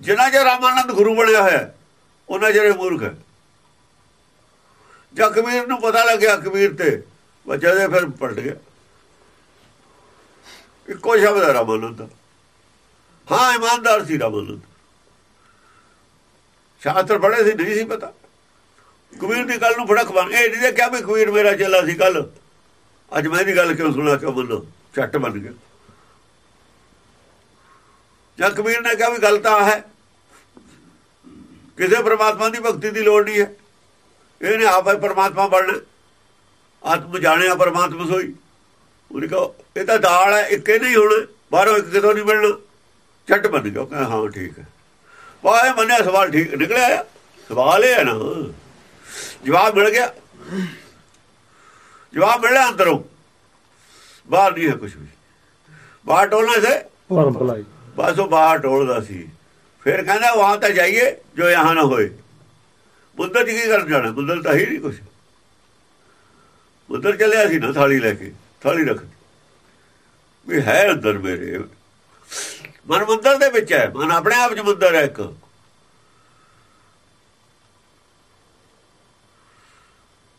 ਜਿਨ੍ਹਾਂ ਜੇ ਰਾਮਾਨੰਦ ਗੁਰੂ ਬਣਿਆ ਹੋਇਆ ਉਹਨਾਂ ਜਿਹੜੇ ਮੂਰਖ ਹੈ। ਜਾਂ ਕਬੀਰ ਨੂੰ ਪਤਾ ਲੱਗਿਆ ਕਬੀਰ ਤੇ ਬੱਚਾ ਦੇ ਫਿਰ ਪਲਟ ਗਿਆ। ਇੱਕੋ ਸ਼ਬਦ ਹੈ ਰਾਮਾਨੰਦ ਹਾਂ, ਇਮਾਨਦਾਰ ਸੀ ਰਾਮਾਨੰਦ। ਸ਼ਾਸਤਰ ਪੜ੍ਹੇ ਸੀ, ਨਹੀਂ ਸੀ ਪਤਾ। ਕਬੀਰ ਦੀ ਗੱਲ ਨੂੰ ਫੜਕ ਬਣ ਇਹ ਨਹੀਂ ਦੇਖਿਆ ਵੀ ਕਬੀਰ ਮੇਰਾ ਚੱਲਾ ਸੀ ਕੱਲ ਅੱਜ ਮੈਂ ਦੀ ਗੱਲ ਕਿਉਂ ਸੁਣਾ ਕਿਉਂ ਮੰਨੋ ਛੱਟ ਬਣ ਗਿਆ। ਜਾਂ ਕਬੀਰ ਨੇ ਕਿਹਾ ਵੀ ਗੱਲ ਤਾਂ ਹੈ। ਕਿਸੇ ਪ੍ਰਮਾਤਮਾ ਦੀ ਭਗਤੀ ਦੀ ਲੋੜ ਨਹੀਂ ਹੈ। ਇਹਨੇ ਆਪੇ ਪ੍ਰਮਾਤਮਾ ਬਣਨਾ ਆਤਮ ਜਾਣਿਆ ਪਰਮਾਤਮਾ ਸੋਈ। ਉਹਨੇ ਕਹੋ, ਇਹ ਤਾਂ ਦਾਲ ਹੈ, ਇੱਕੇ ਨਹੀਂ ਹੁਣ। ਬਾਹਰੋਂ ਇੱਕ ਕਿਤੋਂ ਨਹੀਂ ਮਿਲਣਾ। ਛੱਟ ਬਣ ਗਿਆ। ਕਹਿੰਦਾ, ਹਾਂ, ਠੀਕ ਹੈ। ਵਾਹ ਮੰਨਿਆ ਸਵਾਲ ਠੀਕ ਨਿਕਲਿਆ ਆ। ਸਵਾਲ ਇਹ ਹੈ ਨਾ ਜਵਾਬ ਮਿਲ ਗਿਆ। ਜਵਾਬ ਮਿਲਿਆ ਅੰਦਰੋਂ। ਬਾਹਰ ਨਹੀਂ ਹੈ ਕੁਝ ਵੀ। ਬਾਹਰ ਟੋਲਣਾ ਸੇ? ਭਰਮ ਭਲਾਈ। ਬਸ ਉਹ ਬਾਹਰ ਟੋਲਦਾ ਸੀ। ਫਿਰ ਕਹਿੰਦਾ ਵਹਾਂ ਤਾਂ ਜਾਈਏ ਜੋ ਯਹਾਂ ਨਾ ਹੋਏ। ਬੁੱਧਰ ਜੀ ਕੀ ਕਰਨ ਜਾਣਾ? ਬੁੱਧਰ ਤਾਂ ਹੀ ਨਹੀਂ ਕੁਝ ਬੁੱਧਰ ਚੱਲਿਆ ਸੀ ਨਾ ਥਾਲੀ ਲੈ ਕੇ ਥਾਲੀ ਰੱਖ ਵੀ ਹੈ ਅੰਦਰ ਮੇਰੇ। ਮਨ ਮੰਦਰ ਦੇ ਵਿੱਚ ਹੈ। ਮਨ ਆਪਣੇ ਆਪ ਚ ਮੰਦਰ ਹੈ ਇੱਕ।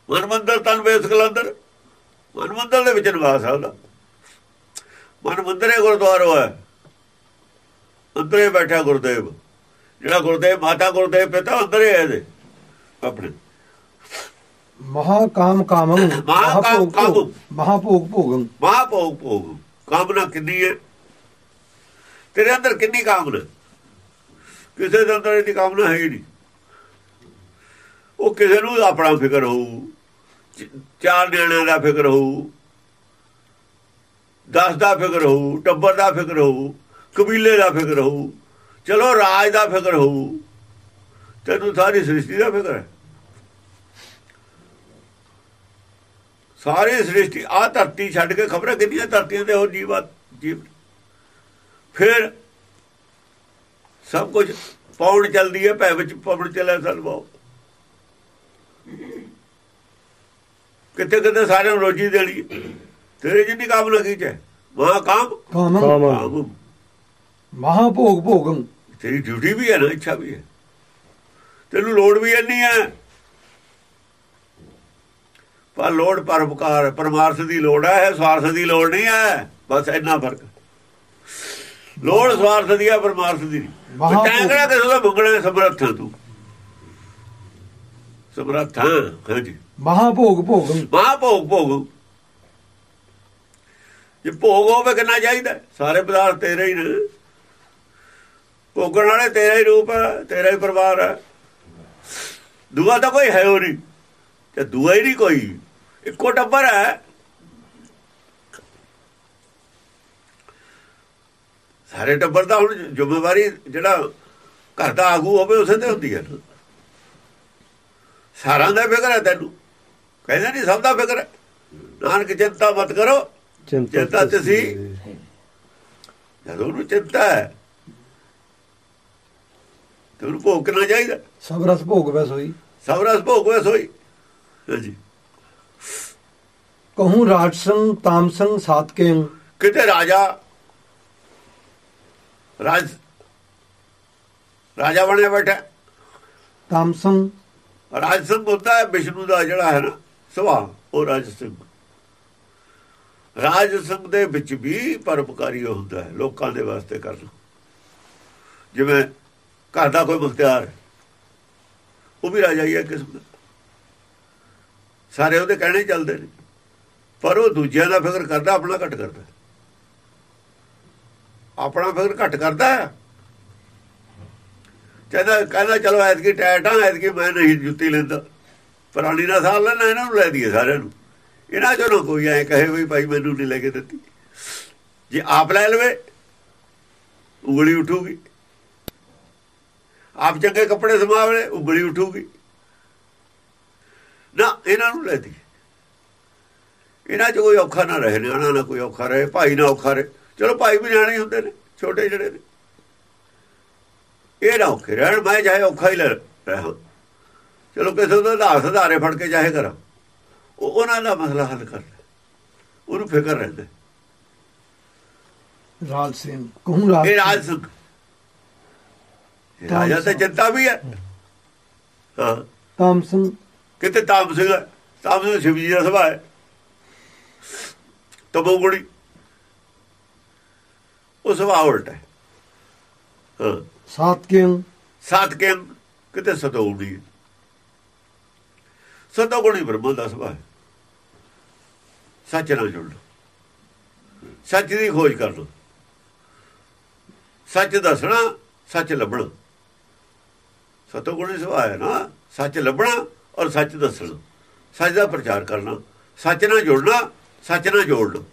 ਮਨ ਮੰਦਰ ਤਨ ਵੇਸ ਕਲੰਦਰ। ਮਨ ਮੰਦਰ ਦੇ ਵਿੱਚ ਨਿਵਾਸ ਹੈ ਉਹਦਾ। ਮਨ ਮੰਦਰੇ ਗੁਰਦੁਆਰਾ ਹੈ। ਅੰਦਰੇ ਬੈਠਾ ਗੁਰਦੇਵ। ਜਿਹੜਾ ਗੁਰਦੇਵ ਮਾਤਾ ਗੁਰਦੇਵ ਪਿਤਾ ਅੰਦਰੇ ਹੈ ਇਹਦੇ। ਆਪਣੇ। ਮਹਾ ਕਾਮ ਕਾਮੰ ਮਹਾਂ ਕਾਮ ਕਾਮੰ। ਮਹਾ ਭੋਗ ਭੋਗੰ। ਮਹਾਭੋਗ ਭੋਗ। ਕਾਮਨਾ ਕਿੰਨੀ ਹੈ? ਤੇਰੇ ਅੰਦਰ ਕਿੰਨੀ ਕਾਮਨਾ ਕਿਸੇ ਦੇ ਅੰਦਰ ਇਹਦੀ ਕਾਮਨਾ ਹੈ ਹੀ ਨਹੀਂ। ਉਹ ਕਿਸੇ ਨੂੰ ਆਪਣਾ ਫਿਕਰ ਹੋਊ ਚਾਰ ਨਿਆਣਿਆਂ ਦਾ ਫਿਕਰ ਹੋਊ, ਦਸ ਦਾ ਫਿਕਰ ਹੋਊ, ਟੱਬਰ ਦਾ ਫਿਕਰ ਹੋਊ, ਕਬੀਲੇ ਦਾ ਫਿਕਰ ਹੋਊ, ਚਲੋ ਰਾਜ ਦਾ ਫਿਕਰ ਹੋਊ, ਤੈਨੂੰ ਸਾਰੀ ਸ੍ਰਿਸ਼ਟੀ ਦਾ ਫਿਕਰ ਹੈ। ਸਾਰੀ ਸ੍ਰਿਸ਼ਟੀ ਆ ਧਰਤੀ ਛੱਡ ਕੇ ਖਬਰਾਂ ਕਿੰਨੀਆਂ ਧਰਤੀਆਂ ਤੇ ਹੋਰ ਜੀਵਾਤ ਜੀਵ ਫਿਰ ਸਭ ਕੁਝ ਪੌਣ ਚੱਲਦੀ ਹੈ ਭੈ ਵਿੱਚ ਪਵਨ ਚੱਲਿਆ ਸਲਵਾਓ ਕਿਤੇ ਕਿਤੇ ਸਾਰਿਆਂ ਨੂੰ ਰੋਜੀ ਦੇਣੀ। ਤੇਰੇ ਜਿੰਨੀ ਕਾਮਨਾ ਕੀ ਚ ਮਹਾ ਕਾਮ ਕਾਮੰ। ਕਾਮੰ। ਕਾਮ ਮਹਾ ਭੋਗ। ਭੋਗੰ ਤੇਰੀ ਡਿਊਟੀ ਵੀ ਹੈ ਨਾ ਇੱਛਾ ਵੀ ਹੈ। ਤੈਨੂੰ ਲੋੜ ਵੀ ਇੰਨੀ ਹੈ। ਪਰ ਲੋੜ ਪਰਪਕਾਰ ਪਰਮਾਰਥ ਦੀ ਲੋੜ ਹੈ ਸਵਾਰਥ ਦੀ ਲੋੜ ਨਹੀਂ ਹੈ। ਬਸ ਇੰਨਾ ਫ਼ਰਕ। ਲੋੜ ਸਵਾਰਥ ਦੀ ਹੈ ਪਰਮਾਰਥ ਦੀ ਨਹੀਂ। ਮਹਾਂ- ਟੈਂਗੜਾ ਕਿਸੇ ਦਾ ਮੰਗਣਾ ਸਮਰੱਥ ਤੂੰ। ਸਮਰੱਥ ਹਾਂਜੀ ਮਹਾ ਭੋਗ ਭੋਗੰ। ਮਹਾ ਭੋਗ। ਭੋਗ ਜੇ ਭੋਗ ਹੋਵੇ ਕਿੰਨਾ ਚਾਹੀਦਾ ਸਾਰੇ ਪਦਾਰਥ ਤੇਰੇ ਹੀ ਨੇ। ਭੋਗਣ ਵਾਲੇ ਤੇਰਾ ਹੀ ਰੂਪ ਹੈ ਤੇਰਾ ਹੀ ਪਰਿਵਾਰ ਹੈ। ਦੂਆ ਤਾਂ ਕੋਈ ਹੈ ਹੋ ਨਹੀਂ। ਤੇ ਦੂਆ ਹੀ ਨਹੀਂ ਕੋਈ। ਇੱਕੋ ਟੱਬਰ ਹੈ। ਸਾਰੇ ਟੱਬਰ ਦਾ ਹੁਣ ਜ਼ਿੰਮੇਵਾਰੀ ਜਿਹੜਾ ਘਰ ਦਾ ਆਗੂ ਹੋਵੇ ਉਸੇ ਤੇ ਹੁੰਦੀ ਹੈ। ਸਾਰਿਆਂ ਦਾ ਫਿਕਰ ਹੈ ਤੈਨੂੰ। ਕਹਿੰਦਾ ਨਹੀਂ ਸਭ ਦਾ ਫਿਕਰ ਹੈ। ਨਾਨਕ ਚਿੰਤਾ ਮਤ ਕਰੋ। ਚਿੰਤਾ ਤੁਸੀਂ। ਜਦੋਂ ਨੂੰ ਚਿੰਤਾ ਹੈ ਤੇ ਉਹਨੂੰ ਭੋਗਣਾ ਚਾਹੀਦਾ। ਸਭ ਰਸ ਭੋਗ ਵੈਸ ਹੋਈ। ਸਭ ਰਸ ਭੋਗਵੇ ਸੋਈ ਹਾਂਜੀ। ਕਹੂੰ ਰਾਜਸੰ ਤਾਮਸੰ ਸਾਤਕੇੰ ਕਿਤੇ ਰਾਜਾ ਰਾਜ ਰਾਜਾ ਬਣਿਆ ਬੈਠਾ ਤਾਮਸੰ ਰਾਜ ਸਿੰਘ ਹੁੰਦਾ ਹੈ ਵਿਸ਼ਨੂੰ ਦਾ ਜਿਹੜਾ ਹੈ ਨਾ ਸੁਭਾਅ ਉਹ ਰਾਜ ਸਿੰਘ। ਰਾਜ ਸਿੰਘ ਦੇ ਵਿੱਚ ਵੀ ਪਰਉਪਕਾਰੀ ਹੁੰਦਾ ਹੈ ਲੋਕਾਂ ਦੇ ਵਾਸਤੇ ਕਰਨਾ। ਜਿਵੇਂ ਘਰ ਦਾ ਕੋਈ ਮੁਖਤਿਆਰ ਉਹ ਵੀ ਰਾਜਾ ਹੀ ਹੈ ਕਿਸਮ ਦਾ ਸਾਰੇ ਉਹਦੇ ਕਹਿਣੇ ਚੱਲਦੇ ਨੇ। ਪਰ ਉਹ ਦੂਜਿਆਂ ਦਾ ਫਿਕਰ ਕਰਦਾ ਆਪਣਾ ਘੱਟ ਕਰਦਾ। ਆਪਣਾ ਫਿਕਰ ਘੱਟ ਕਰਦਾ। ਹੈ ਕਹਿੰਦਾ ਕਹਿੰਦਾ, ਚਲੋ ਐਤਕੀ ਟੈਟ ਆ ਐਤਕੀ ਮੈਂ ਨਹੀਂ ਜੁੱਤੀ ਲੈਂਦਾ। ਪੁਰਾਣੀ ਨਾਲ ਸਾਲ ਲੈਣਾ ਇਹਨਾਂ ਨੂੰ ਲੈ ਦਈਏ ਸਾਰਿਆਂ ਨੂੰ। ਇਹਨਾਂ ਚੋਂ ਨਾ ਕੋਈ ਐ ਕਹੇ ਵੀ ਭਾਈ ਮੈਨੂੰ ਨਹੀਂ ਲੈ ਕੇ ਦਿੱਤੀ। ਜੇ ਆਪ ਲੈ ਲਵੇ, ਉਗਲੀ ਉਠੂਗੀ। ਆਪ ਚੰਗੇ ਕੱਪੜੇ ਸਮਾਵਲੇ, ਉਂਗਲੀ ਉਠੂਗੀ। ਨਾ, ਇਹਨਾਂ ਨੂੰ ਲੈ ਦੀ ਇਹਨਾਂ 'ਚ ਕੋਈ ਔਖਾ ਨਾ ਰਹੇ, ਨਿਆਣਾ ਨਾ ਕੋਈ ਔਖਾ ਰਹੇ, ਭਾਈ ਨਾ ਔਖਾ ਰਹੇ। ਚਲੋ ਭਾਈ ਵੀ ਨਿਆਣੇ ਹੁੰਦੇ ਨੇ ਛੋਟੇ ਜਿਹੜੇ ਨੇ। ਇਹ ਨਾ ਔਖੇ ਰਹਿਣ ਮੈਂ ਚਾਹੇ ਔਖਾ ਹੀ ਲੈ ਰਹਾ। ਚਲੋ ਕਿਸੇ ਦਾ ਆਧਾਰ ਸੁਧਾਰੇ ਫੜ ਕੇ ਚਾਹੇ ਕਰਾਂ। ਉਹ ਉਹਨਾਂ ਦਾ ਮਸਲਾ ਹੱਲ ਕਰ ਉਹਨੂੰ ਫਿਕਰ ਰਹਿੰਦਾ। ਰਾਜ ਸਿੰਘ ਕਹੂੰ ਰਾਜ ਇਹ ਰਾਜ ਸਿੰਘ। ਰਾਜਾ ਤੇ ਚਿੰਤਾ ਵੀ ਹੈ। ਹਾਂ। ਤਾਮਸੰ ਕਿਤੇ ਤਾਮ ਸਿੰਘ। ਤਾਮ ਸਿੰਘ ਸ਼ਿਵ ਜੀ ਦਾ ਸੁਭਾਅ ਹੈ। ਤਬੋ ਗੁਣੀ ਉਹ ਸੁਭਾਅ ਉਲਟਾ ਹੈ। ਹਾਂ। ਸਾਤਕੇੰ ਸਾਤ ਕੇ ਕਿਤੇ ਸਤੋੜੀ ਸਤੋਗੁਣੀ ਬ੍ਰਹਮ ਦਾ ਸੁਭਾਅ ਹੈ। ਸੱਚ ਨਾਲ ਜੁੜਨਾ ਸੱਚ ਦੀ ਖੋਜ ਕਰਨਾ ਸੱਚ ਦੱਸਣਾ ਸੱਚ ਲੱਭਣਾ। ਸਤੋਗੁਣੀ ਸੁਭਾਅ ਹੈ ਨਾ ਸੱਚ ਲੱਭਣਾ ਔਰ ਸੱਚ ਦੱਸਣਾ। ਸੱਚ ਦਾ ਪ੍ਰਚਾਰ ਕਰਨਾ ਸੱਚ ਨਾਲ ਜੁੜਨਾ ਸੱਚ ਨਾਲ ਜੋੜਨਾ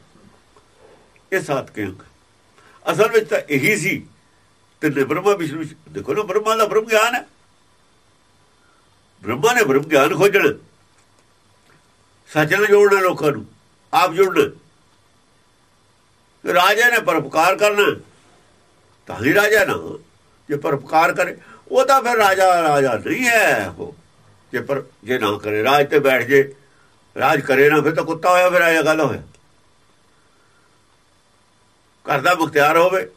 ਇਹ ਸੱਤ ਕੇ ਅੰਗ ਅਸਲ ਵਿੱਚ ਤਾਂ ਇਹੀ ਸੀ ਤੇ ਬ੍ਰਹਮਾ ਵਿਸ਼ਨੂੰ ਦੇਖੋ ਨਾ, ਬ੍ਰਹਮਾ ਦਾ ਬ੍ਰਹਮ ਗਿਆਨ ਹੈ। ਬ੍ਰਹਮਾ ਨੇ ਬ੍ਰਹਮ ਗਿਆਨ ਖੋਜਣਾ। ਸੱਚ ਨਾਲ ਜੋੜਨਾ ਲੋਕਾਂ ਨੂੰ, ਆਪ ਜੁੜਨਾ। ਰਾਜਾ ਨੇ ਪਰਪਕਾਰ ਕਰਨਾ, ਤਾਂ ਹੀ ਰਾਜਾ ਨਾ ਜੇ ਪਰਪਕਾਰ ਕਰੇ, ਉਹ ਤਾਂ ਫਿਰ ਰਾਜਾ ਰਾਜਾ ਨਹੀਂ ਹੈ ਉਹ। ਜੇ ਪਰ ਜੇ ਨਾ ਕਰੇ, ਰਾਜ ਤੇ ਬੈਠ ਜੇ। ਰਾਜ ਕਰੇ ਨਾ, ਫਿਰ ਤਾਂ ਕੁੱਤਾ ਹੋਇਆ, ਫਿਰ ਰਾਜਾ ਗੱਲ ਹੋਇਆ। ਘਰ ਦਾ ਮੁਖਤਿਆਰ ਹੋਵੇ।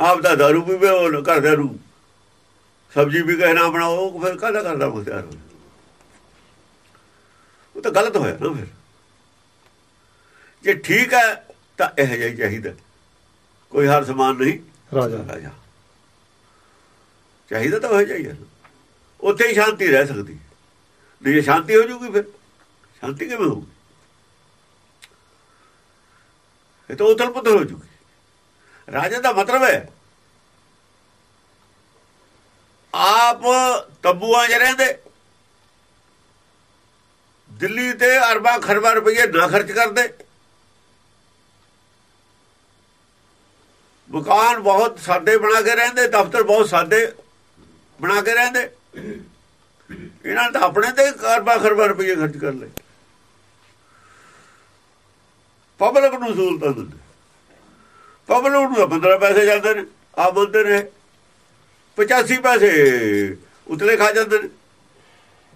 ਆਪ ਦਾ ਦਾਰੂ ਪੀਵੇ ਉਹ ਘਰ ਦਾ ਰੂ ਸਬਜੀ ਵੀ ਕਹਿਣਾ ਬਣਾਓ ਫਿਰ ਕਾਹਦਾ ਕਰਦਾ ਮੁਖਤਿਆਰ ਹੋਵੇ? ਉਹ ਤਾਂ ਗਲਤ ਹੋਇਆ ਨਾ ਫਿਰ। ਜੇ ਠੀਕ ਹੈ ਤਾਂ ਇਹ ਜਿਹਾ ਚਾਹੀਦਾ। ਕੋਈ ਹਰ ਸਮਾਨ ਨਹੀਂ ਰਾਜਾ। ਰਾਜਾ। ਚਾਹੀਦਾ ਤਾਂ ਉਹ ਚਾਹੀਦਾ ਉੱਥੇ ਹੀ ਸ਼ਾਂਤੀ ਰਹਿ ਸਕਦੀ। ਨਹੀਂ ਜੇ ਸ਼ਾਂਤੀ ਹੋ ਜੂਗੀ ਫਿਰ। ਸ਼ਾਂਤੀ ਕਿਵੇਂ ਹੋਊਗੀ? ਇਹ ਤਾਂ ਉਥਲ ਪੁਥਲ ਹੋ ਜੂਗੀ। ਰਾਜਾ ਦਾ ਮਤਲਬ ਹੈ, ਆਪ ਤੰਬੂਆਂ 'ਚ ਰਹਿੰਦੇ। ਦਿੱਲੀ ਤੇ ਅਰਬਾਂ ਖਰਬਾਂ ਰੁਪਏ ਨਾ ਖਰਚ ਕਰਦੇ। ਮਕਾਨ ਬਹੁਤ ਸਾਦੇ ਬਣਾ ਕੇ ਰਹਿੰਦੇ, ਦਫ਼ਤਰ ਬਹੁਤ ਸਾਦੇ ਬਣਾ ਕੇ ਰਹਿੰਦੇ। ਇਹਨਾਂ ਨੇ ਤਾਂ ਆਪਣੇ ਤੇ ਅਰਬਾਂ ਖਰਬਾਂ ਰੁਪਏ ਖਰਚ ਕਰ ਲਏ। ਪਬਲਿਕ ਨੂੰ ਸਹੂਲਤਾਂ ਦਿੰਦੇ। ਪਬਲਿਕ ਨੂੰ 15 ਪੈਸੇ ਜਾਂਦੇ ਨੇ ਆ ਬੰਦੇ ਨੇ। 85 ਪੈਸੇ ਉਤਲੇ ਖਾ ਜਾਂਦੇ ਨੇ,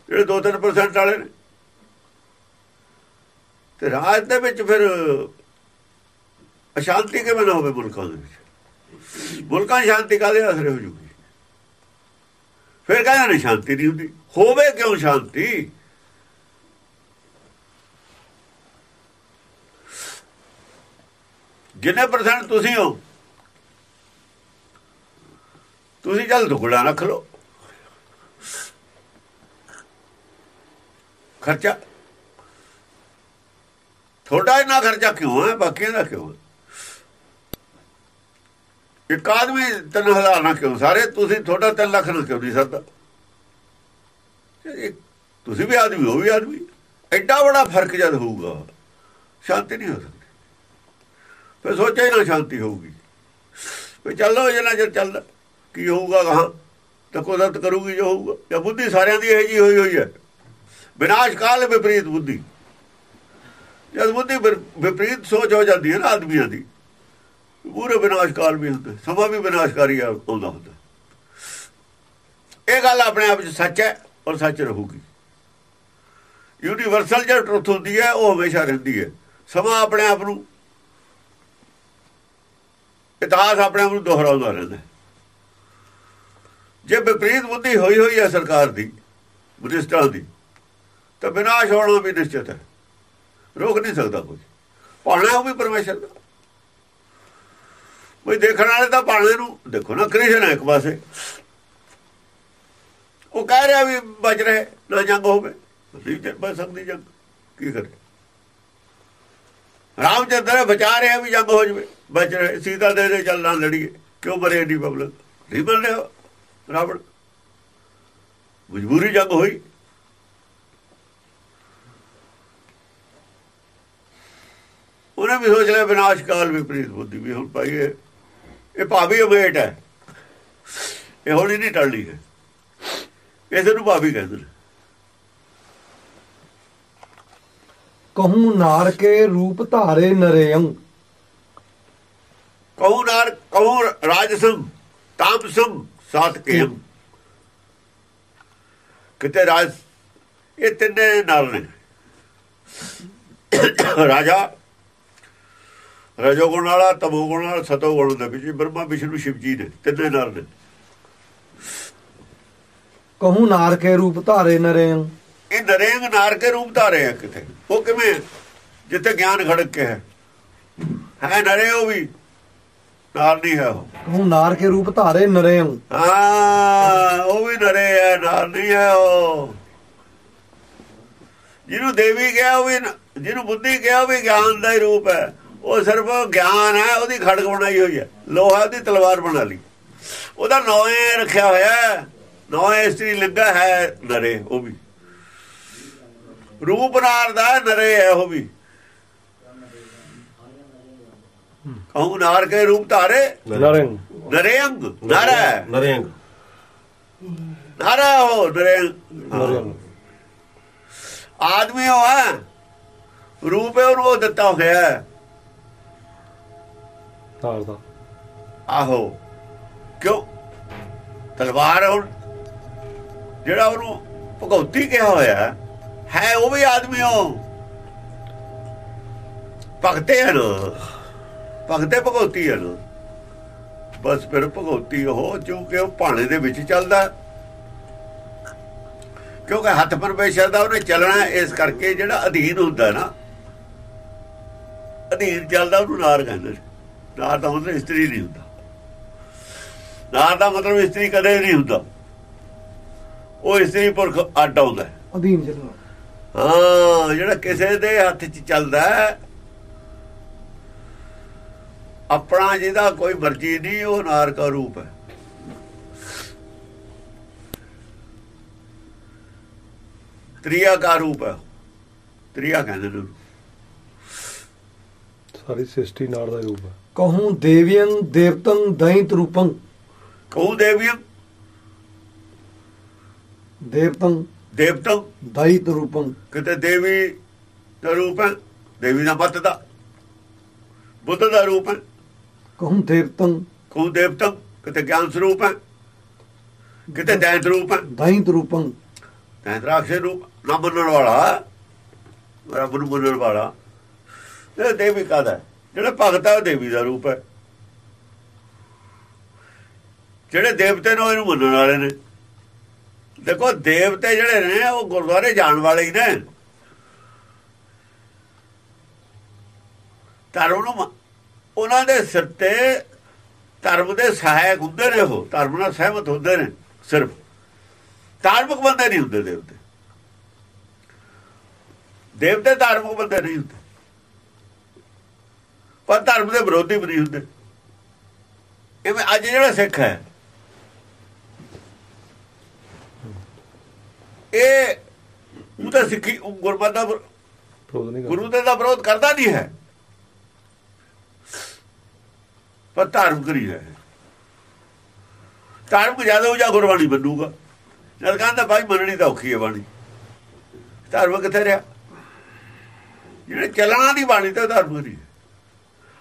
ਜਿਹੜੇ 2-3% ਵਾਲੇ ਨੇ। ਤੇ ਰਾਜ ਦੇ ਵਿੱਚ ਫਿਰ ਅਸ਼ਾਂਤੀ ਕਿਵੇਂ ਨਾ ਹੋਵੇ ਮੁਲਕਾਂ ਦੇ ਵਿੱਚ। ਮੁਲਕਾਂ ਦੀ ਸ਼ਾਂਤੀ ਕਾਹਦੇ ਅਸਰ ਹੋ ਜੂਗੀ? ਫਿਰ ਕਹਿੰਦਾ ਨੇ ਸ਼ਾਂਤੀ ਨਹੀਂ ਹੁੰਦੀ? ਹੋਵੇ ਕਿਉਂ ਸ਼ਾਂਤੀ? ਜਿੰਨੇ ਪਰਸੈਂਟ ਤੁਸੀਂ ਹੋ? ਤੁਸੀਂ ਚੱਲ ਦੁਗਣਾ ਰੱਖ ਲਓ। ਖਰਚਾ। ਥੋੜਾ ਇੰਨਾ ਖਰਚਾ ਕਿਉਂ ਹੈ? ਬਾਕੀਆਂ ਦਾ ਕਿਉਂ ਇੱਕ ਆਦਮੀ 3000 ਨਾ ਕਿਉਂ? ਸਾਰੇ ਤੁਸੀਂ ਥੋੜਾ 3 ਲੱਖ ਨਾ ਕਿਉਂ ਨਹੀਂ ਸਰਦਾ? ਤੁਸੀਂ ਵੀ ਆਦਮੀ ਹੋ ਵੀ ਆਦਮੀ। ਐਡਾ ਬੜਾ ਫ਼ਰਕ ਜਦ ਹੋਊਗਾ, ਸ਼ਾਂਤੀ ਨਹੀਂ ਹੋ ਸਕਦੀ। ਫਿਰ ਸੋਚਿਆ ਹੀ ਨਾ ਸ਼ਾਂਤੀ ਹੋਊਗੀ। ਵੀ ਚੱਲੋ ਜਿੰਨਾ ਚਿਰ ਚੱਲਦਾ ਕੀ ਹੋਊਗਾ ਕਹਾਂ ਤਾਂ ਕੁਦਰਤ ਕਰੂਗੀ ਜੋ ਹੋਊਗਾ। ਜਾਂ ਬੁੱਧੀ ਸਾਰਿਆਂ ਦੀ ਇਹ ਜੀ ਹੋਈ ਹੋਈ ਹੈ। ਵਿਨਾਸ਼ ਕਾਲ ਵਿਪਰੀਤ ਬੁੱਧੀ। ਜਦ ਬੁੱਧੀ ਵਿਪਰੀਤ ਸੋਚ ਹੋ ਜਾਂਦੀ ਹੈ ਨਾ ਆਦਮੀਆਂ ਦੀ, ਪੂਰੇ ਵਿਨਾਸ਼ ਕਾਲ ਵੀ ਹੁੰਦਾ, ਸਮਾਂ ਵੀ ਵਿਨਾਸ਼ਕਾਰੀ ਆਉਂਦਾ ਹੁੰਦਾ। ਇਹ ਗੱਲ ਆਪਣੇ ਆਪ ਵਿੱਚ ਸੱਚ ਹੈ ਔਰ ਸੱਚ ਰਹੂਗੀ। ਯੂਨੀਵਰਸਲ ਜਿਹੜੀ ਟਰੁੱਥ ਹੁੰਦੀ ਹੈ, ਉਹ ਹਮੇਸ਼ਾ ਰਹਿੰਦੀ ਹੈ। ਸਮਾਂ ਆਪਣੇ ਆਪ ਨੂੰ ਇਤਿਹਾਸ ਆਪਣੇ ਆਪ ਨੂੰ ਦੁਹਰਾਉਂਦਾ ਰਹਿੰਦਾ। ਜੇ ਵਿਪਰੀਤ ਬੁੱਧੀ ਹੋਈ ਹੋਈ ਹੈ ਸਰਕਾਰ ਦੀ ਬੁੱਧਿਸਟਾਂ ਦੀ, ਤਾਂ ਵਿਨਾਸ਼ ਹੋਣਾ ਵੀ ਨਿਸ਼ਚਿਤ ਹੈ। ਰੋਕ ਨਹੀਂ ਸਕਦਾ ਕੋਈ ਪਾਣਾ ਉਹ ਵੀ ਪਰਮੇਸ਼ਰ ਦਾ। ਕੋਈ ਦੇਖਣ ਵਾਲੇ ਤਾਂ ਭਾਣੇ ਨੂੰ, ਦੇਖੋ ਨਾ, ਕ੍ਰਿਸ਼ਨ ਹੈ ਇੱਕ ਪਾਸੇ। ਉਹ ਕਹਿ ਰਿਹਾ ਵੀ ਬਚ ਰਹੇ, ਨਾ ਜੰਗ ਹੋਵੇ। ਨਹੀਂ ਬਚ ਸਕਦੀ ਜੰਗ। ਕੀ ਕਰੇ? ਰਾਮਚੰਦਰ ਬਚਾ ਰਿਹਾ ਵੀ ਜੰਗ ਹੋ ਜਵੇ। ਬਚ ਰਹੇ, ਸੀਤਾ ਦੇ ਦੇ ਚੱਲਣਾ ਲੜੀਏ। ਕਿਉਂ ਮਰੇ ਏਡੀ ਪਬਲਿਕ ਨਹੀਂ ਬਣ ਰਿਹਾ ਰਾਵਣ। ਮਜਬੂਰੀ ਜੰਗ ਹੋਈ। ਉਹਨੇ ਵੀ ਸੋਚ ਲਿਆ ਵਿਨਾਸ਼ ਕਾਲ ਵਿਪਰੀਤ ਬੁੱਧੀ ਵੀ ਹੁਣ ਪਾਈਏ ਇਹ ਭਾਵੀ ਅਵੇਟ ਹੈ। ਇਹ ਹੋਣੀ ਨਹੀਂ ਟਲਣੀ ਹੈ। ਇਸੇ ਨੂੰ ਭਾਵੀ ਕਹਿੰਦੇ ਨੇ। ਕਹੂੰ ਨਾਰ ਕੇ ਰੂਪ ਧਾਰੇ ਨਰੇਯੰ ਕਹੂ ਨਾਰ ਕਹੂ ਰਾਜਸਮ ਤਾਮਸਮ ਸਾਤ ਕੇਮ ਕਿਤੇ ਰਾਜ ਇਹ ਤਿੰਨੇ ਨਾਲ ਨੇ ਰਾਜਾ ਰਜੋ ਗੁਣ ਵਾਲਾ ਤਮੋ ਗੁਣ ਵਾਲਾ ਸਤੋ ਗੁਣ ਦੇ ਵਿੱਚ ਬ੍ਰਹਮਾ ਵਿਸ਼ਨੂੰ ਸ਼ਿਵ ਜੀ ਨੇ ਤਿੰਨੇ ਨਾਲ ਨੇ ਕਹੂੰ ਨਾਰ ਕੇ ਰੂਪ ਧਾਰੇ ਨਰੇਯੰ ਇਹ ਨਰੇਂਗ ਨਾਰ ਕੇ ਰੂਪ ਧਾਰੇ ਆ ਕਿਤੇ। ਉਹ ਕਿਵੇਂ ਜਿੱਥੇ ਗਿਆਨ ਖੜਕ ਕੇ ਹੈ। ਹੈ ਨਰੇ ਉਹ ਵੀ। ਨਾਰ ਨਹੀਂ ਹੈ ਉਹ। ਕਹੂੰ ਨਾਰ ਕੇ ਰੂਪ ਧਾਰੇ ਨਰੇਯੰ ਹਾਂ। ਉਹ ਵੀ ਨਰੇ ਹੈ ਨਾਰ ਨਹੀਂ ਹੈ ਉਹ। ਜਿਹਨੂੰ ਦੇਵੀ ਗਿਆ ਉਹ ਵੀ ਜਿਹਨੂੰ ਬੁੱਧੀ ਗਿਆ ਉਹ ਵੀ ਗਿਆਨ ਦਾ ਹੀ ਰੂਪ ਹੈ। ਉਹ ਸਿਰਫ ਗਿਆਨ ਹੈ ਉਹਦੀ ਖੜਕ ਬਣਾਈ ਹੋਈ ਹੈ। ਲੋਹਾ ਦੀ ਤਲਵਾਰ ਬਣਾ ਲਈ। ਉਹਦਾ ਨੌਵੇਂ ਰੱਖਿਆ ਹੋਇਆ ਨੌਵੇਂ ਇਸਤਰੀ ਲੱਗਾ ਹੈ ਨਰੇ ਉਹ ਵੀ। ਰੂਪ ਨਾਰ ਦਾ ਨਰੇ ਹੈ ਉਹ ਵੀ। ਕਹੂੰ ਨਾਰ ਕੇ ਰੂਪ ਧਾਰੇ ਨਰਿੰਗ ਨਰੇਂਗ ਨਾਰਾ ਨਰੇਂਗ ਨਾਰਾ ਹੋ। ਨਰੇਂਗ ਆਦਮੀ ਹੋ ਹੈ। ਰੂਪ ਹੈ ਉਹਨੂੰ ਉਹ ਦਿੱਤਾ ਹੋਇਆ ਹੈ। ਤਾਰ ਦਾ। ਆਹੋ। ਕਿਉਂ? ਤਲਵਾਰ ਹੁਣ। ਜਿਹੜਾ ਉਹਨੂੰ ਭਗਉਤੀ ਕਿਹਾ ਹੋਇਆ ਹੈ, ਹੈ, ਉਹ ਵੀ ਆਦਮੀ ਭਗਤੇ ਹਨ। ਭਗਤੇ ਭਗਉਤੀ ਹਨ। ਬਸ ਫਿਰ ਭਗਉਤੀ ਉਹ, ਕਿਉਂਕਿ ਉਹ ਭਾਣੇ ਦੇ ਵਿੱਚ ਚੱਲਦਾ। ਕਿਉਂਕਿ ਹੱਥ ਪਰਮੇਸ਼ਰ ਦਾ ਉਹਨੇ ਚੱਲਣਾ ਇਸ ਕਰਕੇ ਜਿਹੜਾ ਅਧੀਨ ਹੁੰਦਾ ਨਾ, ਅਧੀਨ ਚੱਲਦਾ, ਉਹਨੂੰ ਨਾਰ ਕਹਿੰਦੇ ਨੇ। ਨਾਰ ਦਾ ਮਤਲਬ ਇਸਤਰੀ ਨਹੀਂ ਹੁੰਦਾ। ਨਾਰ ਦਾ ਮਤਲਬ ਇਸਤਰੀ ਕਦੇ ਨਹੀਂ ਹੁੰਦਾ। ਉਹ ਇਸਤਰੀ ਪੁਰਖ ਅੱਡ ਆਉਂਦਾ ਅਧੀਨ ਚੱਲਣਾ ਹਾਂ ਜਿਹੜਾ ਕਿਸੇ ਦੇ ਹੱਥ 'ਚ ਚੱਲਦਾ ਹੈ, ਆਪਣਾ ਜਿਹਦਾ ਕੋਈ ਮਰਜ਼ੀ ਨਹੀਂ ਉਹ ਨਾਰ ਦਾ ਰੂਪ ਹੈ। ਤ੍ਰਿਆ ਦਾ ਰੂਪ ਹੈ ਤ੍ਰਿਆ ਕਹਿੰਦੇ ਨੇ। ਸਾਰੀ ਸ੍ਰਿਸ਼ਟੀ ਨਾੜ ਦਾ ਰੂਪ ਹੈ। ਕਹੂੰ ਦੇਵੀਆਂ ਦੇਵਤੰ ਦੈਂਤ ਰੂਪੰ। ਕਹੂ ਦੇਵੀਆਂ ਦੇਵਤੰ। ਦੇਵਤੰ ਦੈਤ ਰੂਪੰ ਕਿਤੇ ਦੇਵੀ ਦਾ ਰੂਪ ਹੈ ਦੇਵੀ ਦਾ ਮਤ ਦਾ। ਬੁੱਧ ਦਾ ਰੂਪ ਹੈ। ਕਹੂੰ ਦੇਵਤੰ। ਕਹੂ ਦੇਵਤੰ ਕਿਤੇ ਗਿਆਨ ਸਰੂਪ ਹੈ। ਕਿਤੇ ਦੈਂਤ ਰੂਪ ਹੈ। ਦੈਂਤ ਰੂਪੰ ਦੈਂਤ ਰਾਖਸ਼ ਰੂਪ ਨਾ ਮੰਨਣ ਵਾਲਾ। ਰੱਬ ਨੂੰ ਮੰਨਣ ਵਾਲਾ। ਇਹ ਦੇਵੀ ਕਾਦਾ? ਜਿਹੜੇ ਭਗਤ ਹੈ ਉਹ ਦੇਵੀ ਦਾ ਰੂਪ ਹੈ। ਜਿਹੜੇ ਦੇਵਤੇ ਨੇ ਉਹ ਇਹਨੂੰ ਮੰਨਣ ਵਾਲੇ ਨੇ। ਦੇਖੋ ਦੇਵਤੇ ਜਿਹੜੇ ਨੇ, ਉਹ ਗੁਰਦੁਆਰੇ ਜਾਣ ਵਾਲੇ ਹੀ ਨੇ। ਧਰਮ ਨੂੰ ਉਹਨਾਂ ਦੇ ਸਿਰ ਤੇ ਧਰਮ ਦੇ ਸਹਾਇਕ ਹੁੰਦੇ ਨੇ ਉਹ। ਧਰਮ ਨਾਲ ਸਹਿਮਤ ਹੁੰਦੇ ਨੇ ਸਿਰਫ। ਧਾਰਮਿਕ ਬੰਦੇ ਨਹੀਂ ਹੁੰਦੇ ਦੇਵਤੇ ਦੇਵਤੇ ਧਾਰਮਿਕ ਬੰਦੇ ਨਹੀਂ ਹੁੰਦੇ। ਪਰ ਧਰਮ ਦੇ ਵਿਰੋਧੀ ਵੀ ਨਹੀਂ ਹੁੰਦੇ। ਇਵੇਂ ਅੱਜ ਜਿਹੜਾ ਸਿੱਖ ਹੈ ਇਹ ਉਹ ਤਾਂ ਸਿੱਖੀ ਗੁਰਮਤਿ ਦਾ ਵਿਰ- ਵਿਰੋਧ ਨਹੀਂ ਗੁਰੂ ਦੇ ਦਾ ਵਿਰੋਧ ਕਰਦਾ ਨਹੀਂ ਹੈ। ਪਰ ਧਾਰਮਿਕ ਨਹੀਂ ਹੈ ਧਾਰਮਿਕ ਜ਼ਿਆਦਾ ਹੋ ਜਾ ਗੁਰਬਾਣੀ ਬੰਨੂਗਾ ਜਦ ਕਹਿੰਦਾ ਭਾਈ ਮੰਨਣੀ ਤਾਂ ਔਖੀ ਹੈ ਬਾਣੀ। ਧਾਰਮਿਕ ਕਿੱਥੇ ਰਿਹਾ? ਜਿਹੜੇ ਚੱਲਣਾ ਦੀ ਬਾਣੀ ਤੇ ਧਾਰਮਿਕ ਨਹੀਂ ਹੈ।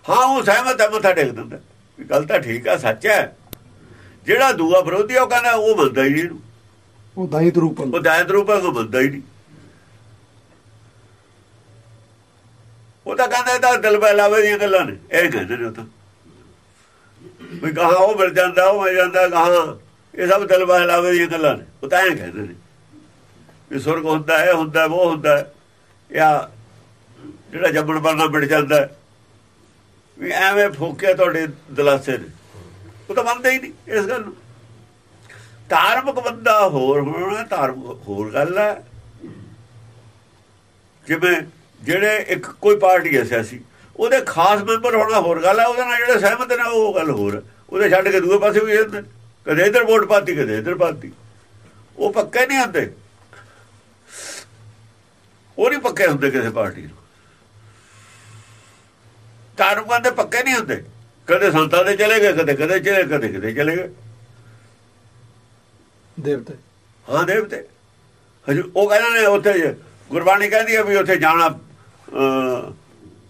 ਹਾਂ ਉਹ ਸਹਿਮਤ ਹੈ ਮੱਥਾ ਟੇਕ ਦਿੰਦਾ। ਗੱਲ ਤਾਂ ਠੀਕ ਆ ਸੱਚ ਹੈ। ਜਿਹੜਾ ਦੂਆ ਵਿਰੋਧੀ ਆ, ਉਹ ਕਹਿੰਦਾ ਉਹ ਮੰਨਦਾ ਹੀ ਨਹੀਂ ਇਹਨੂੰ। ਉਹ ਦੈਤ ਰੂਪੰ ਉਹ ਦਾਇਤ ਰੂਪ ਹੈ ਉਹ ਮੰਨਦਾ ਹੀ ਨਹੀਂ। ਉਹ ਤਾਂ ਕਹਿੰਦਾ ਤਾਂ ਦਿਲ ਬਹਿਲਾਵੇ ਦੀਆਂ ਗੱਲਾਂ ਨੇ ਇਹ ਕਹਿੰਦੇ ਨੇ ਉਹ ਤਾਂ। ਵੀ ਕਹਾ ਉਹ ਮਿਲ ਜਾਂਦਾ ਉਹ ਮਿਲ ਜਾਂਦਾ ਕਹਾ ਇਹ ਸਭ ਦਿਲ ਬਹਿਲਾਵੇ ਦੀਆਂ ਗੱਲਾਂ ਨੇ ਉਹ ਤਾਂ ਐਂ ਕਹਿੰਦੇ ਨੇ। ਵੀ ਸੁਰਗ ਹੁੰਦਾ ਹੈ ਹੁੰਦਾ ਹੈ, ਉਹ ਹੁੰਦਾ ਹੈ। ਜਿਹੜਾ ਜੰਮਣ ਮਰਨਾ ਮਿਟ ਜਾਂਦਾ। ਵੀ ਐਵੇਂ ਫੋਕੇ ਤੁਹਾਡੇ ਦਲਾਸੇ ਨੇ। ਉਹ ਤਾਂ ਮੰਨਦੇ ਹੀ ਨਹੀਂ ਇਸ ਗੱਲ ਨੂੰ। ਧਾਰਮਿਕ ਬੰਦਾ ਹੋਰ ਹੋਣਾ ਧਾਰਮਿਕ ਹੋਰ ਗੱਲ ਹੈ। ਜਿਵੇਂ ਜਿਹੜੇ ਇੱਕ ਕੋਈ ਪਾਰਟੀ ਹੈ ਸਿਆਸੀ, ਉਹਦੇ ਖਾਸ ਮੈਂਬਰ ਹੋਣਾ ਹੋਰ ਗੱਲ ਹੈ, ਉਹਦੇ ਨਾਲ ਜਿਹੜੇ ਸਹਿਮਤ ਨੇ ਉਹ ਗੱਲ ਹੋਰ ਹੈ। ਉਹਦੇ ਛੱਡ ਕੇ ਦੂਏ ਪਾਸੇ ਵੀ ਜਾਂਦੇ ਕਦੇ ਇਧਰ ਵੋਟ ਪਾਤੀ, ਕਦੇ ਇਧਰ ਪਾਤੀ। ਉਹ ਪੱਕੇ ਨਹੀਂ ਹੁੰਦੇ ਉਹ ਨਹੀਂ ਪੱਕੇ ਹੁੰਦੇ ਕਿਸੇ ਪਾਰਟੀ ਨੂੰ। ਧਾਰਮਿਕ ਬੰਦੇ ਪੱਕੇ ਨਹੀਂ ਹੁੰਦੇ। ਕਦੇ ਸੰਤਾਂ ਦੇ ਚਲੇ ਗਏ, ਕਦੇ ਕਦੇ ਚਲੇ ਕਦੇ ਕਦੇ ਚਲੇ ਗਏ। ਦੇਵਤੇ। ਹਾਂ, ਦੇਵਤੇ। ਹਜੂ ਉਹ ਕਹਿੰਦੇ ਨੇ ਉੱਥੇ ਗੁਰਬਾਣੀ ਕਹਿੰਦੀ ਹੈ ਵੀ ਉੱਥੇ ਜਾਣਾ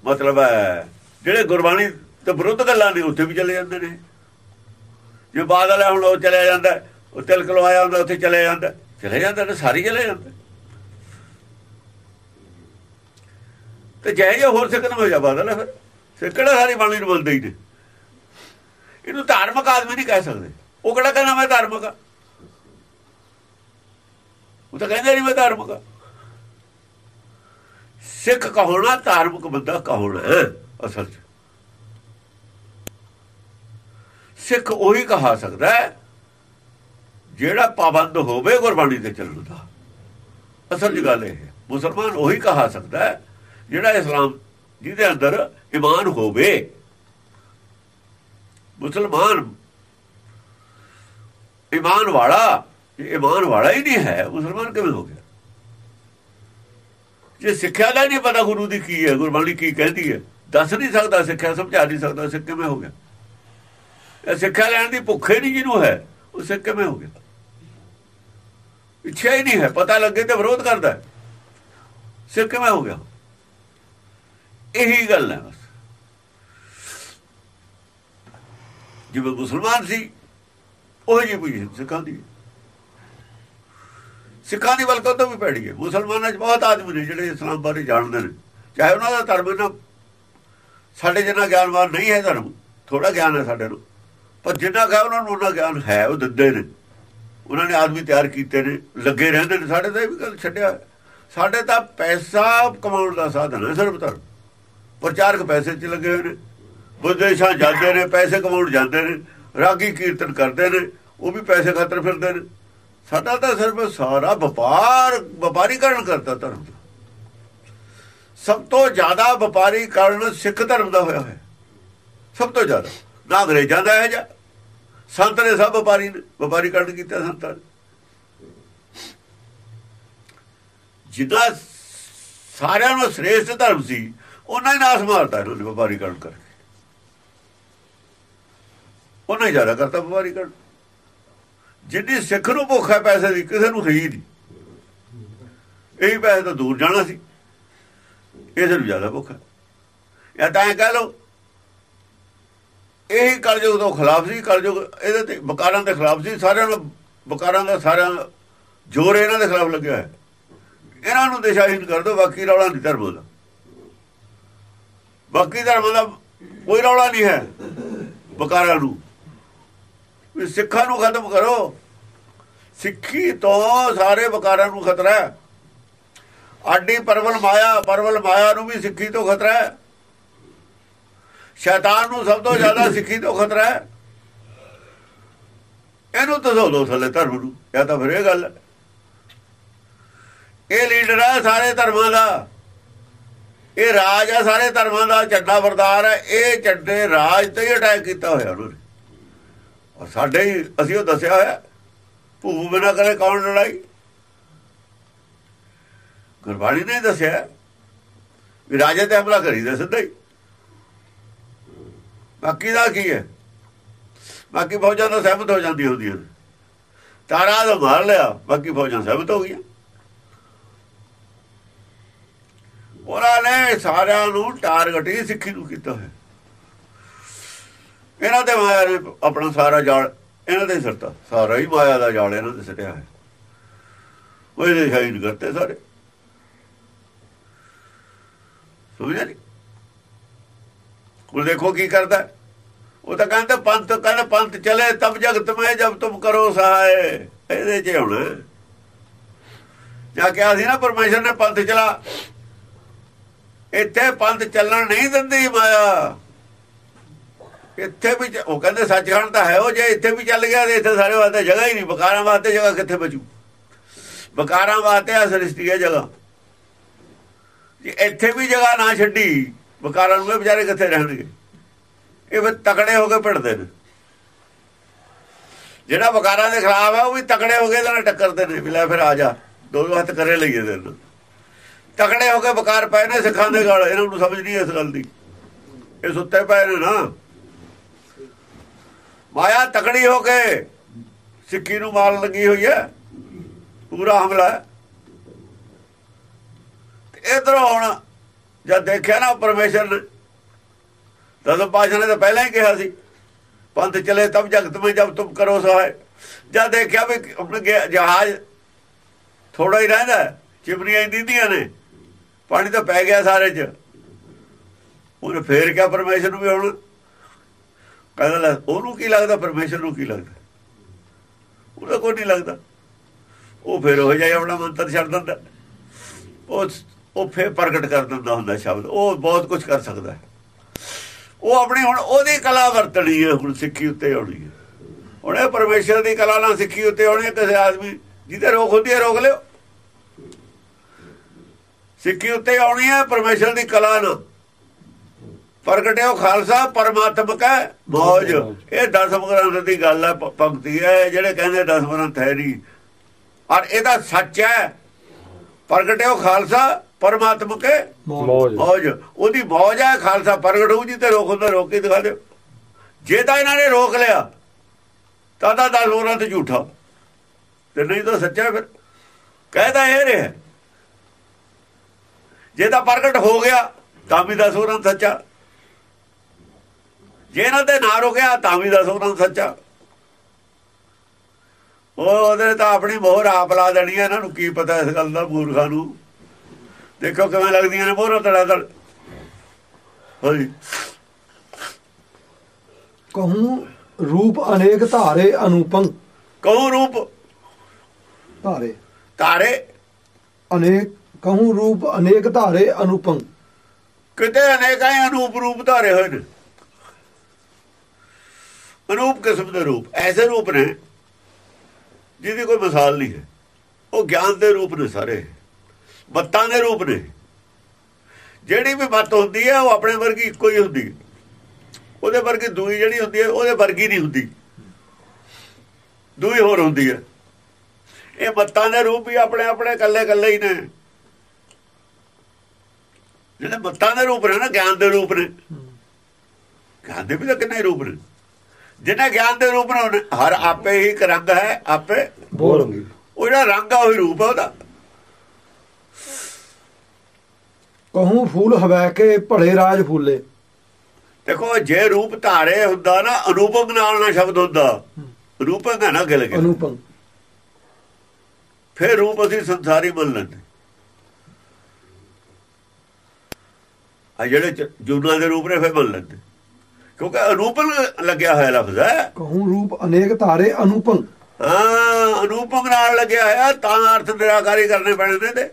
ਮਤਲਬ ਹੈ, ਜਿਹੜੇ ਗੁਰਬਾਣੀ ਤੇ ਵਿਰੁੱਧ ਗੱਲਾਂ ਨੇ ਉੱਥੇ ਵੀ ਚਲੇ ਜਾਂਦੇ ਨੇ। ਜੇ ਬਾਦਲ ਹੈ, ਹੁਣ ਉਹ ਚਲੇ ਜਾਂਦਾ ਉਹ ਤਿਲਕ ਲਵਾਇਆ ਹੁੰਦਾ, ਉੱਥੇ ਚਲੇ ਜਾਂਦਾ ਚਲੇ ਜਾਂਦਾ ਤੇ ਸਾਰੀ ਚਲੇ ਜਾਂਦਾ ਤੇ ਜੈ ਜੇ ਹੋਰ ਸਿੱਖ ਨਾ ਹੋ ਜਾ ਬਾਦਲ ਹੈ ਫਿਰ ਸਿੱਖ ਕਿਹੜਾ ਸਾਰੀ ਬਾਣੀ ਨੂੰ ਬੋਲਦੇ ਹੀ ਨੇ। ਇਹਨੂੰ ਧਾਰਮਿਕ ਆਦਮੀ ਨਹੀਂ ਕਹਿ ਸਕਦੇ। ਉਹ ਕਿਹੜਾ ਕਹਿੰਦਾ ਮੈਂ ਧਾਰਮਿਕ ਆ? ਉਹ ਤਾਂ ਕਹਿੰਦੇ ਨਹੀਂ ਮੈਂ ਧਾਰਮਿਕ ਸਿੱਖ ਕਹੋਣਾ ਧਾਰਮਿਕ ਬੰਦਾ ਕਹੋਣਾ ਅਸਲ 'ਚ। ਸਿੱਖ ਉਹੀ ਕਹਾ ਸਕਦਾ ਹੈ, ਜਿਹੜਾ ਪਾਬੰਦ ਹੋਵੇ ਗੁਰਬਾਣੀ ਤੇ ਚੱਲਣ ਦਾ। ਅਸਲ 'ਚ ਗੱਲ ਇਹ ਹੈ, ਮੁਸਲਮਾਨ ਉਹੀ ਕਹਾ ਸਕਦਾ ਹੈ, ਜਿਹੜਾ ਇਸਲਾਮ ਜਿਹਦੇ ਅੰਦਰ ਇਮਾਨ ਹੋਵੇ। ਮੁਸਲਮਾਨ ਇਮਾਨ ਵਾਲਾ ਈਮਾਨ ਵਾਲਾ ਹੀ ਨਹੀਂ ਹੈ, ਮੁਸਲਮਾਨ ਕਿਵੇਂ ਹੋ ਗਿਆ? ਜੇ ਸਿੱਖਿਆ ਦਾ ਹੀ ਨਹੀਂ ਪਤਾ ਗੁਰੂ ਦੀ ਕੀ ਹੈ ਗੁਰਬਾਣੀ ਕੀ ਕਹਿੰਦੀ ਹੈ। ਦੱਸ ਨਹੀਂ ਸਕਦਾ ਸਿੱਖਿਆ, ਸਮਝਾ ਨਹੀਂ ਸਕਦਾ ਸਿੱਖ ਕਿਵੇਂ ਹੋ ਗਿਆ? ਇਹ ਸਿੱਖਿਆ ਲੈਣ ਦੀ ਭੁੱਖ ਹੀ ਨਹੀਂ ਜਿਹਨੂੰ ਹੈ, ਉਹ ਸਿੱਖ ਕਿਵੇਂ ਹੋ ਗਿਆ? ਇੱਛਾ ਹੀ ਨਹੀਂ ਹੈ, ਪਤਾ ਲੱਗੇ ਤੇ ਵਿਰੋਧ ਕਰਦਾ ਹੈ। ਸਿੱਖ ਕਿਵੇਂ ਹੋ ਗਿਆ? ਇਹੀ ਗੱਲ ਹੈ ਬਸ। ਜਿਵੇਂ ਮੁਸਲਮਾਨ ਸੀ, ਉਹ ਜੀ ਪੋਜੀਸ਼ਨ ਸਿੱਖਾਂ ਦੀ ਸਿੱਖਾਂ ਦੀ ਬਲਕਿ ਤੋਂ ਵੀ ਪੈੜੀ ਹੈ। ਮੁਸਲਮਾਨਾਂ 'ਚ ਬਹੁਤ ਆਦਮੀ ਨੇ ਜਿਹੜੇ ਇਸਲਾਮ ਬਾਰੇ ਜਾਣਦੇ ਨੇ। ਚਾਹੇ ਉਹਨਾਂ ਦਾ ਧਰਮ ਨਾ ਸਾਡੇ ਜਿੰਨਾ ਗਿਆਨਵਾਨ ਨਹੀਂ ਹੈ ਧਰਮ ਥੋੜਾ ਗਿਆਨ ਹੈ ਸਾਡੇ ਨੂੰ। ਪਰ ਜਿੰਨਾ ਗਿਆ ਉਹਨਾਂ ਨੂੰ, ਉਹਨਾਂ ਗਿਆਨ ਹੈ, ਉਹ ਦਿੰਦੇ ਨੇ। ਉਹਨਾਂ ਨੇ ਆਦਮੀ ਤਿਆਰ ਕੀਤੇ ਨੇ, ਲੱਗੇ ਰਹਿੰਦੇ ਨੇ। ਸਾਡੇ ਤਾਂ ਇਹ ਵੀ ਗੱਲ ਛੱਡਿਆ। ਸਾਡੇ ਤਾਂ ਪੈਸਾ ਕਮਾਉਣ ਦਾ ਸਾਧਨ ਹੈ ਸਿਰਫ ਧਰਮ। ਪ੍ਰਚਾਰਕ ਪੈਸੇ 'ਚ ਲੱਗੇ ਹੋਏ ਨੇ। ਵਿਦੇਸ਼ਾਂ ਜਾਂਦੇ ਨੇ, ਪੈਸੇ ਕਮਾਉਣ ਜਾਂਦੇ ਨੇ। ਰਾਗੀ ਕੀਰਤਨ ਕਰਦੇ ਨੇ। ਉਹ ਵੀ ਪੈਸੇ ਖਾਤਰ ਫਿਰਦੇ ਨੇ। ਸਾਡਾ ਤਾਂ ਸਿਰਫ ਸਾਰਾ ਵਪਾਰ, ਵਪਾਰੀਕਰਨ ਕਰਤਾ ਧਰਮ ਦਾ। ਸਭ ਤੋਂ ਜ਼ਿਆਦਾ ਵਪਾਰੀਕਰਨ ਸਿੱਖ ਧਰਮ ਦਾ ਹੋਇਆ ਹੈ ਸਭ ਤੋਂ ਜ਼ਿਆਦਾ। ਨਾ ਅੰਗਰੇਜ਼ਾਂ ਦਾ ਹੈ ਜਾਂ ਸੰਤ ਨੇ ਸਭ ਵਪਾਰੀ ਨੇ ਵਪਾਰੀਕਰਨ ਕੀਤਾ ਸੰਤਾਂ ਨੇ। ਜਿੱਦਾਂ ਸਾਰਿਆਂ ਨੂੰ ਸ੍ਰੇਸ਼ਟ ਧਰਮ ਸੀ, ਉਹਨਾਂ ਹੀ ਨਾਸ ਮਾਰਤਾ ਇਹਨਾਂ ਨੇ ਵਪਾਰੀਕਰਨ ਕਰਕੇ। ਉਹਨਾਂ ਹੀ ਜ਼ਿਆਦਾ ਕਰਤਾ ਵਪਾਰੀਕਰਨ। ਜਿੰਨੀ ਸਿੱਖ ਨੂੰ ਭੁੱਖ ਹੈ ਪੈਸੇ ਦੀ ਕਿਸੇ ਨੂੰ ਹੀ ਨਹੀਂ। ਇਹੀ ਪੈਸੇ ਤਾਂ ਦੂਰ ਜਾਣਾ ਸੀ। ਇਸ ਨੂੰ ਜ਼ਿਆਦਾ ਭੁੱਖ। ਹੈ ਜਾਂ ਤਾਂ ਇਹ ਕਹਿ ਲਓ, ਇਹੀ ਕਲਯੁਗ ਤੋਂ ਖਿਲਾਫ ਸੀ, ਕਲਯੁਗ ਇਹਦੇ ਤੇ ਬਕਾਰਾਂ ਦੇ ਖਿਲਾਫ ਸੀ, ਸਾਰਿਆਂ ਨੂੰ ਬਕਾਰਾਂ ਦਾ ਸਾਰਿਆਂ ਦਾ ਜ਼ੋਰ ਇਹਨਾਂ ਦੇ ਖਿਲਾਫ ਲੱਗਿਆ ਹੈ ਇਹਨਾਂ ਨੂੰ ਦਿਸ਼ਾਹੀਨ ਕਰ ਦਿਓ ਬਾਕੀ ਰੌਲਾ ਨਹੀਂ ਧਰਮ ਦਾ ਬਾਕੀ ਧਰਮ ਦਾ ਕੋਈ ਰੌਲਾ ਨਹੀਂ ਹੈ ਬਕਾਰਾਂ ਨੂੰ। ਵੀ ਸਿੱਖਾਂ ਨੂੰ ਖਤਮ ਕਰੋ। ਸਿੱਖੀ ਤੋਂ ਸਾਰੇ ਵਕਾਰਾਂ ਨੂੰ ਖਤਰਾ ਹੈ। ਆਡੀ ਪਰਵਲ ਮਾਇਆ ਪਰਵਲ ਮਾਇਆ ਨੂੰ ਵੀ ਸਿੱਖੀ ਤੋਂ ਖਤਰਾ ਹੈ। ਸ਼ੈਤਾਨ ਨੂੰ ਸਭ ਤੋਂ ਜ਼ਿਆਦਾ ਸਿੱਖੀ ਤੋਂ ਖਤਰਾ ਹੈ। ਇਹਨੂੰ ਦੱਸੋ ਦੋ ਥੱਲੇ ਧਰਮ ਨੂੰ। ਇਹ ਤਾਂ ਫਿਰ ਇਹ ਗੱਲ ਹੈ। ਇਹ ਲੀਡਰ ਹੈ ਸਾਰੇ ਧਰਮਾਂ ਦਾ। ਇਹ ਰਾਜ ਹੈ ਸਾਰੇ ਧਰਮਾਂ ਦਾ। ਝੰਡਾ ਵਰਦਾਰ ਹੈ। ਇਹ ਝੰਡੇ ਰਾਜ ਤੇ ਹੀ ਅਟੈਕ ਕੀਤਾ ਹੋਇਆ ਉਹਨਾਂ ਨੇ। ਸਾਡੇ ਹੀ, ਅਸੀਂ ਉਹ ਦੱਸਿਆ ਹੋਇਆ ਭੂ ਬਿਨਾ ਕਰੇ ਕੌਣ ਲੜਾਈ? ਗੁਰਬਾਣੀ ਨੇ ਦੱਸਿਆ ਵੀ ਰਾਜੇ ਤੇ ਹਮਲਾ ਕਰੀ ਦੇ ਸਿੱਧਾ ਹੀ। ਬਾਕੀ ਦਾ ਕੀ ਹੈ? ਬਾਕੀ ਫੌਜਾਂ ਤਾਂ ਸਹਿਮਤ ਹੋ ਜਾਂਦੀ ਹੁੰਦੀਆਂ ਨੇ ਤਾਰਾ ਤਾਂ ਮਾਰ ਲਿਆ, ਬਾਕੀ ਫੌਜਾਂ ਸਹਿਮਤ ਹੋ ਗਈਆਂ। ਉਹਨਾਂ ਨੇ ਸਾਰਿਆਂ ਨੂੰ ਟਾਰਗੇਟ ਹੀ ਸਿੱਖੀ ਨੂੰ ਕੀਤਾ ਹੋਇਆ ਇਹਨਾਂ ਦੇ ਮਾਇਆ ਨੇ ਆਪਣਾ ਸਾਰਾ ਜਾਲ, ਇਹਨਾਂ ਦੇ ਸਿਰ ਸਾਰਾ ਹੀ ਮਾਇਆ ਦਾ ਜਾਲ ਇਹਨਾਂ ਦੇ ਸਿੱਟਿਆ ਹੈ ਉਹ ਇਹਦੇ ਸ਼ਾਇਦ ਕਰਤੇ ਸਾਰੇ। ਸਮਝਿਆ ਨਹੀਂ ਹੁਣ ਦੇਖੋ ਕੀ ਕਰਦਾ। ਉਹ ਤਾਂ ਕਹਿੰਦਾ, ਪੰਥ ਕਹਿੰਦਾ, ਪੰਥ ਚਲੇ, ਤਬ ਜਗਤ ਮੈਂ ਜਬ ਤੁਮ ਕਰੋ ਸਹਾਏ। ਇਹਦੇ ਚ ਹੁਣ। ਜਾਂ ਕਿਹਾ ਸੀ ਨਾ, ਪਰਮੇਸ਼ਰ ਨੇ ਪੰਥ ਚਲਾ। ਇੱਥੇ ਪੰਥ ਚੱਲਣ ਨਹੀਂ ਦਿੰਦੀ ਮਾਇਆ। ਇੱਥੇ ਵੀ ਉਹ ਕਹਿੰਦੇ ਸੱਚਖੰਡ ਤਾਂ ਹੈ ਉਹ ਜੇ ਇੱਥੇ ਵੀ ਚੱਲ ਗਿਆ ਤੇ ਇੱਥੇ ਸਾਰੇ ਵਾਸਤੇ ਜਗ੍ਹਾ ਹੀ ਨਹੀਂ, ਬਕਾਰਾਂ ਵਾਸਤੇ ਜਗ੍ਹਾ ਕਿੱਥੇ ਬਚੂ? ਬਕਾਰਾਂ ਵਾਸਤੇ ਆ ਸ੍ਰਿਸ਼ਟੀ ਹੈ ਜਗ੍ਹਾ। ਜੇ ਇੱਥੇ ਵੀ ਜਗ੍ਹਾ ਨਾ ਛੱਡੀ, ਬਕਾਰਾਂ ਨੂੰ ਇਹ ਵਿਚਾਰੇ ਕਿੱਥੇ ਰਹਿਣਗੇ? ਇਹ ਫਿਰ ਤਕੜੇ ਹੋ ਕੇ ਭਿੜਦੇ ਨੇ। ਜਿਹੜਾ ਵਕਾਰਾਂ ਦੇ ਖਿਲਾਫ ਹੈ ਉਹ ਵੀ ਤਕੜੇ ਹੋ ਗਏ ਇਹਦੇ ਨਾਲ ਟੱਕਰਦੇ ਨੇ, ਵੀ ਲੈ ਫਿਰ ਆ ਜਾ, ਦੋ ਹੱਥ ਕਰੇ ਲਈਏ ਦੇ ਤਕੜੇ ਹੋ ਕੇ ਵਕਾਰ ਪਏ ਨੇ ਸਿੱਖਾਂ ਦੇ ਗਲ, ਇਹਨਾਂ ਨੂੰ ਸਮਝ ਨਹੀਂ ਇਸ ਗੱਲ ਦੀ। ਇਹ ਸੁੱਤੇ ਪਏ ਨੇ ਨਾ। ਮਾਇਆ ਤਕੜੀ ਹੋ ਕੇ ਸਿੱਖੀ ਨੂੰ ਮਾਰਨ ਲੱਗੀ ਹੋਈ ਹੈ। ਪੂਰਾ ਹਮਲਾ ਇਧਰੋਂ ਹੁਣ ਜਦ ਦੇਖਿਆ ਨਾ ਪਰਮੇਸ਼ਰ ਨੇ ਤਦੋਂ ਪਾਸ਼ਾ ਨੇ ਤਾਂ ਪਹਿਲਾਂ ਹੀ ਕਿਹਾ ਸੀ ਪੰਥ ਚਲੇ ਤਬ ਜਗਤ ਮੈਂ ਜਬ ਤੁਮ ਕਰੋ ਸਹਾਇ। ਜਦ ਦੇਖਿਆ ਵੀ ਆਪਣੇ ਜਹਾਜ਼ ਥੋੜਾ ਹੀ ਰਹਿੰਦਾ ਹੈ, ਚਿਮਨੀਆਂ ਹੀ ਦਿੰਦੀਆਂ ਨੇ ਪਾਣੀ ਤਾਂ ਪੈ ਗਿਆ ਸਾਰੇ 'ਚ। ਉਹਨੇ ਫੇਰ ਕਿਹਾ ਪਰਮੇਸ਼ਰ ਨੂੰ ਵੀ ਹੁਣ ਕਹਿੰਦਾ ਲੈ, ਉਹਨੂੰ ਕੀ ਲੱਗਦਾ, ਪਰਮੇਸ਼ਰ ਨੂੰ ਕੀ ਲੱਗਦਾ? ਉਹਦਾ ਕੋਈ ਨਹੀਂ ਲੱਗਦਾ। ਉਹ ਫਿਰ ਹੋ ਜਾਏ ਆਪਣਾ ਮੰਤਰ ਛੱਡ ਦਿੰਦਾ। ਉਹ ਉਹ ਫੇਰ ਪ੍ਰਗਟ ਕਰ ਦਿੰਦਾ ਹੁੰਦਾ ਸ਼ਬਦ। ਉਹ ਬਹੁਤ ਕੁਝ ਕਰ ਸਕਦਾ ਉਹ ਆਪਣੀ ਹੁਣ ਉਹਦੀ ਕਲਾ ਵਰਤਣੀ ਹੈ, ਹੁਣ ਸਿੱਖੀ ਉੱਤੇ ਆਉਣੀ ਹੈ। ਹੁਣ ਇਹ ਪਰਮੇਸ਼ਰ ਦੀ ਕਲਾ ਨਾਲ ਸਿੱਖੀ ਉੱਤੇ ਆਉਣੀ ਹੈ, ਕਿਸੇ ਆਦਮੀ, ਜਿਹਦੇ ਰੋਕ ਹੁੰਦੀ ਹੈ, ਰੋਕ ਲਿਓ। ਸਿੱਖੀ ਉੱਤੇ ਆਉਣੀ ਹੈ, ਪਰਮੇਸ਼ਰ ਦੀ ਕਲਾ ਨਾਲ। ਪ੍ਰਗਟਿਓ ਖਾਲਸਾ ਪਰਮਾਤਮਕ ਹੈ ਮੌਜ। ਇਹ 10 ਗ੍ਰੰਥ ਦੀ ਗੱਲ ਹੈ ਪੰਕਤੀ ਹੈ ਜਿਹੜੇ ਕਹਿੰਦੇ 10 ਗ੍ਰੰਥ ਹੈ ਨਹੀਂ। ਔਰ ਇਹਦਾ ਸੱਚ ਹੈ ਪ੍ਰਗਟਿਓ ਖਾਲਸਾ ਪਰਮਾਤਮਾ ਕੇ ਮੌਜ। ਉਹਦੀ ਮੌਜ ਹੈ ਖਾਲਸਾ ਪ੍ਰਗਟ ਹੋਊ ਜੀ ਤੇ ਰੋਕ ਹੁੰਦਾ ਰੋਕ ਕੇ ਦਿਖਾ ਦਿਓ। ਜੇ ਤਾਂ ਇਹਨਾਂ ਨੇ ਰੋਕ ਲਿਆ ਤਾਂ ਤਾਂ ਦਸ ਹੋਰਾਂ ਤੇ ਝੂਠਾ। ਤੇ ਨਹੀਂ ਤਾਂ ਸੱਚਾ ਫਿਰ। ਕਹਿਦਾ ਇਹ ਰਿਹਾ। ਜੇ ਤਾਂ ਪ੍ਰਗਟ ਹੋ ਗਿਆ ਤਾਂ ਵੀ ਦਸ ਹੋਰਾਂ ਸੱਚਾ। ਜੇ ਇਹਨਾਂ ਤੇ ਨਾ ਰੁਕਿਆ ਤਾਂ ਵੀ ਦਸ ਹੋਰਾਂ ਸੱਚਾ। ਉਹ ਉਹਦੇ ਤਾਂ ਆਪਣੀ ਮੋਹਰ ਆਪ ਲਾ ਦੇਣੀ ਹੈ ਇਹਨਾਂ ਨੂੰ ਕੀ ਪਤਾ ਇਸ ਗੱਲ ਦਾ ਮੂਰਖਾਂ ਨੂੰ। ਦੇਖੋ ਕਿਵੇਂ ਲੱਗਦੀਆਂ ਨੇ ਮੋਹਰਾਂ ਤੜਾ ਤੜ ਹਾਂਜੀ। ਕਹੂੰ ਰੂਪ ਅਨੇਕ ਧਾਰੇ ਅਨੂਪੰ। ਕਹੂੰ ਰੂਪ। ਧਾਰੇ। ਤਾਰੇ ਅਨੇਕ ਕਹੂੰ ਰੂਪ ਅਨੇਕ ਧਾਰੇ ਅਨੂਪੰ। ਕਿਤੇ ਅਨੇਕਾਂ ਅਨੂਪ ਰੂਪ ਧਾਰੇ ਹੋਏ ਨੇ। ਅਨੂਪ ਕਿਸਮ ਦੇ ਰੂਪ, ਐਸੇ ਰੂਪ ਨੇ ਜਿਹਦੀ ਕੋਈ ਮਿਸਾਲ ਨਹੀਂ ਹੈ। ਉਹ ਗਿਆਨ ਦੇ ਰੂਪ ਨੇ ਸਾਰੇ। ਬੱਤਾਂ ਦੇ ਰੂਪ ਨੇ। ਜਿਹੜੀ ਵੀ ਬੱਤ ਹੁੰਦੀ ਹੈ, ਉਹ ਆਪਣੇ ਵਰਗੀ ਇੱਕੋ ਹੀ ਹੁੰਦੀ। ਹੈ ਉਹਦੇ ਵਰਗੀ ਦੂਈ ਜਿਹੜੀ ਹੁੰਦੀ ਹੈ, ਉਹਦੇ ਵਰਗੀ ਨਹੀਂ ਹੁੰਦੀ। ਦੂਈ ਹੋਰ ਹੁੰਦੀ ਹੈ। ਇਹ ਬੱਤਾਂ ਦੇ ਰੂਪ ਵੀ ਆਪਣੇ ਆਪਣੇ ਕੱਲੇ ਕੱਲੇ ਹੀ ਨੇ। ਜਿਹੜੇ ਬੱਤਾਂ ਦੇ ਰੂਪ ਨੇ ਨਾ, ਗਿਆਨ ਦੇ ਰੂਪ ਨੇ। ਗਿਆਨ ਦੇ ਵੀ ਤਾਂ ਕਿੰਨੇ ਰੂਪ ਨੇ। ਜਿਹਨੇ ਗਿਆਨ ਦੇ ਰੂਪ ਨੇ ਹਰ ਆਪੇ ਹੀ ਇੱਕ ਰੰਗ ਹੈ ਆਪੇ ਰੰਗੀ ਉਹ ਜਿਹੜਾ ਰੰਗ ਆ ਉਹੀ ਰੂਪ ਆ ਉਹਦਾ। ਕਹੂੰ ਫੂਲ ਹਵੈ ਕੇ ਭਲੇ ਰਾਜ ਫੂਲੇ। ਦੇਖੋ ਜੇ ਰੂਪ ਧਾਰੇ ਹੁੰਦਾ ਨਾ ਅਨੂਪਮ ਨਾਲ ਨਾ ਸ਼ਬਦ ਹੁੰਦਾ। ਰੂਪੰ ਹੈ ਨਾ ਗਿਲ ਗਿਆ ਅਨੂਪੰ ਫਿਰ ਰੂਪ ਅਸੀਂ ਸੰਸਾਰੀ ਮੰਨ ਲੈਂਦੇ। ਆ ਜਿਹੜੇ ਜੂਨਾਂ ਦੇ ਰੂਪ ਨੇ ਫਿਰ ਮੰਨ ਲੈਂਦੇ। ਕਿਉਂਕਿ ਅਨੂਪਨ ਲੱਗਿਆ ਹੋਇਆ ਲਫ਼ਜ਼ ਹੈ। ਕਹੂੰ ਰੂਪ ਅਨੇਕ ਧਾਰੇ ਅਨੂਪੰ। ਹਾਂ ਅਨੂਪਮ ਨਾਲ ਲੱਗਿਆ ਹੋਇਆ ਤਾਂ ਅਰਥ ਨਿਰਾਕਾਰੀ ਕਰਨੇ ਪੈਣੇ ਨੇ ਤੇ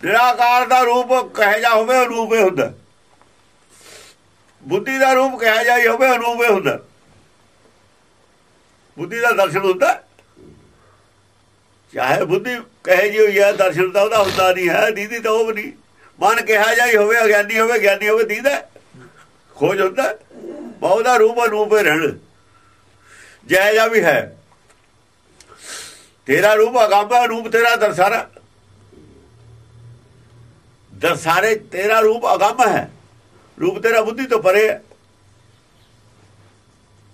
ਨਿਰਾਕਾਰ ਦਾ ਰੂਪ ਕਹੇ ਜਾ ਹੋਵੇ ਅਨੂਪੇ ਹੁੰਦਾ। ਬੁੱਧੀ ਦਾ ਰੂਪ ਕਹੇ ਜਾ ਹੋਵੇ ਅਨੂਪੇ ਹੁੰਦਾ। ਬੁੱਧੀ ਦਾ ਦਰਸ਼ਨ ਹੁੰਦਾ। ਚਾਹੇ ਬੁੱਧੀ ਕਹੇ ਜੀ ਹੋਈ ਹੈ ਦਰਸ਼ਨ ਤਾਂ ਉਹਦਾ ਹੁੰਦਾ ਨਹੀਂ ਹੈ ਦੀਦੀ ਤਾਂ ਉਹ ਵੀ ਨਹੀਂ। ਮਨ ਕਿਹਾ ਜਾਈ ਹੋਵੇ ਅਗਿਆਨੀ ਹੋਵੇ ਗਿਆਨੀ ਹੋਵੇ ਦੀਦਾ ਖੋਜ ਹੁੰਦਾ ਬਹੁਦਾ ਰੂਪ ਅਨੂਪੇ ਰਹਿਣ। ਜੈ ਜਾ ਵੀ ਹੈ। ਤੇਰਾ ਰੂਪ ਅਗੰਭਾ ਰੂਪ ਤੇਰਾ ਦਰਸਾਰਾ। ਦਰਸਾਰੇ ਤੇਰਾ ਰੂਪ ਅਗੰਭ ਹੈ। ਰੂਪ ਤੇਰਾ ਬੁੱਧੀ ਤੋਂ ਪਰੇ ਹੈ।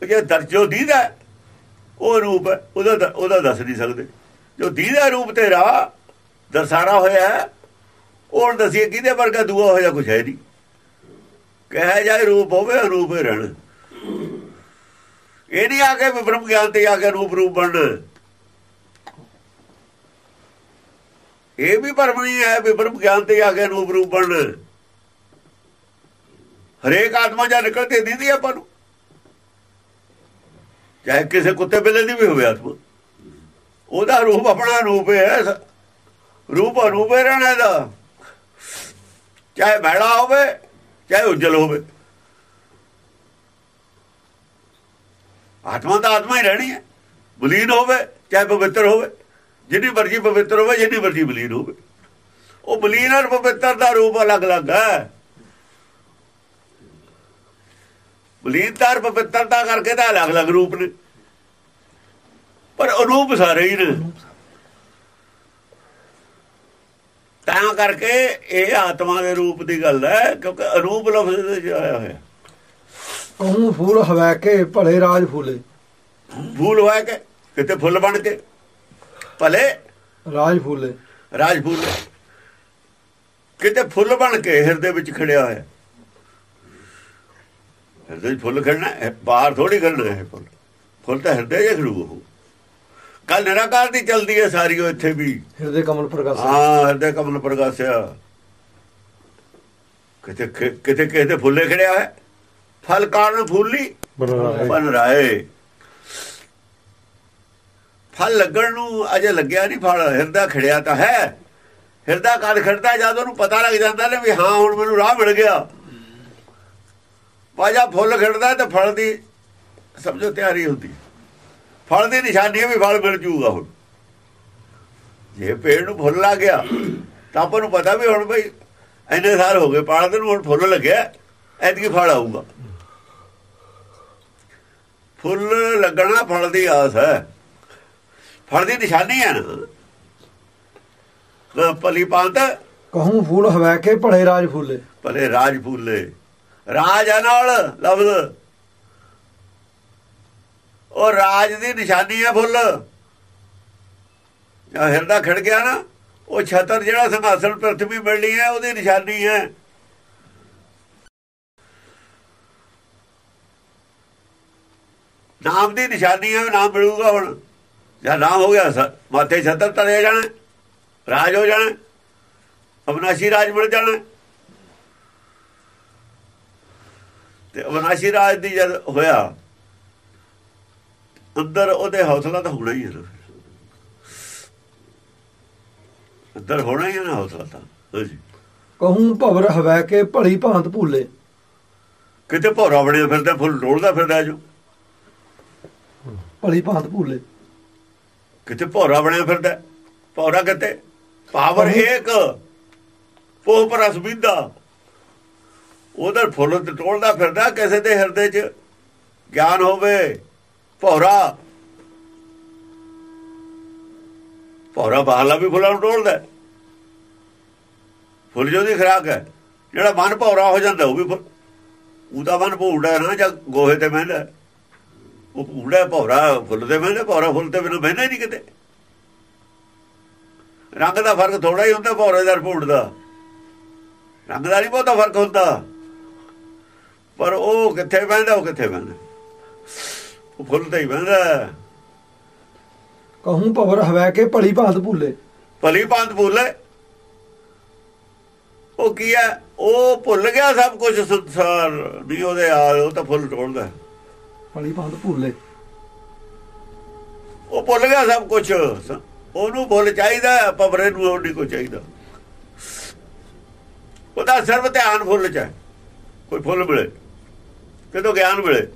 ਉਹ ਜੇ ਦਰਜੋ ਦੀਦਾ ਉਹ ਰੂਪ ਹੈ। ਉਹਦਾ ਉਹਦਾ ਦੱਸ ਨਹੀਂ ਸਕਦੇ। ਜੋ ਦੀਦਾ ਰੂਪ ਤੇਰਾ ਦਰਸਾਰਾ ਹੋਇਆ ਹੈ, ਉਹ ਹੁਣ ਦਸੀਏ ਕਿਹਦੇ ਵਰਗਾ ਦੂਆ ਹੋਇਆ ਕੁਛ ਹੈ ਨਹੀਂ। ਕਹੇ ਜਾਏ ਰੂਪ ਹੋਵੇ, ਅਰੂਪ ਹੀ ਰਹਿਣ। ਇਹ ਨਹੀਂ ਆ ਕੇ ਵੀ ਬ੍ਰਹਮ ਗਿਆਨ ਤੇ ਆ ਕੇ ਰੂਪ ਰੂਪ ਬਣਨ। ਇਹ ਵੀ ਭਰਮ ਨਹੀਂ ਹੈ ਵੀ ਬ੍ਰਹਮ ਗਿਆਨ ਤੇ ਆ ਕੇ ਰੂਪ ਰੂਪ ਬਣਨ। ਹਰੇਕ ਆਤਮਾ ਜਾਂ ਨਿਕਲ ਨਿਕਲਦੇ ਦਿੰਦੀ ਆਪਾਂ ਨੂੰ। ਚਾਹੇ ਕਿਸੇ ਕੁੱਤੇ ਬਿੱਲੇ ਦੀ ਵੀ ਹੋਵੇ ਆਤਮਾ। ਉਹਦਾ ਰੂਪ ਆਪਣਾ ਰੂਪ ਹੈ ਰੂਪ ਅਰੂਪ ਹੀ ਰਹਿਣਾ ਦਾ ਚਾਹੇ ਮੈਲਾ ਹੋਵੇ ਚਾਹੇ ਉਜਲ ਹੋਵੇ। ਆਤਮਾ ਤਾਂ ਆਤਮਾ ਹੀ ਰਹਿਣੀ ਹੈ। ਬਲੀਨ ਹੋਵੇ, ਚਾਹੇ ਪਵਿੱਤਰ ਹੋਵੇ। ਜਿੰਨੀ ਮਰਜ਼ੀ ਪਵਿੱਤਰ ਹੋਵੇ, ਜਿੰਨੀ ਮਰਜ਼ੀ ਬਲੀਨ ਹੋਵੇ। ਉਹ ਬਲੀਨ ਔਰ ਪਵਿੱਤਰ ਦਾ ਰੂਪ ਅਲੱਗ-ਅਲੱਗ ਹੈ। ਬਲੀਨਤਾ ਔਰ ਪਵਿੱਤਰਤਾ ਕਰਕੇ ਤਾਂ ਅਲੱਗ-ਅਲੱਗ ਰੂਪ ਨੇ। ਪਰ ਅਨੂਪ ਸਾਰੇ ਹੀ ਨੇ। ਤਾਂ ਕਰਕੇ ਇਹ ਆਤਮਾ ਦੇ ਰੂਪ ਦੀ ਗੱਲ ਹੈ ਕਿਉਂਕਿ ਅਰੂਪ ਲਫ਼ਜ਼ ਦੇ ਵਿੱਚ ਆਇਆ ਹੋਇਆ। ਕਹੂੰ ਫੂਲ ਹਵੈ ਕੇ ਭਲੇ ਰਾਜ ਫੂਲੇ। ਫੂਲ ਹੋਇਆ ਕਿ ਕਿਤੇ ਫੁੱਲ ਬਣ ਕੇ ਭਲੇ ਰਾਜ ਫੂਲੇ। ਰਾਜ ਫੂਲ। ਕਿਤੇ ਫੁੱਲ ਬਣ ਕੇ ਹਿਰਦੇ ਵਿੱਚ ਖੜਿਆ ਹੋਇਆ। ਹਿਰਦੇ ਵਿੱਚ ਫੁੱਲ ਖੜਨਾ ਹੈ ਬਾਹਰ ਥੋੜੀ ਖੜਨਾ ਹੈ ਫੁੱਲ। ਫੁੱਲ ਤਾਂ ਹਿਰਦੇ 'ਚ ਖੜੂ ਉਹ। ਕੱਲ ਨਿਰਾਕਾਰ ਦੀ ਚਲਦੀ ਹੈ ਸਾਰੀ ਉਹ ਇੱਥੇ ਵੀ। ਹਿਰਦੇ ਕਮਲ ਪ੍ਰਗਾਸ ਹਾਂ ਹਿਰਦੇ ਕਮਲ ਪ੍ਰਗਾਸਿਆ ਕਿਤੇ ਕਿਤੇ ਕਿਸੇ ਦੇ ਫੁੱਲੇ ਖੜਿਆ ਹੈ। ਫਲ ਕਾਰਨ ਫੁੱਲੀ ਬਨ ਰਾਏ। ਫਲ ਲੱਗਣ ਨੂੰ ਅਜੇ ਲੱਗਿਆ ਨਹੀਂ ਫਲ ਹਿਰਦਾ ਖੜਿਆ ਤਾਂ ਹੈ। ਹਿਰਦਾ ਕਦ ਖੜਦਾ ਜਦ ਉਹਨੂੰ ਪਤਾ ਲੱਗ ਜਾਂਦਾ ਨੇ ਵੀ ਹਾਂ ਹੁਣ ਮੈਨੂੰ ਰਾਹ ਮਿਲ ਗਿਆ। ਬਾਜਾ ਫੁੱਲ ਖੜਦਾ ਤੇ ਫਲ ਦੀ ਸਮਝੋ ਤਿਆਰੀ ਹੁੰਦੀ ਫਲ ਦੀ ਨਿਸ਼ਾਨੀ ਹੈ ਵੀ ਫਲ ਮਿਲ ਜੂਗਾ ਹੁਣ। ਜੇ ਪੇੜ ਨੂੰ ਫੁੱਲ ਲੱਗ ਗਿਆ ਤਾਂ ਆਪਾਂ ਨੂੰ ਪਤਾ ਵੀ ਹੁਣ ਬਈ ਇੰਨੇ ਸਾਲ ਹੋ ਗਏ ਪਾਲਦੇ ਨੂੰ ਹੁਣ ਫੁੱਲ ਲੱਗਿਆ ਐਤਕੀ ਫਲ ਆਊਗਾ। ਫੁੱਲ ਲੱਗਣਾ ਫਲ ਦੀ ਆਸ ਹੈ। ਫਲ ਦੀ ਨਿਸ਼ਾਨੀ ਹੈ ਨਾ। ਭਲੀ ਪੰਤ ਕਹੂੰ ਫੂਲ ਹਵੈ ਕੇ ਭਲੇ ਰਾਜ ਫੂਲੇ ਭਲੇ ਰਾਜ ਫੂਲੇ ਰਾਜ ਨਾਲ ਲਫ਼ਜ਼। ਉਹ ਰਾਜ ਦੀ ਨਿਸ਼ਾਨੀ ਹੈ ਫੁੱਲ। ਜਾਂ ਹਿਰਦਾ ਖੜ ਗਿਆ ਨਾ, ਉਹ ਛਤਰ ਜਿਹੜਾ ਸਿੰਘਾਸਣ ਪ੍ਰਥਮੀ ਮਿਲਣੀ ਹੈ, ਉਹਦੀ ਨਿਸ਼ਾਨੀ ਹੈ। ਨਾਮ ਦੀ ਨਿਸ਼ਾਨੀ ਹੈ, ਨਾਮ ਮਿਲੂਗਾ ਹੁਣ। ਜਾਂ ਨਾਮ ਹੋ ਗਿਆ ਮਾਥੇ ਛਤਰ ਤਰੇ ਜਾਣਾ, ਰਾਜ ਹੋ ਜਾਣਾ ਅਬਨਾਸ਼ੀ ਰਾਜ ਮਿਲ ਜਾਣਾ। ਤੇ ਅਬਨਾਸ਼ੀ ਰਾਜ ਦੀ ਜਦ ਹੋਇਆ ਅੰਦਰ ਉਹਦੇ ਹੌਸਲਾ ਤਾਂ ਹੋਣਾ ਹੀ ਹੈ ਨਾ। ਅੰਦਰ ਹੋਣਾ ਹੀ ਹੈ ਨਾ ਹੌਸਲਾ ਤਾਂ ਹਾਂਜੀ। ਕਹੂੰ ਭਵਰ ਹਵੈ ਕੇ ਭਲੀ ਭਾਂਤ ਭੂਲੇ। ਕਿਤੇ ਭੌਰਾ ਬਣਿਆ ਫਿਰਦਾ ਫੁੱਲ ਡੋਲਦਾ ਫਿਰਦਾ ਜੋ। ਭਲੀ ਭਾਂਤ ਭੂਲੇ। ਕਿਤੇ ਭੌਰਾ ਬਣਿਆ ਫਿਰਦਾ ਭੌਰਾ ਕਿਤੇ? ਪਾਵਰ ਏਕ ਪੋਹ ਪਰ ਅਸਬਿੰਦਾ ਉਹਦਾ ਫੁੱਲ ਤੇ ਟੋਲਦਾ ਫਿਰਦਾ ਕਿਸੇ ਦੇ ਹਿਰਦੇ 'ਚ। ਗਿਆਨ ਹੋਵੇ ਭੌਰਾ। ਭੌਰਾ ਬਾਹਲਾ ਵੀ ਫੁੱਲਾਂ ਨੂੰ ਟੋਲਦਾ ਫੁੱਲ ਜੋ ਦੀ ਖਰਾਕ ਹੈ। ਜਿਹੜਾ ਮਨ ਭੌਰਾ ਹੋ ਜਾਂਦਾ, ਉਹ ਵੀ ਫੁੱਲ ਉਹਦਾ ਮਨ ਭੂੜਾ ਨਾ ਜਾਂ ਗੋਹੇ ਤੇ ਮਹਿੰਦਾ ਉਹ ਭੂੜਾ ਭੌਰਾ, ਫੁੱਲ ਤੇ ਮਹਿੰਦਾ ਭੌਰਾ ਫੁੱਲ ਤੇ ਬਿਨਾਂ ਮਹਿੰਦਾ ਹੀ ਨਹੀਂ ਕਿਤੇ। ਰੰਗ ਦਾ ਫ਼ਰਕ ਥੋੜਾ ਹੀ ਹੁੰਦਾ, ਭੌਰੇ ਦਾ ਭੂੜ ਦਾ ਰੰਗ ਦਾ ਨਹੀਂ ਬਹੁਤਾ ਫ਼ਰਕ ਹੁੰਦਾ। ਪਰ ਉਹ ਕਿੱਥੇ ਬਹਿੰਦਾ, ਉਹ ਕਿੱਥੇ ਬਹਿੰਦਾ ਉਹ ਫੁੱਲ ਤੇ ਹੀ ਬਹਿੰਦਾ ਕਹੂੰ ਭਵਰ ਹਵੈ ਕੇ ਭਲੀ ਭਾਂਤ ਭੂਲੇ। ਭਲੀ ਪੰਤ ਭੁੱਲੇ। ਉਹ ਕੀ ਹੈ? ਉਹ ਭੁੱਲ ਗਿਆ ਸਭ ਕੁਝ ਸੰਸਾਰ। ਨਹੀਂ ਉਹਦੇ ਆ ਉਹ ਤਾਂ ਫੁੱਲ ਟੋਲਦਾ ਭਲੀ ਭਾਂਤ ਭੂਲੇ। ਉਹ ਭੁੱਲ ਗਿਆ ਸਭ ਕੁਝ ਉਹਨੂੰ ਭੁੱਲ ਚਾਹੀਦਾ ਪਵਰੇ ਨੂੰ ਉਹ ਨਹੀਂ ਕੋ ਚਾਹੀਦਾ। ਉਹਦਾ ਸਰਵ ਧਿਆਨ ਫੁੱਲ ਚ ਹੈ। ਕੋਈ ਫੁੱਲ ਮਿਲੇ। ਕਿਤੋਂ ਗਿਆਨ ਮਿਲੇ?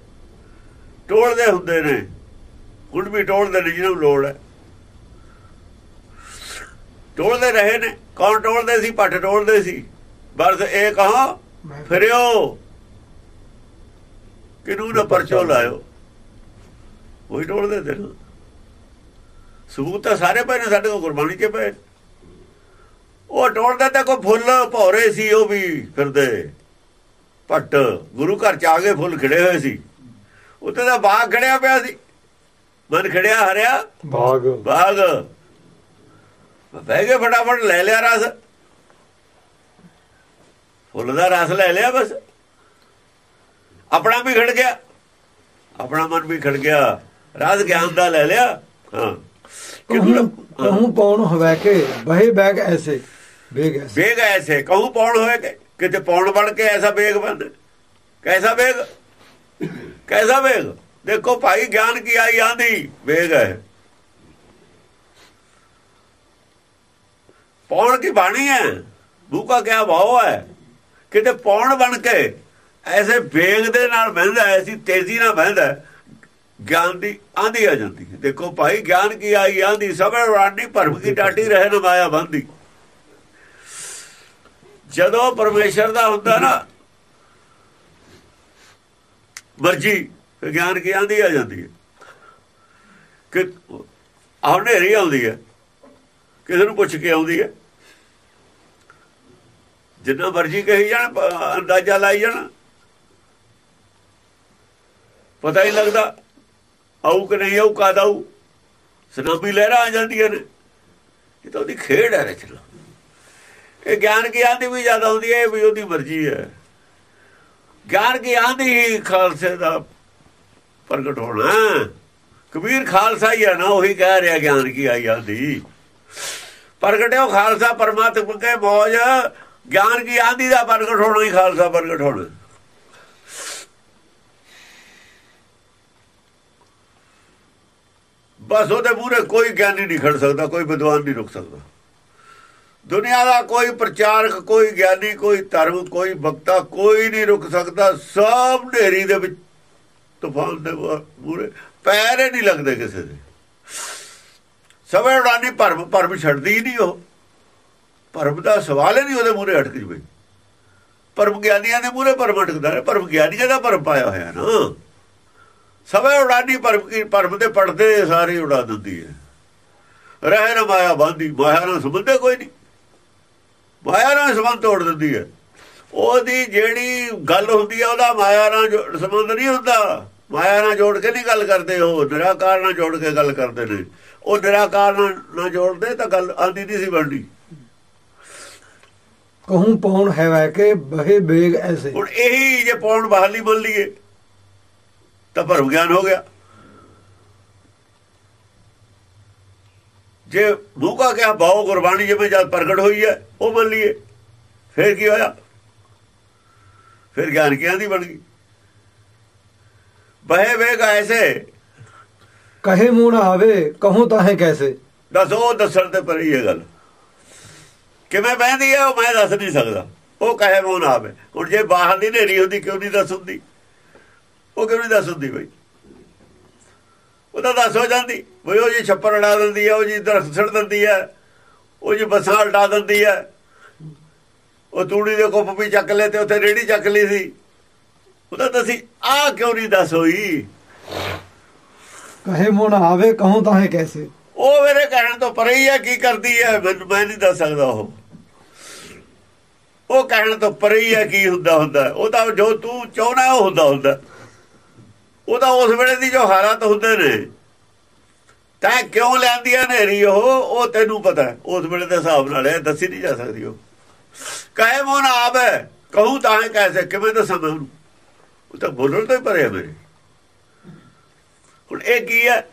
ਟੋਲਦੇ ਹੁੰਦੇ ਨੇ। ਹੁਣ ਵੀ ਟੋਲਦੇ ਨੇ ਜਿਹਨੂੰ ਲੋੜ ਹੈ। ਟੋਲਦੇ ਰਹੇ ਨੇ। ਕੌਣ ਟੋਲਦੇ ਸੀ? ਪੱਟ ਟੋਲਦੇ ਸੀ। ਬਸ ਇਹ ਕਹਾ? ਫਿਰਿਓ। ਕਿਨੂੰ ਨਾ ਪਰਚੋ ਲਾਇਓ। ਉਹੀ ਟੋਲਦੇ ਤੇ ਸਬੂਤ ਤਾਂ ਸਾਰੇ ਪਏ ਨੇ ਸਾਡੇ ਕੋਲ ਗੁਰਬਾਣੀ 'ਚ ਪਏ। ਉਹ ਟੋਲਦਾ ਤਾਂ ਕੋਈ ਫੁੱਲ ਭੌਰੇ ਸੀ ਉਹ ਵੀ ਫਿਰਦੇ। ਪੱਟ ਗੁਰੂ ਘਰ ਚ ਆ ਕੇ ਫੁੱਲ ਖਿੜੇ ਹੋਏ ਸੀ। ਉੱਤੇ ਦਾ ਬਾਗ ਖੜਿਆ ਪਿਆ ਸੀ। ਮਨ ਖੜਿਆ ਹਰਿਆ। ਬਾਗ। ਬਾਗ। ਬਹਿ ਗਏ ਫਟਾਫਟ ਲੈ ਲਿਆ ਰਸ। ਫੁੱਲ ਦਾ ਰਸ ਲੈ ਲਿਆ ਬਸ। ਆਪਣਾ ਵੀ ਖੜ ਗਿਆ। ਆਪਣਾ ਮਨ ਵੀ ਖੜ ਗਿਆ। ਰਸ ਗਿਆਨ ਦਾ ਲੈ ਲਿਆ। ਹਾਂ। ਕਹੂੰ ਕਿਉਂਕਿ ਕਹੂੰ ਪੌਣ ਹਵੈ ਕੇ ਬਹੇ ਬੈਗ ਐਸੇ। ਬੇਗ ਐਸੇ। ਵੇਗ ਐਸੇ। ਕਹੂੰ ਪੌਣ ਹੋਏ ਕਿ ਕਿਤੇ ਪੌਣ ਬਣ ਕੇ ਐਸਾ ਵੇਗ ਬਣ ਕੈਸਾ ਵੇਗ ਕੈਸਾ ਵੇਗ ਦੇਖੋ ਭਾਈ ਗਿਆਨ ਕੀ ਆਈ ਆਂਦੀ ਵੇਗ ਹੈ ਪੌਣ ਕੀ ਬਾਣੀ ਹੈ? ਬੂਕਾ ਕਿਆ ਭਾਵ ਹੈ? ਕਿਤੇ ਪੌਣ ਬਣ ਕੇ ਐਸੇ ਵੇਗ ਦੇ ਨਾਲ ਵਹਿੰਦਾ ਐਸੀ ਤੇਜ਼ੀ ਨਾਲ ਬਹਿੰਦਾ ਗਿਆਨ ਦੀ ਆਂਦੀ ਆ ਜਾਂਦੀ ਹੈ। ਦੇਖੋ ਭਾਈ ਗਿਆਨ ਕੀ ਆਈ ਆਂਦੀ, ਸਭੇ ਰਾਣੀ ਭਰਮ ਕੀ ਟਾਟੀ ਰਹਿ ਨਾ ਬੰਦੀ। ਜਦੋਂ ਪਰਮੇਸ਼ਰ ਦਾ ਹੁੰਦਾ ਨਾ ਮਰਜ਼ੀ ਗਿਆਨ ਕੀ ਆਂਦੀ ਆ ਜਾਂਦੀ ਹੈ? ਕਿ ਆਹ ਹਨੇਰੀ ਆਉਂਦੀ ਹੈ। ਕਿਸੇ ਨੂੰ ਪੁੱਛ ਕੇ ਆਉਂਦੀ ਹੈ। ਜਿੰਨਾ ਮਰਜ਼ੀ ਕਹੀ ਜਾਣ ਅੰਦਾਜ਼ਾ ਲਾਈ ਜਾਣ। ਪਤਾ ਹੀ ਲੱਗਦਾ, ਆਊ ਕਿ ਨਹੀਂ ਆਊ, ਕਦ ਆਊ। ਸੁਨਾਮੀ ਲਹਿਰਾਂ ਆ ਜਾਂਦੀਆਂ ਨੇ। ਇਹ ਤਾਂ ਉਹਦੀ ਖੇਡ ਹੈ ਰਚਨਾ। ਇਹ ਗਿਆਨ ਗਿਆਨ ਦੀ ਵੀ ਜ਼ਿਆਦਾ ਹੁੰਦੀ ਹੈ, ਇਹ ਵੀ ਉਹਦੀ ਮਰਜ਼ੀ ਹੈ। ਗਿਆਨ ਕੀ ਆਂਦੀ ਹੀ ਖਾਲਸੇ ਦਾ ਪ੍ਰਗਟ ਹੋਣਾ। ਕਬੀਰ ਖਾਲਸਾ ਹੀ ਹੈ ਨਾ, ਉਹੀ ਕਹਿ ਰਿਹਾ ਗਿਆਨ ਕੀ ਆਈ ਆਂਦੀ ਪ੍ਰਗਟਿਓ ਖਾਲਸਾ ਪਰਮਾਤਮਾ ਕੇ ਮੌਜ, ਗਿਆਨ ਕੀ ਆਂਦੀ ਦਾ ਪ੍ਰਗਟ ਹੋਣਾ ਹੀ ਖਾਲਸਾ ਪ੍ਰਗਟ ਹੋਣਾ। ਬਸ ਉਹਦੇ ਪੂਰੇ ਕੋਈ ਗਿਆਨੀ ਨਹੀਂ ਖੜ ਸਕਦਾ, ਕੋਈ ਵਿਦਵਾਨ ਨਹੀਂ ਰੁਕ ਸਕਦਾ। ਦੁਨੀਆ ਦਾ ਕੋਈ ਪ੍ਰਚਾਰਕ, ਕੋਈ ਗਿਆਨੀ, ਕੋਈ ਧਰਮ, ਕੋਈ ਵਕਤਾ ਕੋਈ ਨਹੀਂ ਰੁਕ ਸਕਦਾ। ਸਭ ਨੇਰੀ ਦੇ ਵਿੱਚ ਤੂਫਾਨ ਦੇ ਮੂਹਰੇ ਪੈਰ ਹੀ ਨਹੀਂ ਲੱਗਦੇ ਕਿਸੇ ਦੇ। ਸਭੇ ਉਡਾਨੀ ਭਰਮ ਭਰਮ ਛੱਡਦੀ ਹੀ ਨਹੀਂ ਉਹ। ਭਰਮ ਦਾ ਸਵਾਲ ਹੀ ਨਹੀਂ ਉਹਦੇ ਮੂਹਰੇ ਅਟਕ ਜਵੇ। ਭਰਮ ਗਿਆਨੀਆਂ ਦੇ ਮੂਹਰੇ ਭਰਮ ਅਟਕਦਾ ਹੈ ਭਰਮ ਗਿਆਨੀਆਂ ਦਾ ਭਰਮ ਪਾਇਆ ਹੋਇਆ ਨਾ। ਸਭੇ ਉਡਾਨੀ ਭਰਮ ਕੀ, ਭਰਮ ਦੇ ਪੜਦੇ ਸਾਰੇ ਉਡਾ ਦਿੰਦੀ ਹੈ। ਰਹਿ ਨਾ ਮਾਇਆ ਬਾਂਦੀ, ਮਾਇਆ ਨਾਲ ਸੰਬੰਧ ਕੋਈ ਨਹੀਂ। ਮਾਇਆ ਨਾਲ ਸੰਬੰਧ ਤੋੜ ਦਿੰਦੀ ਹੈ। ਉਹਦੀ ਜਿਹੜੀ ਗੱਲ ਹੁੰਦੀ ਹੈ ਉਹਦਾ ਮਾਇਆ ਨਾਲ ਸੰਬੰਧ ਨਹੀਂ ਹੁੰਦਾ। ਮਾਇਆ ਨਾਲ ਜੋੜ ਕੇ ਨਹੀਂ ਗੱਲ ਕਰਦੇ ਉਹ। ਨਿਰਾਕਾਰ ਨਾਲ ਜੋੜ ਕੇ ਗੱਲ ਕਰਦੇ ਨੇ। ਉਹ ਨਿਰਾਕਾਰ ਨਾਲ ਜੋੜਦੇ ਤਾਂ ਗੱਲ ਆਂਦੀ ਨਹੀਂ ਸੀ ਬਣਦੀ। ਕਹੂੰ ਪੌਣ ਹੈ ਵੈ ਕੇ ਬਹੇ ਬੇਗ ਐਸੇ। ਹੁਣ ਇਹੀ ਜੇ ਪੌਣ ਬਹਾਲੀ ਲਈਏ ਤਾਂ ਭਰਮ ਗਿਆਨ ਹੋ ਗਿਆ। ਜੇ ਮੂਕਾ ਕਿਹਾ ਬਾਉ ਗੁਰਬਾਣੀ ਜਿਵੇਂ ਜਦ ਪ੍ਰਗਟ ਹੋਈ ਹੈ ਉਹ ਮੰਨ ਲਈਏ। ਫਿਰ ਕੀ ਹੋਇਆ? ਫਿਰ ਗਿਆਨ ਕਿਆਂ ਦੀ ਬਣ ਗਈ? ਬਹਿ ਵੇਗ ਐਸੇ ਕਹੇ ਨਾ ਆਵੇ ਕਹੂੰ ਤਾਹੇ ਕੈਸੇ। ਦੱਸੋ ਦੱਸਣ ਤੇ ਪਰੀ ਇਹ ਗੱਲ। ਕਿਵੇਂ ਬਹਿੰਦੀ ਹੈ ਉਹ ਮੈਂ ਦੱਸ ਨਹੀਂ ਸਕਦਾ। ਉਹ ਕਹੇ ਨਾ ਆਵੇ। ਹੁਣ ਜੇ ਬਾਹਰ ਦੀ ਨੇਰੀ ਹੁੰਦੀ ਕਿਉਂ ਨਹੀਂ ਦੱਸ ਹੁੰਦੀ? ਉਹ ਕਿਉਂ ਨਹੀਂ ਦੱਸ ਹੁੰਦੀ ਬਈ? ਉਹ ਤਾਂ ਦੱਸ ਹੋ ਜਾਂਦੀ। ਬਈ ਉਹ ਜੀ ਛੱਪਰ ਉਡਾ ਦਿੰਦੀ ਹੈ ਉਹ ਜੀ ਦਰਖਤ ਛੱਡ ਦਿੰਦੀ ਹੈ ਉਹ ਜੀ ਬੱਸਾਂ ਉਡਾ ਦਿੰਦੀ ਹੈ ਉਹ ਤੂੜੀ ਦੇ ਕੁੱਪ ਵੀ ਚੱਕ ਲਏ ਤੇ ਉੱਥੇ ਰੇੜੀ ਚੱਕ ਲਈ ਸੀ। ਉਹਦਾ ਤਾਂ ਅਸੀਂ ਆਹ ਕਿਉਂ ਨਹੀਂ ਦੱਸ ਹੋਈ? ਕਹੇ ਨਾ ਆਵੇ ਕਹੂੰ ਤਾਹੇ ਕੈਸੇ? ਉਹ ਮੇਰੇ ਕਹਿਣ ਤੋਂ ਪਰੇ ਹੀ ਹੈ ਕੀ ਕਰਦੀ ਹੈ ਮੈਂ ਨਹੀਂ ਦੱਸ ਸਕਦਾ ਉਹ। ਉਹ ਕਹਿਣ ਤੋਂ ਪਰੇ ਹੀ ਹੈ ਕੀ ਹੁੰਦਾ ਹੁੰਦਾ। ਉਹ ਤਾਂ ਜੋ ਤੂੰ ਚਾਹਣਾ ਉਹ ਹੁੰਦਾ ਹੁੰਦਾ। ਉਹ ਤਾਂ ਉਸ ਵੇਲੇ ਦੀ ਜੋ ਹਾਲਾਤ ਹੁੰਦੇ ਨੇ। ਤੈਂ ਕਿਉਂ ਲੈਂਦੀ ਹੈ ਨੇਰੀ ਉਹ? ਉਹ ਤੈਨੂੰ ਪਤਾ ਉਸ ਵੇਲੇ ਦੇ ਹਿਸਾਬ ਨਾਲ ਇਹ ਦੱਸੀ ਨਹੀਂ ਜਾ ਸਕਦੀ ਉਹ। ਕਹੇ ਮੋਨ ਆਪ ਹੈ। ਕਹੂੰ ਤਾਂ ਕੈਸੇ ਕਿਵੇਂ ਦੱਸਾਂ ਮੈਂ ਉਹਨੂੰ? ਉਹ ਤਾਂ ਬੋਲਣ ਤੋਂ ਹੀ ਪਰੇ ਹੈ ਮੇਰੇ। ਹੁਣ ਇਹ ਕੀ ਹੈ?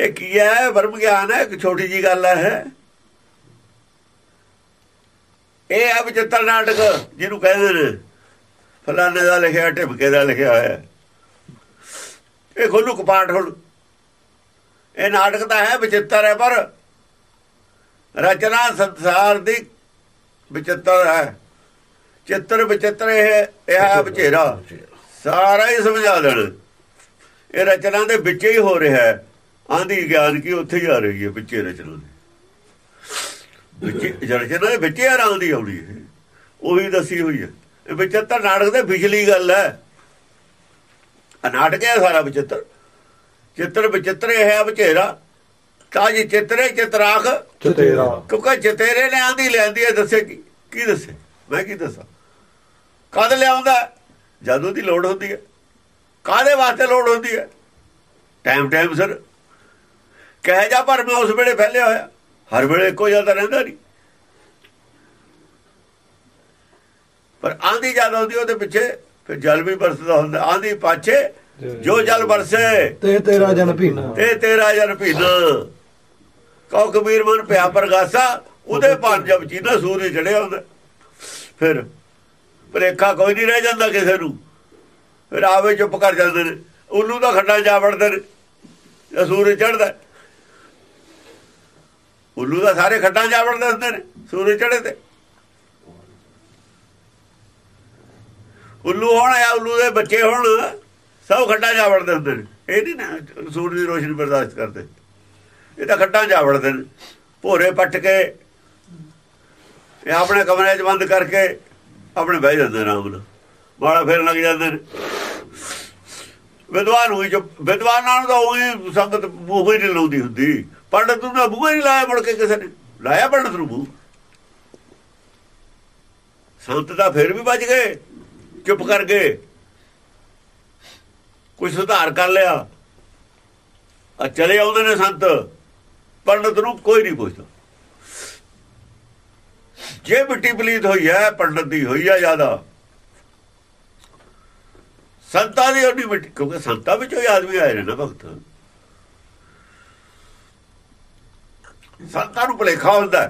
ਇਹ ਕੀ ਹੈ? ਵਰਮ ਗਿਆਨ ਹੈ। ਇੱਕ ਛੋਟੀ ਜੀ ਗੱਲ ਹੈ। ਇਹ ਹੈ ਵਿਚਿੱਤਰ ਨਾਟਕ, ਜਿਹਨੂੰ ਕਹਿੰਦੇ ਨੇ ਫਲਾਣੇ ਦਾ ਲਿਖਿਆ ਢਿਮਕੇ ਦਾ ਲਿਖਿਆ ਹੋਇਆ। ਇਹ ਖੋਲੂ ਕਪਾਟ ਹੁਣ ਇਹ ਨਾਟਕ ਤਾਂ ਹੈ ਵਿਚਿੱਤਰ ਹੈ ਪਰ ਰਚਨਾ ਸੰਸਾਰ ਦੀ ਵਿਚਿੱਤਰ ਹੈ। ਚਿੱਤਰ ਵਿਚਿੱਤਰ ਇਹ ਇਹ ਹੈ ਬਚੇਰਾ ਸਾਰਾ ਹੀ ਸਮਝਾ ਦੇਣ। ਇਹ ਰਚਨਾ ਦੇ ਵਿੱਚ ਹੀ ਹੋ ਰਿਹਾ ਹੈ। ਆਂਦੀ ਗਿਆਨ ਕੀ ਉੱਥੇ ਹੀ ਆ ਰਹੀ ਹੈ ਵਿੱਚੇ ਰਚਨਾ ਦੇ। ਵਿੱਚ ਰਚਨਾ ਦੇ ਵਿੱਚ ਹੀ ਆਰਾਂ ਦੀ ਆਉਣੀ ਹੈ। ਉਹੀ ਦੱਸੀ ਹੋਈ ਹੈ। ਇਹ ਵਿਚਿੱਤਰ ਨਾਟਕ ਦੇ ਵਿਚਲੀ ਗੱਲ ਹੈ। ਨਾਟਕ ਹੈ ਸਾਰਾ ਵਿਚਿੱਤਰ। ਚਿੱਤਰ ਵਿਚਿੱਤਰ ਇਹ ਹੈ ਬਚੇਰਾ ਤਾਂ ਜੀ ਚਿੱਤਰੇ ਚਿਤਰਾਖ। ਚਤੇਰਾ। ਕਿਉਂਕਿ ਚਤੇਰੇ ਨੇ ਆਂਦੀ ਲੈਂਦੀ ਹੈ ਦੱਸੇ ਕੀ ਕੀ ਦੱਸੇ? ਮੈਂ ਕੀ ਦੱਸਾਂ? ਕਦ ਲਿਆਉਂਦਾ? ਜਦੋਂ ਦੀ ਲੋੜ ਹੁੰਦੀ ਹੈ। ਕਾਦੇ ਵਾਸਤੇ ਲੋੜ ਹੁੰਦੀ ਹੈ? ਟਾਈਮ ਟਾਈਮ ਸਰ ਕਹਿ ਜਾ ਪਰ ਮੈਂ ਉਸ ਵੇਲੇ ਫੈਲਿਆ ਹੋਇਆ। ਹਰ ਵੇਲੇ ਇੱਕੋ ਜਿਹਾ ਤਾਂ ਰਹਿੰਦਾ ਨਹੀਂ। ਪਰ ਆਂਦੀ ਜ਼ਿਆਦਾ ਹੁੰਦੀ ਉਹਦੇ ਪਿੱਛੇ ਫਿਰ ਜਲ ਵੀ ਵਰਸਦਾ ਹੁੰਦਾ। ਆਂਦੀ ਪਾਛੇ ਜੋ ਜਲ ਵਰਸੇ। ਤੇ ਤੇਰਾ ਜਨ ਭੀਨਾ। ਤੇ ਤੇਰਾ ਜਨ ਭੀਨਾ। ਕਉ ਕਬੀਰ ਮਨ ਪਿਆ ਪ੍ਰਗਾਸਾ ਉਹਦੇ ਪੰਜਬ ਚ ਨਾ ਸੂਰਜ ਚੜਿਆ ਹੁੰਦਾ। ਫਿਰ ਭਰੇਖਾ ਕੋਈ ਨਹੀਂ ਰਹਿ ਜਾਂਦਾ ਕਿਸੇ ਨੂੰ। ਫਿਰ ਆਵੇ ਚੁੱਪ ਕਰ ਜਾਂਦੇ ਨੇ। ਉਹਨੂੰ ਤਾਂ ਖੱਡਾਂ ਜਾ ਵੜਦੇ ਨੇ ਸੂਰਜ ਚੜਦਾ ਉੱਲੂ ਦਾ ਸਾਰੇ ਖੱਡਾਂ ਜਾ ਵੜਦੇ ਹੁੰਦੇ ਨੇ ਸੂਰਜ ਚੜੇ ਤੇ। ਉੱਲੂ ਹੋਣ ਆ ਉੱਲੂ ਦੇ ਬੱਚੇ ਹੋਣ ਸਭ ਖੱਡਾਂ ਜਾ ਵੜਦੇ ਹੁੰਦੇ ਨੇ। ਇਹ ਨਹੀਂ ਨਾ ਸੂਰਜ ਦੀ ਰੋਸ਼ਨੀ ਬਰਦਾਸ਼ਤ ਕਰਦੇ। ਇਹ ਤਾਂ ਖੱਡਾਂ ਜਾ ਵੜਦੇ ਨੇ। ਭੋਰੇ ਪੱਟ ਕੇ ਇਹ ਆਪਣੇ ਕਮਰੇ 'ਚ ਬੰਦ ਕਰਕੇ ਆਪਣੇ ਬਹਿ ਜਾਂਦੇ ਆਰਾਮ ਨਾਲ। ਮਾੜਾ ਫੇਰ ਲੱਗ ਜਾਂਦੇ ਨੇ। ਵਿਦਵਾਨ ਹੋਈ ਜੋ ਵਿਦਵਾਨਾਂ ਨੂੰ ਤਾਂ ਉਹੀ ਸੰਗਤ ਮੂੰਹ ਹੀ ਨਹੀਂ ਲਾਉਂਦੀ ਹੁੰਦੀ। ਪੰਡਤ ਨੂੰ ਤਾਂ ਮੂੰਹ ਹੀ ਨਹੀਂ ਲਾਇਆ ਮੁੜ ਕੇ ਕਿਸੇ ਨੇ। ਲਾਇਆ ਪੰਡਤ ਨੂੰ ਮੂੰਹ। ਸੰਤ ਤਾਂ ਫਿਰ ਵੀ ਬਚ ਗਏ। ਚੁੱਪ ਕਰ ਗਏ ਕੋਈ ਸੁਧਾਰ ਕਰ ਲਿਆ। ਆ ਚਲੇ ਆਉਂਦੇ ਨੇ ਸੰਤ। ਪੰਡਤ ਨੂੰ ਕੋਈ ਨਹੀਂ ਪੁੱਛਦਾ। ਜੇ ਮਿੱਟੀ ਪਲੀਤ ਹੋਈ ਹੈ ਪੰਡਤ ਦੀ ਹੋਈ ਹੈ ਜ਼ਿਆਦਾ। ਸੰਤਾਂ ਦੀ ਉਹਦੀ ਮਿੱਟੀ, ਕਿਉਂਕਿ ਸੰਤਾਂ ਵਿੱਚੋਂ ਹੀ ਆਦਮੀ ਆਏ ਨੇ ਨਾ ਭਗਤ। ਸੰਤਾਂ ਨੂੰ ਭਲੇਖਾ ਹੁੰਦਾ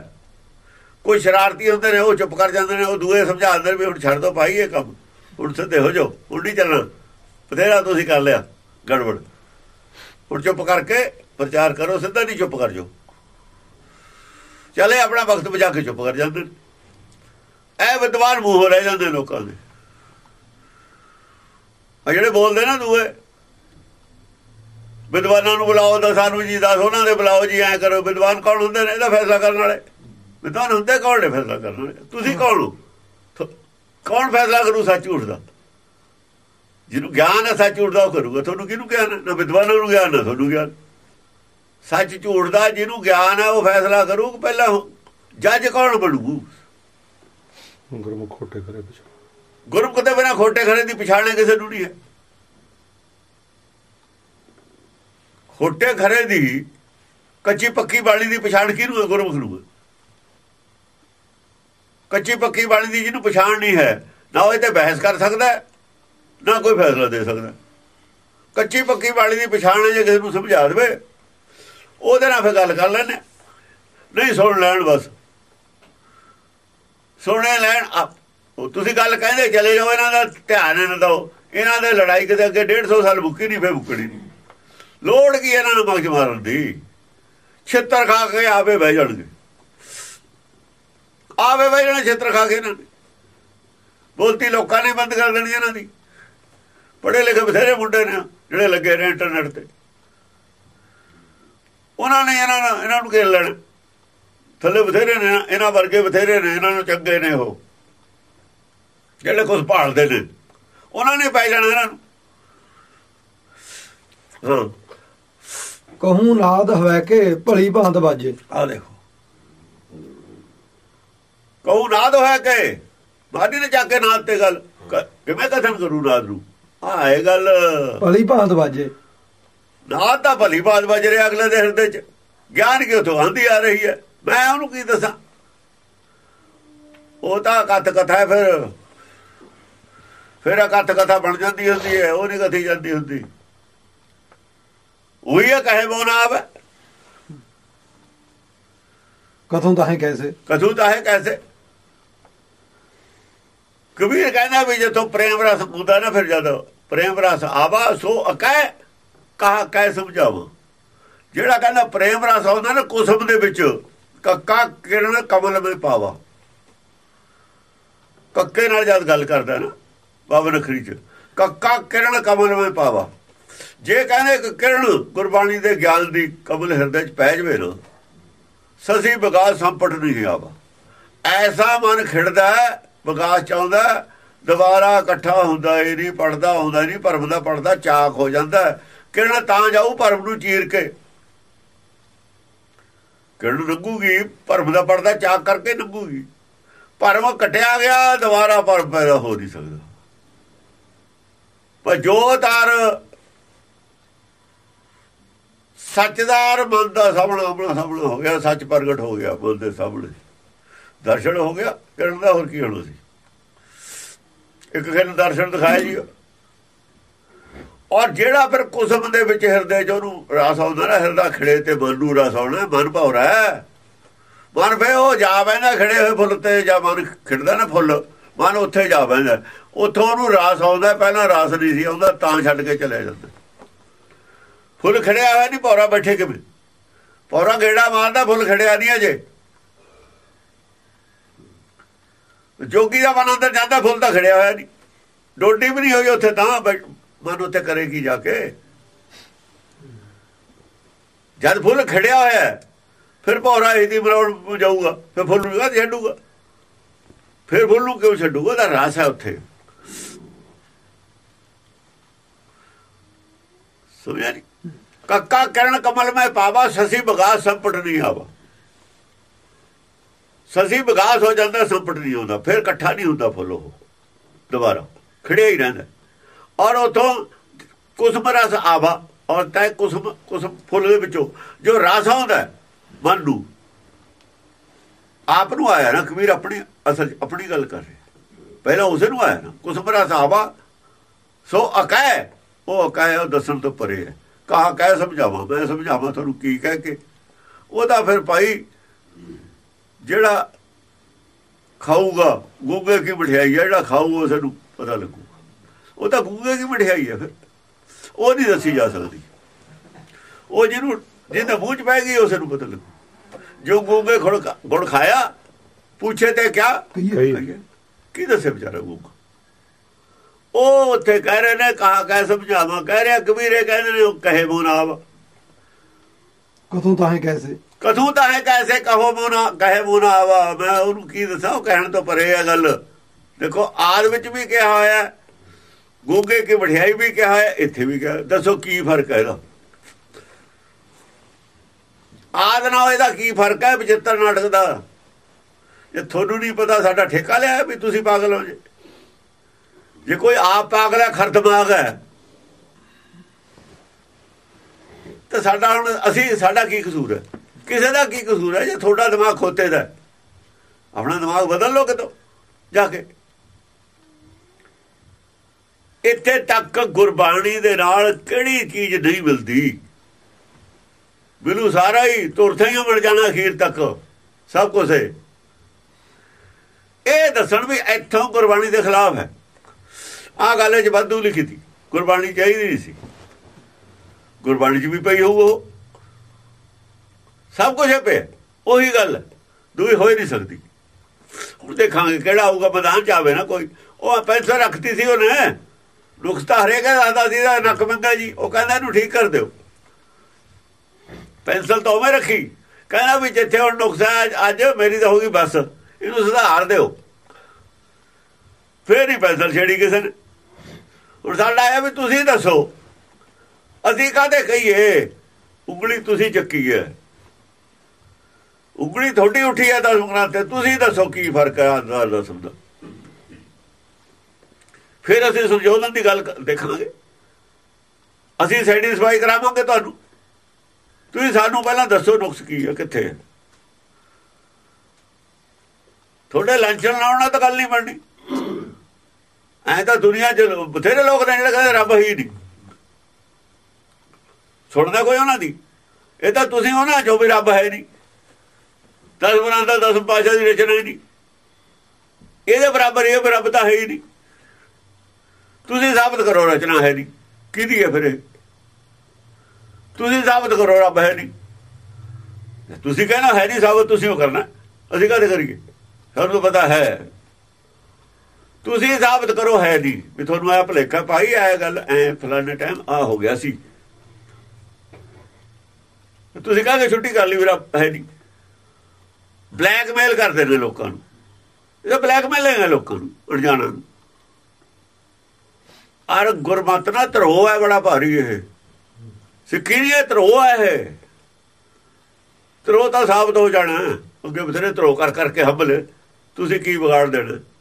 ਕੋਈ ਸ਼ਰਾਰਤੀ ਹੁੰਦੇ ਨੇ, ਉਹ ਚੁੱਪ ਕਰ ਜਾਂਦੇ ਨੇ, ਉਹ ਦੂਏ ਸਮਝਾ ਦਿੰਦੇ ਨੇ ਵੀ ਹੁਣ ਛੱਡ ਦੋ ਭਾਈ ਇਹ ਕੰਮ। ਹੁਣ ਸਿੱਧੇ ਹੋ ਜਾਓ, ਹੁਣ ਨਹੀਂ ਚੱਲਣਾ। ਬਥੇਰਾ ਤੁਸੀਂ ਕਰ ਲਿਆ, ਗੜਬੜ। ਹੁਣ ਚੁੱਪ ਕਰਕੇ ਪ੍ਰਚਾਰ ਕਰੋ, ਸਿੱਧਾ ਨਹੀਂ ਚੁੱਪ ਕਰ ਜਾਓ। ਚਲੇ ਆਪਣਾ ਵਕਤ ਬਚਾ ਕੇ ਚੁੱਪ ਕਰ ਜਾਂਦੇ ਨੇ। ਐ ਵਿਦਵਾਨ ਮੂੰਹ ਰਹਿ ਜਾਂਦੇ ਲੋਕਾਂ ਦੇ। ਆ ਜਿਹੜੇ ਬੋਲਦੇ ਨਾ ਦੂਏ, ਵਿਦਵਾਨਾਂ ਨੂੰ ਬੁਲਾਓ ਤਾਂ ਸਾਨੂੰ ਜੀ ਦੱਸ, ਉਹਨਾਂ ਦੇ ਬੁਲਾਓ ਜੀ, ਐ ਕਰੋ। ਵਿਦਵਾਨ ਕੌਣ ਹੁੰਦੇ ਨੇ? ਇਹਦਾ ਫੈਸਲਾ ਕਰਨ ਵਾਲੇ। ਵਿਦਵਾਨ ਹੁੰਦੇ ਕੌਣ ਨੇ ਫੈਸਲਾ ਕਰਨ ਵਾਲੇ? ਤੁਸੀਂ ਕੌਣ ਹੋ? ਕੌਣ ਫੈਸਲਾ ਕਰੂ ਸੱਚ ਝੂਠ ਦਾ? ਜਿਹਨੂੰ ਗਿਆਨ ਹੈ ਸੱਚ ਝੂਠ ਦਾ ਉਹ ਕਰੂਗਾ। ਤੁਹਾਨੂੰ ਕਿਹਨੂੰ ਗਿਆਨ ਹੈ? ਨਾ ਵਿਦਵਾਨਾਂ ਨੂੰ ਗਿਆਨ ਨਾ ਤੁਹਾਨੂੰ ਗਿਆਨ। ਸੱਚ ਝੂਠ ਦਾ ਜਿਹਨੂੰ ਗਿਆਨ ਹੈ ਉਹ ਫੈਸਲਾ ਕਰੂ ਪਹਿਲਾਂ ਜੱਜ ਕੌਣ ਬਣੂ? ਗੁਰਮੁਖ ਖੋਟੇ ਕਰੇ ਪਿਛਾ ਗੁਰਮੁਖ ਦੇ ਬਿਨਾ ਖੋਟੇ ਖਰੇ ਦੀ ਪਛਾਣਨੇ ਕਿਸੇ ਨੂੰ ਨਹੀਂ ਹੈ। ਖੋਟੇ ਖਰੇ ਦੀ ਕੱਚੀ ਪੱਕੀ ਬਾਣੀ ਦੀ ਪਛਾਣ ਕਿਹਨੂੰ ਹੈ? ਗੁਰਮੁਖ ਨੂੰ ਕੱਚੀ ਪੱਕੀ ਵਾਲੀ ਦੀ ਜਿਹਨੂੰ ਪਛਾਣ ਨਹੀਂ ਹੈ, ਨਾ ਉਹ ਇਹ ਤੇ ਬਹਿਸ ਕਰ ਸਕਦਾ, ਨਾ ਕੋਈ ਫੈਸਲਾ ਦੇ ਸਕਦਾ। ਕੱਚੀ ਪੱਕੀ ਵਾਲੀ ਦੀ ਪਛਾਣ ਹੈ ਜੇ ਕਿਸੇ ਨੂੰ ਸਮਝਾ ਦੇਵੇ, ਉਹਦੇ ਨਾਲ ਫਿਰ ਗੱਲ ਕਰ ਲੈਣੇ ਨਹੀਂ ਸੁਣ ਲੈਣ ਬਸ। ਸੁਣੇ ਲੈਣ ਆ- ਉਹ ਤੁਸੀਂ ਗੱਲ ਕਹਿੰਦੇ ਚਲੇ ਜਾਓ, ਇਹਨਾਂ ਦਾ ਧਿਆਨ ਇਹਨਾਂ ਦਿਓ ਇਹਨਾਂ ਦੇ ਲੜਾਈ ਕਿਤੇ ਅੱਗੇ 150 ਸਾਲ ਮੁੱਕੀ ਨਹੀਂ ਫੇ ਮੁੱਕਣੀ ਨਹੀਂ। ਲੋੜ ਕੀ ਇਹਨਾਂ ਨੂੰ ਮਗਜ ਮਾਰਨ ਦੀ? ਛਿੱਤਰ ਖਾ ਕੇ ਆਪੇ ਬਹਿ ਜਾਣਗੇ। ਆਵੇ ਬਹਿ ਜਾਣਾ ਛੇਤਰ ਖਾ ਕੇ ਇਹਨਾਂ ਨੇ। ਬੋਲਤੀ ਲੋਕਾਂ ਨੇ ਬੰਦ ਕਰ ਦੇਣੀ ਇਹਨਾਂ ਦੀ। ਪੜ੍ਹੇ ਲਿਖੇ ਬਥੇਰੇ ਮੁੰਡੇ ਨੇ ਜਿਹੜੇ ਲੱਗੇ ਨੇ ਇੰਟਰਨੈਟ ਤੇ। ਉਹਨਾਂ ਨੇ ਇਹਨਾਂ ਨੂੰ ਇਹਨਾਂ ਨੂੰ ਘੇਰ ਲੈਣਾ। ਥੱਲੇ ਬਥੇਰੇ ਨੇ, ਇਹਨਾਂ ਵਰਗੇ ਬਥੇਰੇ ਨੇ, ਇਹਨਾਂ ਨੂੰ ਚੰਗੇ ਨੇ ਉਹ। ਜਿਹੜੇ ਕੁਝ ਭਾਲਦੇ ਨੇ। ਉਹਨਾਂ ਨੇ ਪੈ ਜਾਣਾ ਇਹਨਾਂ ਨੂੰ। ਹਾਂ। ਕਹੂੰ ਨਾਦ ਹਵੈ ਕੇ ਭਲੀ ਭਾਂਤ ਬਾਜੇ। ਆ ਦੇਖੋ। ਕਹੂ ਨਾਦ ਹੋਇਆ ਕਿ ਬਾਦੀ ਨੇ ਚੱਕ ਕੇ ਨਾਦ ਤੇ ਗੱਲ ਕਿਵੇਂ ਕਥਨ ਕਰੂ ਨਾਦ ਨੂੰ? ਆ ਇਹ ਗੱਲ ਭਲੀ ਭਾਂਤ ਬਾਜੇ ਨਾਦ ਤਾਂ ਭਲੀ ਬਾਤ ਵੱਜ ਰਿਹਾ ਅਗਲੇ ਦੇ ਹਿਰਦੇ ਚ। ਗਿਆਨ ਕਿ ਉਥੋਂ ਆਂਦੀ ਆ ਰਹੀ ਹੈ? ਮੈਂ ਉਹਨੂੰ ਕੀ ਦੱਸਾਂ? ਉਹ ਤਾਂ ਕਥ ਕਥਾ ਹੈ ਫਿਰ। ਫਿਰ ਆ ਕਥ ਕਥਾ ਬਣ ਜਾਂਦੀ ਹੁੰਦੀ ਹੈ ਉਹ ਨਹੀਂ ਕਥੀ ਜਾਂਦੀ ਹੁੰਦੀ। ਉਹੀ ਹੈ ਕਹੇ ਬੋਨਾ ਆਵੇ ਕਥੋਂ ਤਾਂ ਹੈ ਕੈਸੇ? ਕਥੂ ਤਾਂ ਹੈ ਕੈਸੇ? ਕਬੀਰ ਕਹਿੰਦਾ ਵੀ ਜਦੋਂ ਪ੍ਰੇਮ ਰਸ ਹੁੰਦਾ ਨਾ ਫਿਰ ਜਦੋਂ ਪ੍ਰੇਮ ਰਸ ਆਵਾ, ਸੋ ਅਕੈ ਕਹਾ ਕਹਿ ਸਮਝਾਵਾਂ। ਜਿਹੜਾ ਕਹਿੰਦਾ ਪ੍ਰੇਮ ਰਸ ਆਉਂਦਾ ਨਾ ਕੁਸਮ ਦੇ ਵਿੱਚ, ਕੱਕਾ ਕਿਰਨ ਕਮਲ ਵਿੱਚ ਪਾਵਾ। ਕੱਕੇ ਨਾਲ ਜਦ ਗੱਲ ਕਰਦਾ ਨਾ, ਬਾਬਾ ਨਖਰੀ ਚ, ਕੱਕਾ ਕਿਰਨ ਕਮਲ ਵਿੱਚ ਪਾਵਾ। ਜੇ ਕਹਿੰਦੇ ਕਿ ਕਿਰਨ ਗੁਰਬਾਣੀ ਦੇ ਗਿਆਨ ਦੀ ਕਮਲ ਹਿਰਦੇ ਚ ਪੈ ਜਵੇ ਨਾ, ਸਸੀ ਵਿਕਾਸ ਸੰਪਟ ਨਹੀਂ ਆਵਾ। ਐਸਾ ਮਨ ਖਿੜਦਾ ਵਿਕਾਸ ਚਾਹੁੰਦਾ ਹੈ, ਦੁਬਾਰਾ ਇਕੱਠਾ ਹੁੰਦਾ ਇਹ ਨਹੀਂ ਪੜਦਾ ਹੁੰਦਾ ਨਹੀਂ ਭਰਮ ਦਾ ਪੜਦਾ ਚਾਕ ਹੋ ਜਾਂਦਾ ਕਿਹੜਾ ਤਾਂ ਜਾਊ ਭਰਮ ਨੂੰ ਚੀਰ ਕੇ? ਕਿਰਨ ਲੱਗੂਗੀ? ਭਰਮ ਦਾ ਪੜਦਾ ਚਾਕ ਕਰਕੇ ਲੱਗੂਗੀ। ਭਰਮ ਕਟਿਆ ਗਿਆ ਦੁਬਾਰਾ ਭਰਮ ਪੈਦਾ ਹੋ ਨਹੀਂ ਸਕਦਾ। ਪਰ ਜੋ ਤਾਰ ਸੱਚਦਾਰ ਮਨ ਦਾ ਸਾਹਮਣਾ ਆਪਣਾ ਸਾਹਮਣਾ ਹੋ ਗਿਆ ਸੱਚ ਪ੍ਰਗਟ ਹੋ ਗਿਆ ਮਨ ਦੇ ਸਾਹਮਣੇ। ਦਰਸ਼ਨ ਹੋ ਗਿਆ ਕਰਨ ਦਾ ਹੋਰ ਕੀ ਹੋਣਾ ਸੀ? ਇੱਕ ਖੇਨ ਦਰਸ਼ਨ ਦਿਖਾਇਆ ਜੀ। ਔਰ ਜਿਹੜਾ ਫਿਰ ਕੁਸਮ ਦੇ ਵਿੱਚ ਹਿਰਦੇ ਚ ਉਹਨੂੰ ਰਸ ਆਉਂਦਾ ਨਾ, ਹਿਰਦਾ ਖਿੜੇ ਤੇ ਮਨ ਨੂੰ ਰਸ ਆਉਣਾ, ਮਨ ਭੌਰਾ ਮਨ ਫੇ ਉਹ ਜਾ ਬੈਂਦਾ ਖੜੇ ਹੋਏ ਫੁੱਲ ਤੇ, ਜਾਂ ਮਨ ਖਿੜਦਾ ਨਾ ਫੁੱਲ, ਮਨ ਉੱਥੇ ਜਾ ਬੈਂਦਾ ਉੱਥੋਂ ਉਹਨੂੰ ਰਸ ਆਉਂਦਾ, ਪਹਿਲਾਂ ਰਸ ਨਹੀਂ ਸੀ ਆਉਂਦਾ, ਤਾਂ ਛੱਡ ਕੇ ਚਲੇ ਜਾਂਦਾ। ਫੁੱਲ ਖੜਿਆ ਹੋਇਆ ਨਹੀਂ ਪੌਰਾ ਬੈਠੇ ਕਿਵੇਂ? ਪੌਰਾ ਗੇੜਾ ਮਾਰਦਾ, ਫੁੱਲ ਖੜਿਆ ਨਹੀਂ ਅਜੇ। ਜੋਗੀ ਦਾ ਮਨ ਅੰਦਰ ਜਾਂਦਾ ਫੁੱਲ ਤਾਂ ਖੜਿਆ ਹੋਇਆ ਨਹੀਂ। ਡੋਡੀ ਵੀ ਨਹੀਂ ਹੋਈ ਉੱਥੇ ਤਾਂ ਮਨ ਉੱਥੇ ਕਰੇਗੀ ਜਾ ਕੇ। ਜਦ ਫੁੱਲ ਖੜਿਆ ਹੋਇਆ ਫਿਰ ਪੌਰਾ ਇਹਦੀ ਮਰੋੜ ਜਾਊਗਾ ਫਿਰ ਫੁੱਲ ਨੂੰ ਛੱਡੂਗਾ? ਫਿਰ ਫੁੱਲ ਨੂੰ ਕਿਉਂ ਛੱਡੂਗਾ? ਉਹਦਾ ਰਸ ਹੈ ਉੱਥੇ। ਸਮਝਿਆ ਨਹੀਂ ਕੱਕਾ ਕਰਨ ਕਮਲ ਮੈਂ ਪਾਵਾ ਸਸੀ ਬਗਾਸ ਸੰਪਟ ਨਹੀਂ ਆਵਾ। ਸਸੀ ਵਿਕਾਸ ਹੋ ਜਾਂਦਾ ਸੰਪਟ ਨਹੀਂ ਆਉਂਦਾ ਫਿਰ ਇਕੱਠਾ ਨਹੀਂ ਹੁੰਦਾ ਫੁੱਲ ਉਹ, ਦੁਬਾਰਾ ਖੜਿਆ ਹੀ ਰਹਿੰਦਾ। ਔਰ ਉਥੋਂ ਕੁਸਮ ਰਸ ਆਵਾ, ਔਰ ਤੈ ਕੁਸਮ ਕੁਸਮ ਫੁੱਲ ਦੇ ਵਿੱਚੋਂ, ਜੋ ਰਸ ਆਉਂਦਾ, ਮਨ ਨੂੰ, ਆਪ ਨੂੰ ਆਇਆ ਨਾ, ਕਬੀਰ ਆਪਣੀ, ਅਸਲ ਆਪਣੀ ਗੱਲ ਕਰ ਰਿਹਾ। ਪਹਿਲਾਂ ਉਸੇ ਨੂੰ ਆਇਆ ਨਾ, ਕੁਸਮ ਰਸ ਆਵਾ, ਸੋ ਅਕੈ ਉਹ ਅਕੈ ਉਹ ਦੱਸਣ ਤੋਂ ਪਰੇ ਹੈ। ਕਹਾ, ਕਹਿ ਸਮਝਾਵਾਂ, ਮੈਂ ਸਮਝਾਵਾਂ ਤੁਹਾਨੂੰ ਕੀ ਕਹਿ ਕੇ। ਉਹਦਾ ਫਿਰ ਭਾਈ ਜਿਹੜਾ ਖਾਊਗਾ ਗੂਗੇ ਕੀ ਮਠਿਆਈ ਹੈ ਜਿਹੜਾ ਖਾਊ ਉਸ ਨੂੰ ਪਤਾ ਲੱਗੂ ਉਹ ਤਾਂ ਗੂਗੇ ਕੀ ਮਠਿਆਈ ਹੈ ਫਿਰ। ਉਹ ਨਹੀਂ ਦੱਸੀ ਜਾ ਸਕਦੀ। ਉਹ ਜਿਹਨੂੰ ਜਿਹਦੇ ਮੂੰਹ ਚ ਪੈ ਗਈ ਉਸ ਨੂੰ ਪਤਾ ਲੱਗੂ। ਜੋ ਗੂਗੇ ਖੁੜ ਗੁੜ ਖਾਇਆ ਪੁੱਛੇ ਤੇ ਕਿਆ? ਕੀ ਦੱਸੇ ਵਿਚਾਰਾ ਗੂਗਾ? ਉਹ ਉੱਥੇ ਕਹਿ ਰਹੇ ਨੇ ਕਹਾ ਕਹਿ ਸਮਝਾਵਾਂ। ਕਹਿ ਰਿਹਾ ਕਬੀਰੇ ਕਹਿੰਦੇ ਨੇ ਉਹ ਕਹੇ ਮੋਨਾਬ ਕਥੋਂ ਤਾਂ ਹੈ ਕੈਸੇ ਕਥੂ ਤਾਂ ਹੈ ਕੈਸੇ ਕਹੋ ਮੋਨਾ ਕਹੇ ਮੋਨਾ ਆਵਾ ਮੈਂ ਉਹਨੂੰ ਕੀ ਦੱਸਾਂ ਉਹ ਕਹਿਣ ਤੋਂ ਪਰੇ ਆ ਗੱਲ। ਦੇਖੋ ਆਦ ਵਿੱਚ ਵੀ ਕਿਹਾ ਹੋਇਆ ਹੈ, ਕੀ ਮਠਿਆਈ ਵੀ ਕਿਹਾ ਹੈ ਇੱਥੇ ਵੀ ਕਿਹਾ ਦੱਸੋ ਕੀ ਫ਼ਰਕ ਹੈ ਇਹਦਾ? ਆਦ ਨਾਲ ਇਹਦਾ ਕੀ ਫ਼ਰਕ ਹੈ 75 ਨਾਟਕ ਦਾ? ਜੇ ਤੁਹਾਨੂੰ ਨਹੀਂ ਪਤਾ ਸਾਡਾ ਠੇਕਾ ਲਿਆ ਵੀ ਤੁਸੀਂ ਪਾਗਲ ਹੋ ਜੇ। ਜੇ ਕੋਈ ਆਪ ਪਾਗਲ ਹੈ ਖਰਦਮਾਗ ਹੈ। ਤਾਂ ਸਾਡਾ ਹੁਣ ਅਸੀਂ ਸਾਡਾ ਕੀ ਕਸੂਰ ਹੈ? ਕਿਸੇ ਦਾ ਕੀ ਕਸੂਰ ਹੈ? ਜੇ ਤੁਹਾਡਾ ਦਿਮਾਗ ਖੋਤੇ ਦਾ ਆਪਣਾ ਦਿਮਾਗ ਬਦਲ ਲਓ ਕਿਤੋਂ? ਜਾ ਕੇ। ਇੱਥੇ ਤੱਕ ਗੁਰਬਾਣੀ ਦੇ ਨਾਲ ਕਿਹੜੀ ਚੀਜ਼ ਨਹੀਂ ਮਿਲਦੀ? ਬਿਲੂ ਸਾਰਾ ਹੀ ਤੁਰਥੇ ਹੀ ਮਿਲ ਜਾਣਾ ਅਖੀਰ ਤੱਕ। ਸਭ ਕੁਝ ਹੈ। ਇਹ ਦੱਸਣ ਵੀ ਇੱਥੋਂ ਗੁਰਬਾਣੀ ਦੇ ਖਿਲਾਫ ਹੈ। ਆ ਗੱਲ ਚ ਵਾਧੂ ਲਿਖੀ ਤੀ। ਗੁਰਬਾਣੀ ਚਾਹੀਦੀ ਨਹੀਂ ਸੀ। ਗੁਰਬਾਣੀ ਚ ਵੀ ਪਈ ਹੋਊ ਉਹ। ਸਭ ਕੁਝ ਹੈ ਪਿਆ ਉਹੀ ਗੱਲ ਹੈ। ਦੂਈ ਹੋਈ ਨਹੀਂ ਸਕਦੀ। ਹੁਣ ਦੇਖਾਂਗੇ ਕਿਹੜਾ ਆਊਗਾ ਮੈਦਾਨ ਚ ਆਵੇ ਨਾ ਕੋਈ। ਉਹ ਪੈਸਾ ਰੱਖਤੀ ਸੀ ਉਹਨੇ। ਨੁਕਸਤਾ ਹਰੇਕ ਦਾ ਸੀ ਦਾ ਨੱਕ ਮੰਗਾ ਜੀ। ਉਹ ਕਹਿੰਦਾ ਇਹਨੂੰ ਠੀਕ ਕਰ ਦਿਓ। ਪੈਨਸਲ ਤਾਂ ਉਵੇਂ ਰੱਖੀ। ਕਹਿੰਦਾ ਵੀ ਜਿੱਥੇ ਹੁਣ ਨੁਕਸਾ ਹੈ, ਅੱਜ ਮੇਰੀ ਤਾਂ ਹੋਗੀ ਬਸ। ਇਹਨੂੰ ਸੁਧਾਰ ਦਿਓ। ਫੇਰ ਹੀ ਪੈਨਸਲ ਛੇੜੀ ਕਿਸੇ ਨੇ। ਹੁਣ ਸਾਡਾ ਆਇਆ ਵੀ ਤੁਸੀਂ ਦੱਸੋ। ਅਸੀਂ ਕਾਹਦੇ ਕਹੀਏ? ਉਗਲੀ ਤੁਸੀਂ ਚੱਕੀ ਹੈ ਉਂਗਲੀ ਤੁਹਾਡੀ ਉੱਠੀ ਹੈ ਦਸ ਉਂਗਲਾਂ ਤੇ, ਤੁਸੀਂ ਦੱਸੋ ਕੀ ਫ਼ਰਕ ਹੈ ਆਜ਼ਾਦ ਦਾ ਸ਼ਬਦ ਫਿਰ ਅਸੀਂ ਸੰਜੋਧਨ ਦੀ ਗੱਲ ਦੇਖਾਂਗੇ। ਅਸੀਂ ਸੈਟੀਸਫਾਈ ਕਰਾਵਾਂਗੇ ਤੁਹਾਨੂੰ। ਤੁਸੀਂ ਸਾਨੂੰ ਪਹਿਲਾਂ ਦੱਸੋ ਨੁਕਸ ਕੀ ਹੈ, ਕਿੱਥੇ ਹੈ। ਤੁਹਾਡੇ ਲੰਚਣ ਲਾਉਣ ਨਾਲ ਤਾਂ ਗੱਲ ਨਹੀਂ ਬਣਨੀ। ਐ ਤਾਂ ਦੁਨੀਆ 'ਚ ਬਥੇਰੇ ਲੋਕ ਨੇ ਜਿਹੜੇ ਕਹਿੰਦੇ ਰੱਬ ਹੀ ਨਹੀਂ। ਸੁਣਦਾ ਕੋਈ ਉਹਨਾਂ ਦੀ? ਇਹ ਤਾਂ ਤੁਸੀਂ ਉਹਨਾਂ ਜੋ ਵੀ ਰੱਬ ਹੈ ਨਹੀਂ। ਦਸ ਗੁਰਾਂ ਦਾ ਦਸ ਪਾਸ਼ਾ ਦੀ ਰਚਨਾ ਹੀ ਨਹੀਂ। ਇਹਦੇ ਬਰਾਬਰ ਇਹ ਵੀ ਰੱਬ ਤਾਂ ਹੈ ਹੀ ਨਹੀਂ। ਤੁਸੀਂ ਸਾਬਤ ਕਰੋ ਰਚਨਾ ਹੈ ਨਹੀਂ। ਕਿਹਦੀ ਹੈ ਫਿਰ ਇਹ? ਤੁਸੀਂ ਸਾਬਤ ਕਰੋ ਰੱਬ ਹੈ ਨਹੀਂ। ਤੁਸੀਂ ਕਹਿਣਾ ਹੈ ਨਹੀਂ ਸਾਬਤ, ਤੁਸੀਂ ਉਹ ਕਰਨਾ। ਅਸੀਂ ਕਾਹਦੇ ਕਰੀਏ? ਸਾਨੂੰ ਪਤਾ ਹੈ। ਤੁਸੀਂ ਸਾਬਤ ਕਰੋ ਹੈ ਨਹੀਂ। ਵੀ ਤੁਹਾਨੂੰ ਆ ਭਲੇਖਾ ਪਾਈ ਆਇਆ ਗੱਲ, ਐ ਫਲਾਣੇ ਟਾਈਮ ਆ ਹੋ ਗਿਆ ਸੀ। ਤੁਸੀਂ ਕਹਾਂਗੇ ਛੁੱਟੀ ਕਰ ਲਈ ਵੀਰਾ ਹੈ ਨਹੀਂ? ਬਲੈਕਮੇਲ ਕਰਦੇ ਨੇ ਲੋਕਾਂ ਨੂੰ। ਇਹ ਬਲੈਕਮੇਲ ਹੈ ਲੋਕਾਂ ਨੂੰ, ਅਣਜਾਣਾ ਨੂੰ। ਅਰ ਗੁਰਮਤ ਨਾ ਧਰੋ ਹੈ, ਬੜਾ ਭਾਰੀ ਇਹ। ਸਿੱਖੀ ਨਹੀਂ ਇਹ ਧਰੋ ਹੈ ਇਹ। ਧਰੋਹ ਤਾਂ ਸਾਬਤ ਹੋ ਜਾਣਾ। ਅੱਗੇ ਬਥੇਰੇ ਧਰੋ ਕਰ ਕਰਕੇ ਹੰਬਲ ਤੁਸੀਂ ਕੀ ਵਿਗਾੜ ਦੇਣਾ?